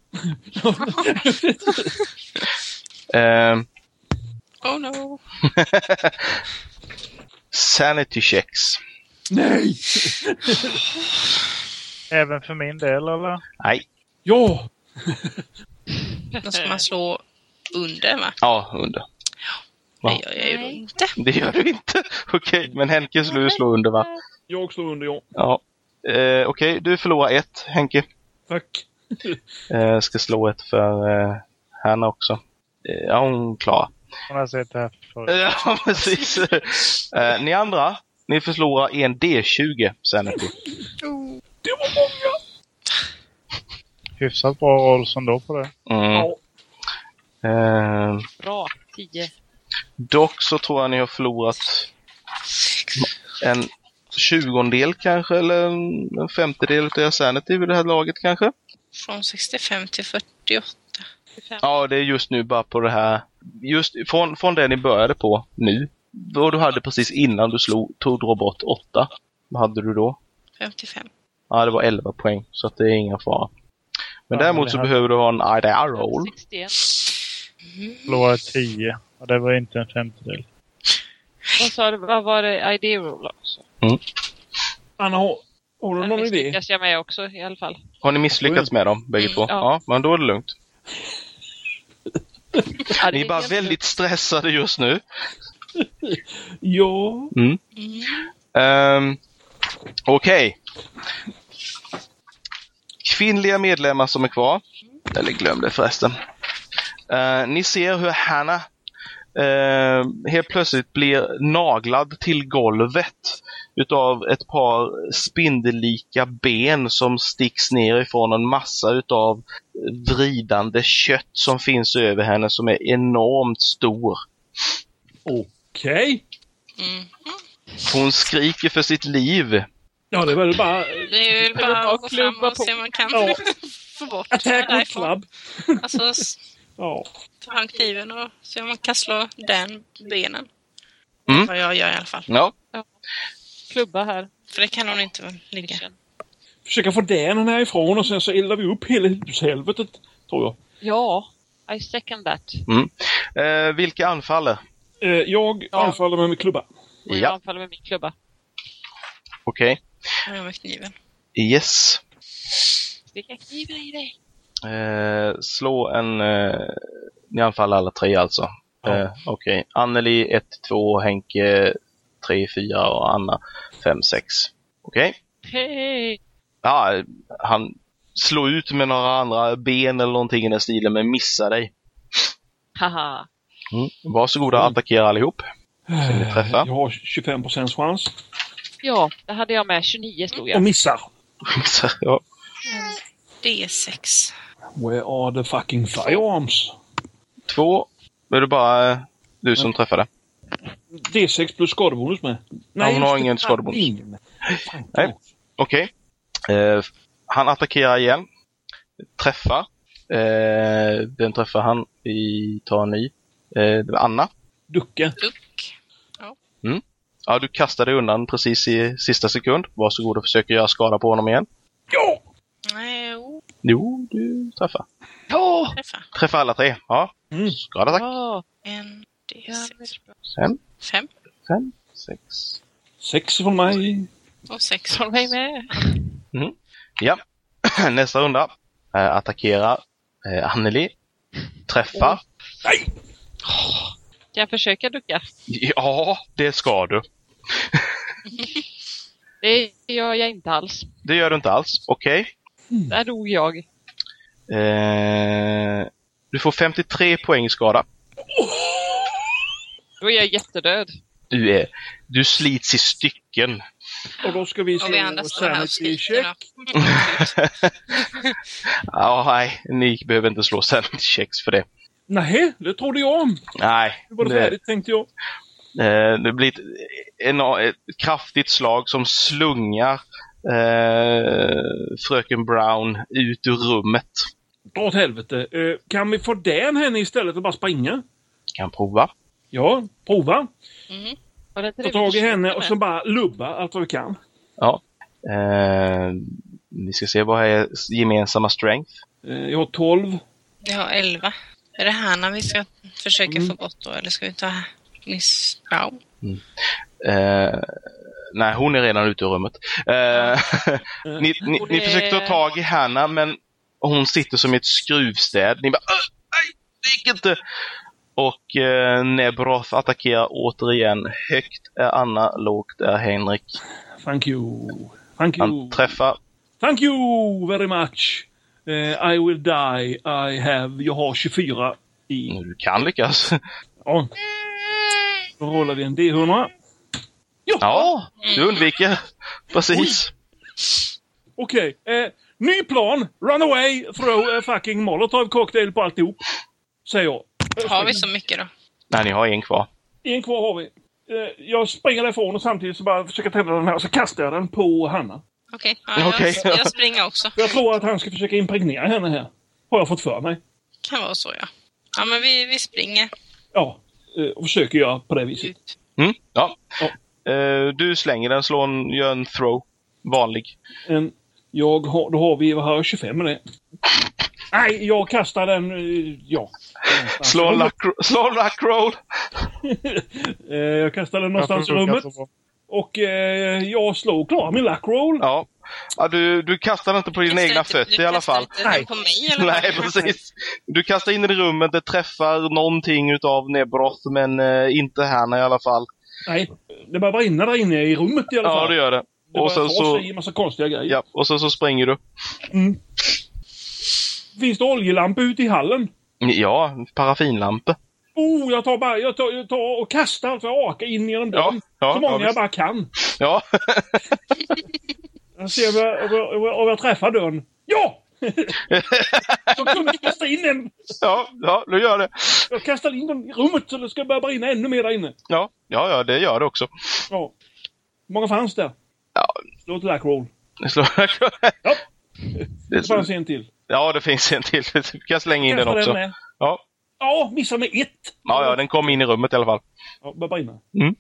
Eh, Oh no. sanity checks. Nej! Även för min del eller? Nej. Ja! Då ska man slå under va? Ja, under. Det Ja. gör jag ju då Nej. inte. Det gör du inte. Okej, men Henke skulle du slå under va? Jag slår under, ja. Ja. Eh, Okej, du förlorar ett Henke. Tack. Eh, ska slå ett för eh, Hanna också. Eh, ja, hon klarar. Hon har sett det här förut. Ja, precis. eh, ni andra, ni förlorar en D20 sanity. Det var många! Hyfsat bra roll som då på det. Mm. Ja. Eh, Bra. 10. dock så tror jag ni har förlorat en tjugondel kanske, eller en en femtedel av er sanity vid det här laget kanske. Från 65 till 48. 25. Ja, det är just nu bara på det här. Just från, från det ni började på nu. Då du hade precis innan du slog, tog drog bort 8. Vad hade du då? 55. Ja, det var 11 poäng, så att det är ingen fara. Men Ja, däremot så hade- behöver du ha en IDR roll. 61. Förlorade 10. Och det var inte en femtedel. Vad sa du? Vad var det? ID roll också? Anna, har, har du någon idé? misslyckas jag med också i alla fall. Har ni misslyckats med dem, bägge Mm, två? ja. Ja, men då är det lugnt. Ja, det Ni är bara väldigt stressade just nu. Ja. Mm. Ehm, Okej. Kvinnliga medlemmar som är kvar. Eller glöm det förresten. Eh, ni ser hur Hanna eh, helt plötsligt blir naglad till golvet utav ett par spindellika ben som sticks ner ifrån en massa utav vridande kött som finns över henne som är enormt stor. Okej. Mm. Hon skriker för sitt liv. Ja, det är väl bara Det är väl bara bara att gå klubba fram och på. se om man kan Ja. få bort attack with club. Alltså, s- Ja. ta fram kniven och se om man kan slå den benen. Mm. Vad jag gör i alla fall. Ja, Klubba här. För det kan hon inte ligga. Försöka få den härifrån och sen så eldar vi upp hela hushelvetet, tror jag. Ja, I second that. eh, vilka anfaller? Eh, jag Ja. anfaller med min klubba. Och jag Ja, anfaller med min klubba. okej. Och jag med kniven. Yes. Sticka kniven i dig. Eh, slå en... Eh, ni anfaller alla tre alltså? Ja. Eh, Okej. Anneli 1, 2, Henke 3, 4 och Anna 5, 6. Okej. Hej! Ja, han slår ut med några andra ben eller någonting i den stilen men missar dig. Haha. Mm. Varsågoda att attackera allihop. ni träffa? Jag har 25 procents chans. Ja, det hade jag med. 29 slog Och jag. missar. ja. D6. Where are the fucking firearms? Två. Är det bara eh, du som träffade? D6 plus skadebonus med. hon har ingen skadebonus. Ingen. Nej. Okej. Eh, han attackerar igen. Träffar. Eh, den träffar han. Vi tar en ny. Eh, det var Anna. Ducka. Duck. Ja, du kastar dig undan precis i sista sekund. Varsågod och försöker göra skada på honom igen. Ja! Nej, jo. Jo, du träffar. Ja! Träffa. Träffar alla tre. Ja, Mm. skada tack. Ja! En Ja, D6. Fem, Fem fem, sex. Sex från mig. och sex. Från mig med. Ja, nästa runda. Eh, attackerar eh, Anneli. Träffar. Nej! Kan jag försöka ducka? Ja, det ska du. Det gör jag inte alls. Det gör du inte alls. Okej. Där dog jag. Eh, du får 53 poäng skada. Då är jag jättedöd. Du, är, du slits i stycken. Och då ska vi här och sanity check. Ja, nej, ni behöver inte slå sanity checks för det. Nej, det trodde jag. Nej, Nu var det det, färdigt tänkte jag. eh, det blir ett, ena- ett kraftigt slag som slungar eh, fröken Brown ut ur rummet. Dra åt helvete. Eh, kan vi få den henne istället och bara springa? Kan prova. Ja, prova. Mm. Det Ta det tag i henne och så bara lubba allt vad vi kan. Ja. Eh, vi ska se vad är gemensamma strength. Eh, jag har 12. Jag har elva. Är det Hanna vi ska försöka Mm. få bort då? Eller ska vi ta Miss Brown? Eh, nej, hon är redan ute ur rummet. Eh, ni, ni, Hon ni är- försöker ta tag i Hanna, men hon sitter som i ett skruvstäd. Ni bara "Åh, Nej, det gick inte! Och eh, Nebroth attackerar återigen. Högt är Anna, lågt är Henrik. Thank you. Thank you. Han träffar. Thank you very much. Eh, I will die. I have... Jag har 24 i... Du kan lyckas. Ja. Då rollar vi en D100. Ja! Ja, du undviker. Precis. Okej. Eh, ny plan. Run away. Throw a fucking molotov cocktail på alltihop. Säger jag. Har vi så mycket då? Nej, ni har en kvar. En kvar har vi. Eh, jag springer därifrån och samtidigt så bara försöker tända den här och så kastar jag den på Hanna. Okej, ja, Okej. jag, jag springer också. Jag tror att han ska försöka impregnera henne här. Har jag fått för mig. Kan vara så ja. Ja men vi, vi springer Ja, eh, och försöker göra på det viset. Mm, ja. Ja. Eh, du slänger den, slår en, gör en throw. Vanlig. En, jag har, då har vi, vad har jag, 25 med det? Nej, jag kastar den, eh, ja. Slå en luck, slå luck roll. Jag kastar den någonstans i rummet. Och eh, jag slår klar min luck roll. Ja. Ja, du, du kastar inte på dina egna inte- fötter i alla fall. inte Nej. på mig alla Nej, precis. Du kastar in i rummet, det träffar någonting utav Nebroth, men eh, inte Hanna i alla fall. Nej, det börjar brinna där inne i rummet i alla Ja, fall. det gör det. det Och sen så, i massa konstiga grejer. ja, och sen så springer du. Mm. Finns det oljelampor ute i hallen? Ja, paraffinlampa. Oh, jag tar bara, jag tar, jag tar och kastar för jag akar in genom Ja, dörren. ja, så många ja, jag bara kan. Ja, Jag ser om jag, om jag, om jag, träffar dörren. Ja! så kunde jag kasta in en. ja, ja, du gör det. Jag kastar in den i rummet så det ska börja brinna ännu mer där inne. Ja, ja, ja, det gör det också. Ja. Hur många fanns det? Ja. Slå ett lack roll. Det slår... Ja. Det Det fanns en till. Ja, det finns en till. Du kan slänga in den också. med. Ja. Ja, missar med ett. Ja, ja, den kom in i rummet i alla fall. Ja, börjar brinna. Mm.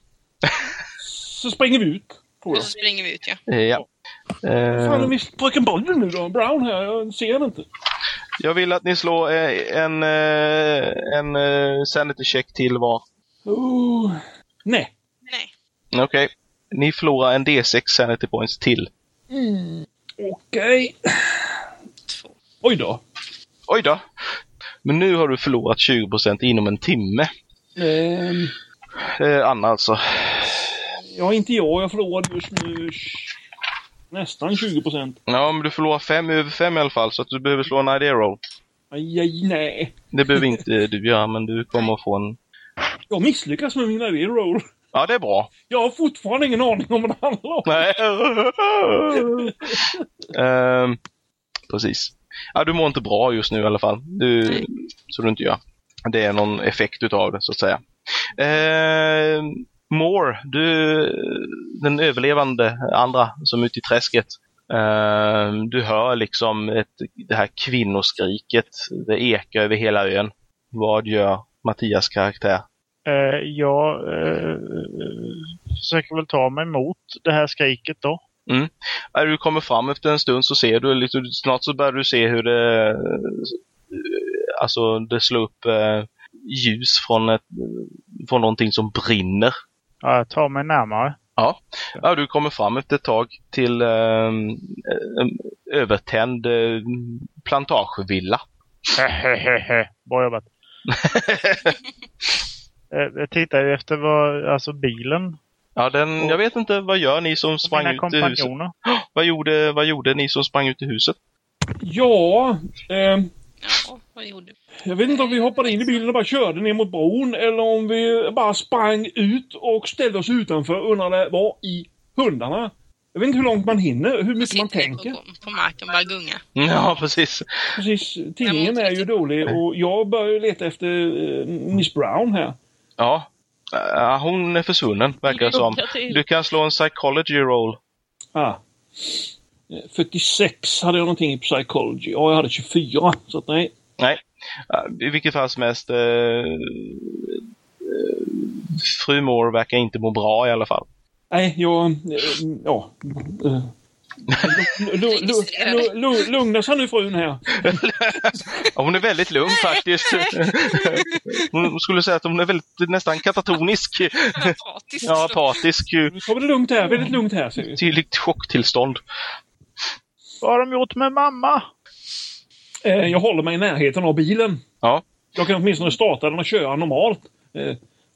så springer vi ut. Tror jag. så springer vi ut ja. Ja. Fan, Eh, är miss fröken Bollen nu då? Brown här, jag ser den inte. jag vill att ni slår eh, en, eh, en eh, sanity check till var. Oh. Nej. Nej. Okej. Ni förlorar en D6 sanity points till. Okej. Två. Oj då. Oj då. Men nu har du förlorat 20% inom en timme. Ehm, Eh, Anna alltså. ja, inte jag. Jag förlorade just nu nästan 20 procent. Ja, men du förlorar 5 över 5 i alla fall, så att du behöver slå en idea roll. Aj, aj, nej. Det behöver inte du göra, men du kommer att få en... Jag misslyckas med mina idé roll. Ja, det är bra. Jag har fortfarande ingen aning om vad det handlar om. Nej. Ehm, precis. Ja, du mår inte bra just nu i alla fall. Du, Nej. så du inte gör. Det är någon effekt utav det, så att säga. Ehm, Moore, du, den överlevande andra som är ute i träsket. Ehm, du hör liksom ett, det här kvinnoskriket. Det ekar över hela ön. Vad gör Mattias karaktär? Eh, jag eh, försöker väl ta mig emot det här skriket då. När du kommer fram efter en stund så ser du lite, snart så börjar du se hur det, alltså det slår upp eh, ljus från, ett, från någonting som brinner. Ja, jag tar mig närmare. Ja, du kommer fram efter ett tag till eh, en övertänd eh, plantagevilla. Bra jobbat. Eh, jag tittar ju efter vad, alltså bilen Ja, den, jag vet inte, vad gör ni som sprang ut i huset? kompanjoner. Vad gjorde, vad gjorde ni som sprang ut i huset? Ja, ehm, Ja, vad gjorde du? jag vet inte om vi hoppade in i bilen och bara körde ner mot bron eller om vi bara sprang ut och ställde oss utanför och undrade vad i hundarna. Jag vet inte hur långt man hinner, hur mycket man tänker. På, på marken bara gunga. Ja, precis. Precis, tidningen är ju dålig och jag börjar leta efter eh, Miss Brown här. Ja. Ja, hon är försvunnen, verkar det som. Till. Du kan slå en psychology roll. Ah. Eh, 46 hade jag någonting i psychology. Ja, jag hade 24. Så att nej. Nej. I vilket fall som helst. Eh, eh, fru Moore verkar inte må bra i alla fall. Nej, jag... eh, Ja. Eh, lu- lu- lu- lu- lu- Lugna sig nu frun här. Ja, hon är väldigt lugn faktiskt. Hon skulle säga att hon är väldigt nästan katatonisk. Apatiskt. Ja, apatisk. Nu kommer det lugnt här, väldigt lugnt här ser vi. Tydligt chocktillstånd. Vad har de gjort med mamma? Eh, Jag håller mig i närheten av bilen. Ja. Jag kan åtminstone starta den och köra normalt.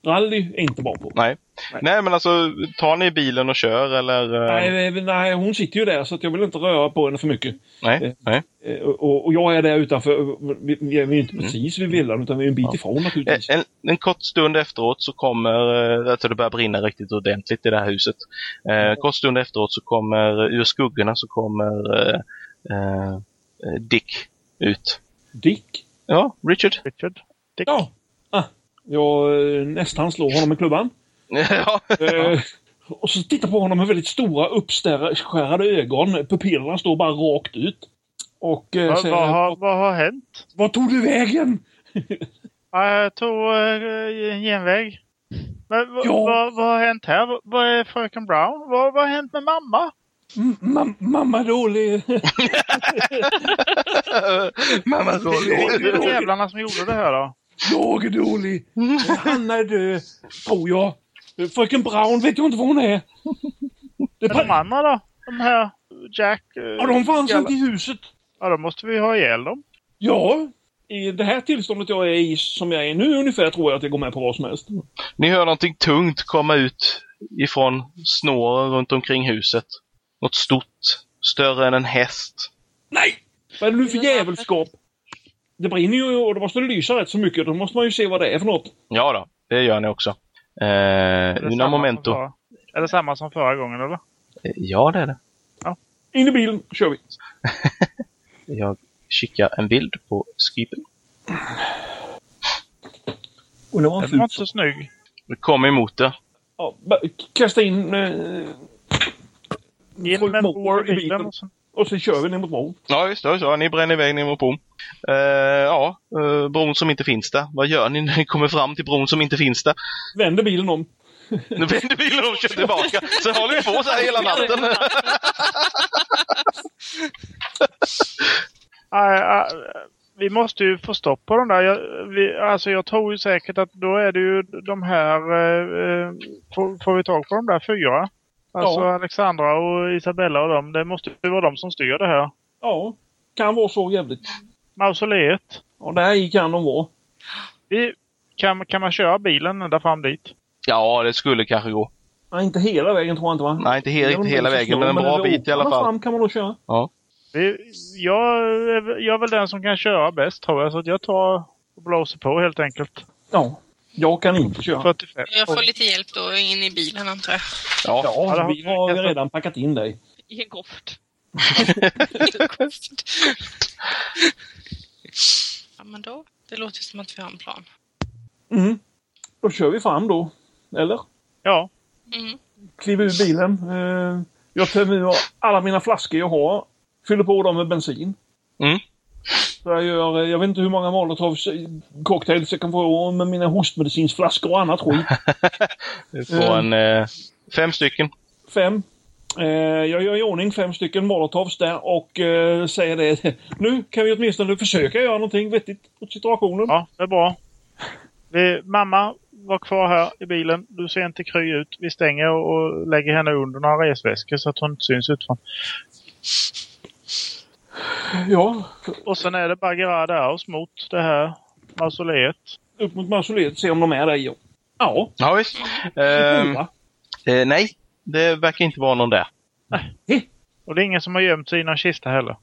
Eh, Rally är inte bra på. Nej. Nej, men alltså tar ni bilen och kör eller? eh, Nej, eh, nej, hon sitter ju där så att jag vill inte röra på henne för mycket. Nej. Nej. Eh, Och, och jag är där utanför. Vi, vi är ju inte precis vid villan utan vi är en bit ifrån naturligtvis. En, en kort stund efteråt så kommer, eh, alltså det börjar brinna riktigt ordentligt i det här huset. Eh, kort stund efteråt så kommer, ur skuggorna så kommer eh, eh, Dick ut. Dick? Ja, Richard. Richard? Dick? Ja. Jag eh, nästan slår honom med klubban. ja. Eh, och så tittar på honom med väldigt stora uppskärrade ögon. Pupillerna står bara rakt ut. Och eh, Vad, säger, vad, har, vad har hänt? Vad tog du vägen? Ja, jag tog eh, en genväg. Men Ja. vad, vad har hänt här? Vad- är fröken Brown? Vad, vad har hänt med mamma? M- mam- mamma är dålig. Mamma så Det var jävlarna som gjorde det här då. Jag är dålig. Hanna är död, tror jag. Fröken Brown vet jag inte var hon är. Det Men de andra då? De här Jack... eh, Ja, de fanns inte i huset. Ja, då måste vi ha ihjäl dem. Ja, i det här tillståndet jag är i, som jag är nu ungefär, tror jag att jag går med på vad som helst. Ni hör någonting tungt komma ut ifrån snåren runt omkring huset. Något stort, större än en häst. Nej! Vad är det nu för djävulskap? Det brinner ju och då måste det lysa rätt så mycket. Då måste man ju se vad det är för något. Ja då, det gör ni också. Eh, det Una momento. förra- Är det samma som förra gången eller? Eh, Ja, det är det. In i bilen, kör vi. Jag skickar en bild på Skypen. Och det var en Den var inte snygg. Det kommer emot det. ja, Kasta in... Eh, In med en i i bilen. Och så- så kör vi ner mot bron. Ja, just det. det. Ni bränner iväg ner mot bron. Eh, ja, eh, bron som inte finns där. Vad gör ni när ni kommer fram till bron som inte finns där? Vänder bilen om. Nu vänder bilen och kör tillbaka. Så håller vi på så här hela natten. Vi måste ju få stopp på den där. Jag, vi, alltså jag tror ju säkert att då är det ju de här... Eh, eh, får, får vi tag på de där fyra? Alltså Ja. Alexandra och Isabella och dem. Det måste ju vara de som styr det här. Ja, kan vara så jävligt. Mausoleet. Och där i kan de vara. Vi, kan, kan man köra bilen ända fram dit? Ja, det skulle kanske gå. Nej, inte hela vägen tror jag inte va? Nej, inte he- inte hela vägen, men en bra bit i alla fall. fram kan man nog köra. Vi, jag, är- jag är väl den som kan köra bäst tror jag. Så att jag tar och blåser på helt enkelt. Ja. Jag kan inte köra. 45. Jag får lite hjälp då in i bilen antar jag. Ja, Ja, har vi har redan packat in dig. I en koffert. ja, men då. Det låter som att vi har en plan. Mm. Då kör vi fram då. Eller? Ja, Mm. Kliver ur bilen. Eh, jag tömmer ur alla mina flaskor jag har. Fyller på dem med bensin. Mm. Så jag gör, eh, jag vet inte hur många molotovs eh, cocktails jag kan få med mina hostmedicinsflaskor och annat skit. du får en eh, fem stycken. Fem. Eh, jag gör i ordning fem stycken molotovs där och eh, säger det. Nu kan vi åtminstone försöka göra någonting vettigt åt situationen. ja, det är bra. Vi, mamma, var kvar här i bilen. Du ser inte kry ut. Vi stänger och, och lägger henne under några resväskor så att hon inte syns utifrån. Ja, Och sen är det oss mot det här mausoleet. upp mot mausoleet se om de är där. Ja. Ja. Ja, visst. Ehm, Fyra. eh, nej, det verkar inte vara någon där. Och det är ingen som har gömt sig i någon kista heller.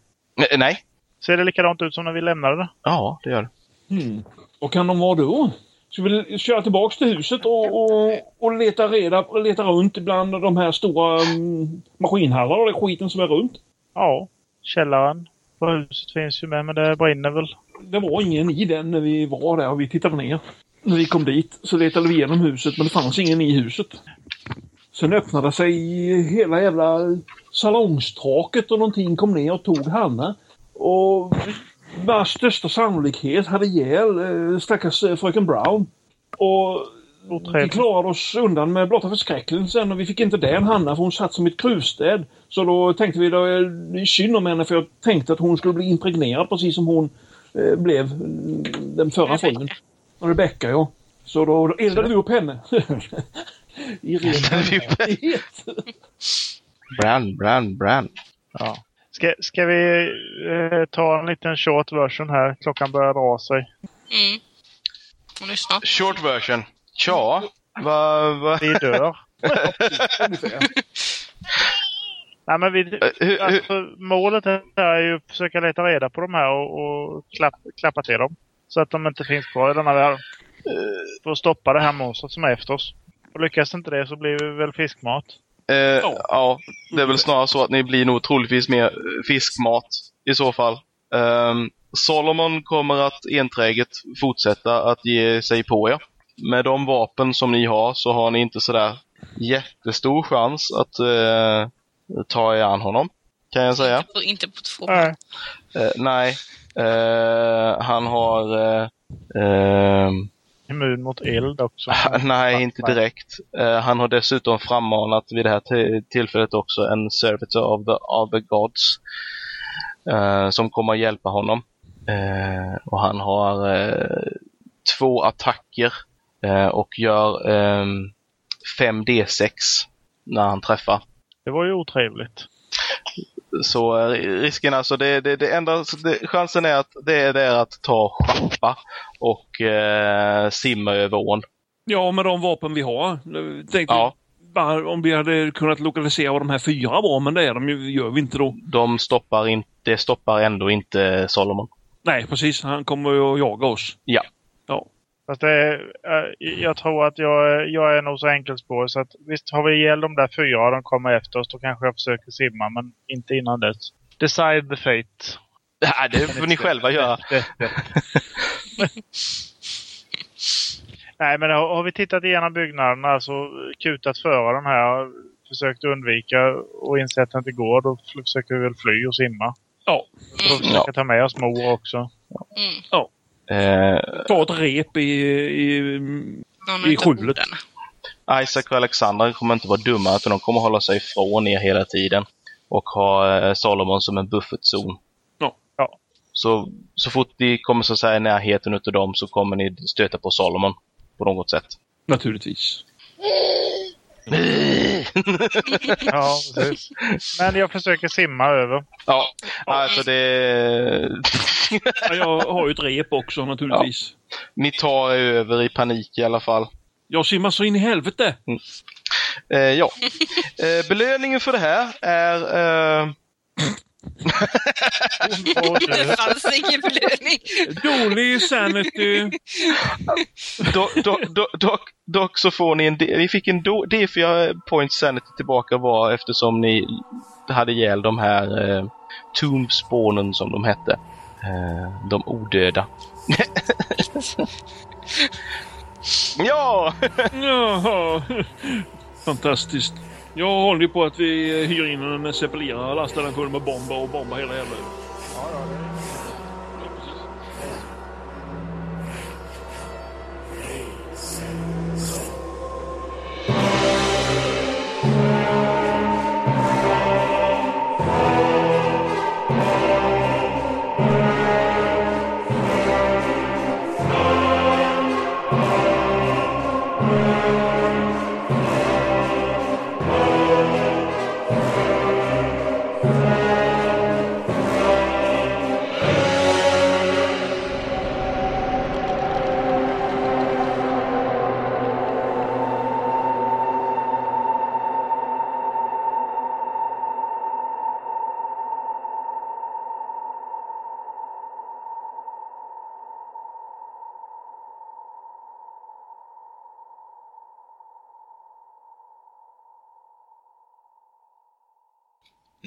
Eh, nej. Ser det likadant ut som när vi lämnade det? Ja, det gör det. Hmm. Vad kan de vara då? Ska vi köra tillbaks till huset och, och, och leta, reda, leta runt bland de här stora um, maskinhallar och det skiten som är runt? Ja. Källaren på huset finns ju med, men det brinner väl. Det var ingen i den när vi var där och vi tittade ner. När vi kom dit så letade vi igenom huset men det fanns ingen i huset. Sen öppnade sig hela jävla salongstaket och någonting kom ner och tog Hanna. Och med största sannolikhet hade ihjäl eh, stackars eh, fröken Brown. Och vi klarade oss undan med blotta förskräckelsen och vi fick inte den Hanna för hon satt som ett kruvstäd. Så då tänkte vi då, är synd om henne för jag tänkte att hon skulle bli impregnerad precis som hon eh, blev mm, den förra frun. Och Rebecca ja. Så då, då eldade vi upp henne. I ren. Brand, brand, brand. Ja. Ska, ska vi eh, ta en liten short version här? Klockan börjar dra sig. Mm. Lyssna. Short version. Tja, vad... Va, Vi dör. Nej, men vi, Eh, alltså, målet här är ju att försöka leta reda på de här och, och klapp, klappa till dem. Så att de inte finns kvar i denna värld. För att stoppa det här monstret som är efter oss. Och lyckas inte det så blir vi väl fiskmat. eh, ja, det är väl snarare så att ni blir nog troligtvis mer fiskmat i så fall. Ehm, Solomon kommer att enträget fortsätta att ge sig på er. Med de vapen som ni har så har ni inte sådär jättestor chans att eh, ta er an honom. Kan jag säga. Inte på, inte på två Nej. Eh, nej. Eh, han har... Eh, ehm, Immun mot eld också. nej, inte direkt. Eh, han har dessutom frammanat vid det här ti- tillfället också en servitor of the, of the gods. eh, som kommer att hjälpa honom. Eh, och han har eh, två attacker eh, och gör eh, 5D6 när han träffar. Det var ju otrevligt. Så eh, risken alltså, det, det, det enda, det, chansen är att det är, det är att ta schappa och eh, simma över ån. Ja, med de vapen vi har. Tänkte Ja. bara om vi hade kunnat lokalisera vad de här fyra var, men det är de ju, gör vi inte då. De stoppar inte, det stoppar ändå inte Solomon. Nej, precis. Han kommer ju att jaga oss. Ja. Ja. Fast det, är- eh, jag tror att jag, är- jag är nog så enkelspårig så att visst har vi ihjäl de där fyra och de kommer efter oss då kanske jag försöker simma men inte innan dess. Decide the fate. Nej, det får ni själva göra. Nej men har, har vi tittat igenom byggnaderna, alltså kutat före den här, försökt undvika och insett att det inte går, då försöker vi väl fly och simma. Ja. Och då försöka ta med oss mor också. Mm. Eh, Ta ett rep i, i I skjulet. Isaac och Alexander kommer inte vara dumma utan de kommer hålla sig ifrån er hela tiden. Och ha eh, Solomon som en buffertzon. Ja. Ja. Så, så fort ni kommer så att säga i närheten utav dem så kommer ni stöta på Solomon. På något sätt. naturligtvis. Ja, precis. Men jag försöker simma över. Ja, alltså det... Ja, jag har ju ett rep också naturligtvis. ni tar er över i panik i alla fall. Jag simmar så in i helvete. Eh, ja. Eh, belöningen för det här är... Eh, Det fanns ingen belöning. Dålig sanity. dock, dock, dock, dock, dock så får ni en... D- vi fick en do, D4 point sanity tillbaka var eftersom ni hade ihjäl de här eh, tombspawnen som de hette. Eh, de odöda. ja! Jaha. Fantastiskt. Jag håller ju på att vi hyr in en zeppelinare och lastar den full med bomber och bombar hela jävla...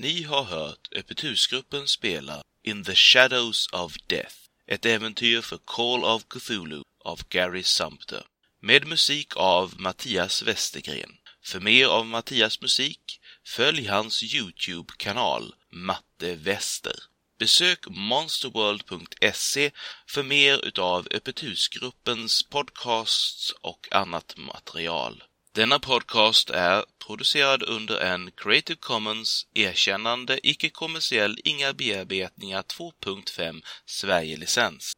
Ni har hört Öppet husgruppen spela In the Shadows of Death, ett äventyr för Call of Cthulhu av Gary Sumter, med musik av Mattias Westergren. För mer av Mattias musik, följ hans Youtube-kanal Matte Wester. Besök monsterworld.se för mer utav Öppet husgruppens podcasts och annat material. Denna podcast är producerad under en Creative Commons erkännande icke-kommersiell inga bearbetningar 2.5 Sverige-licens.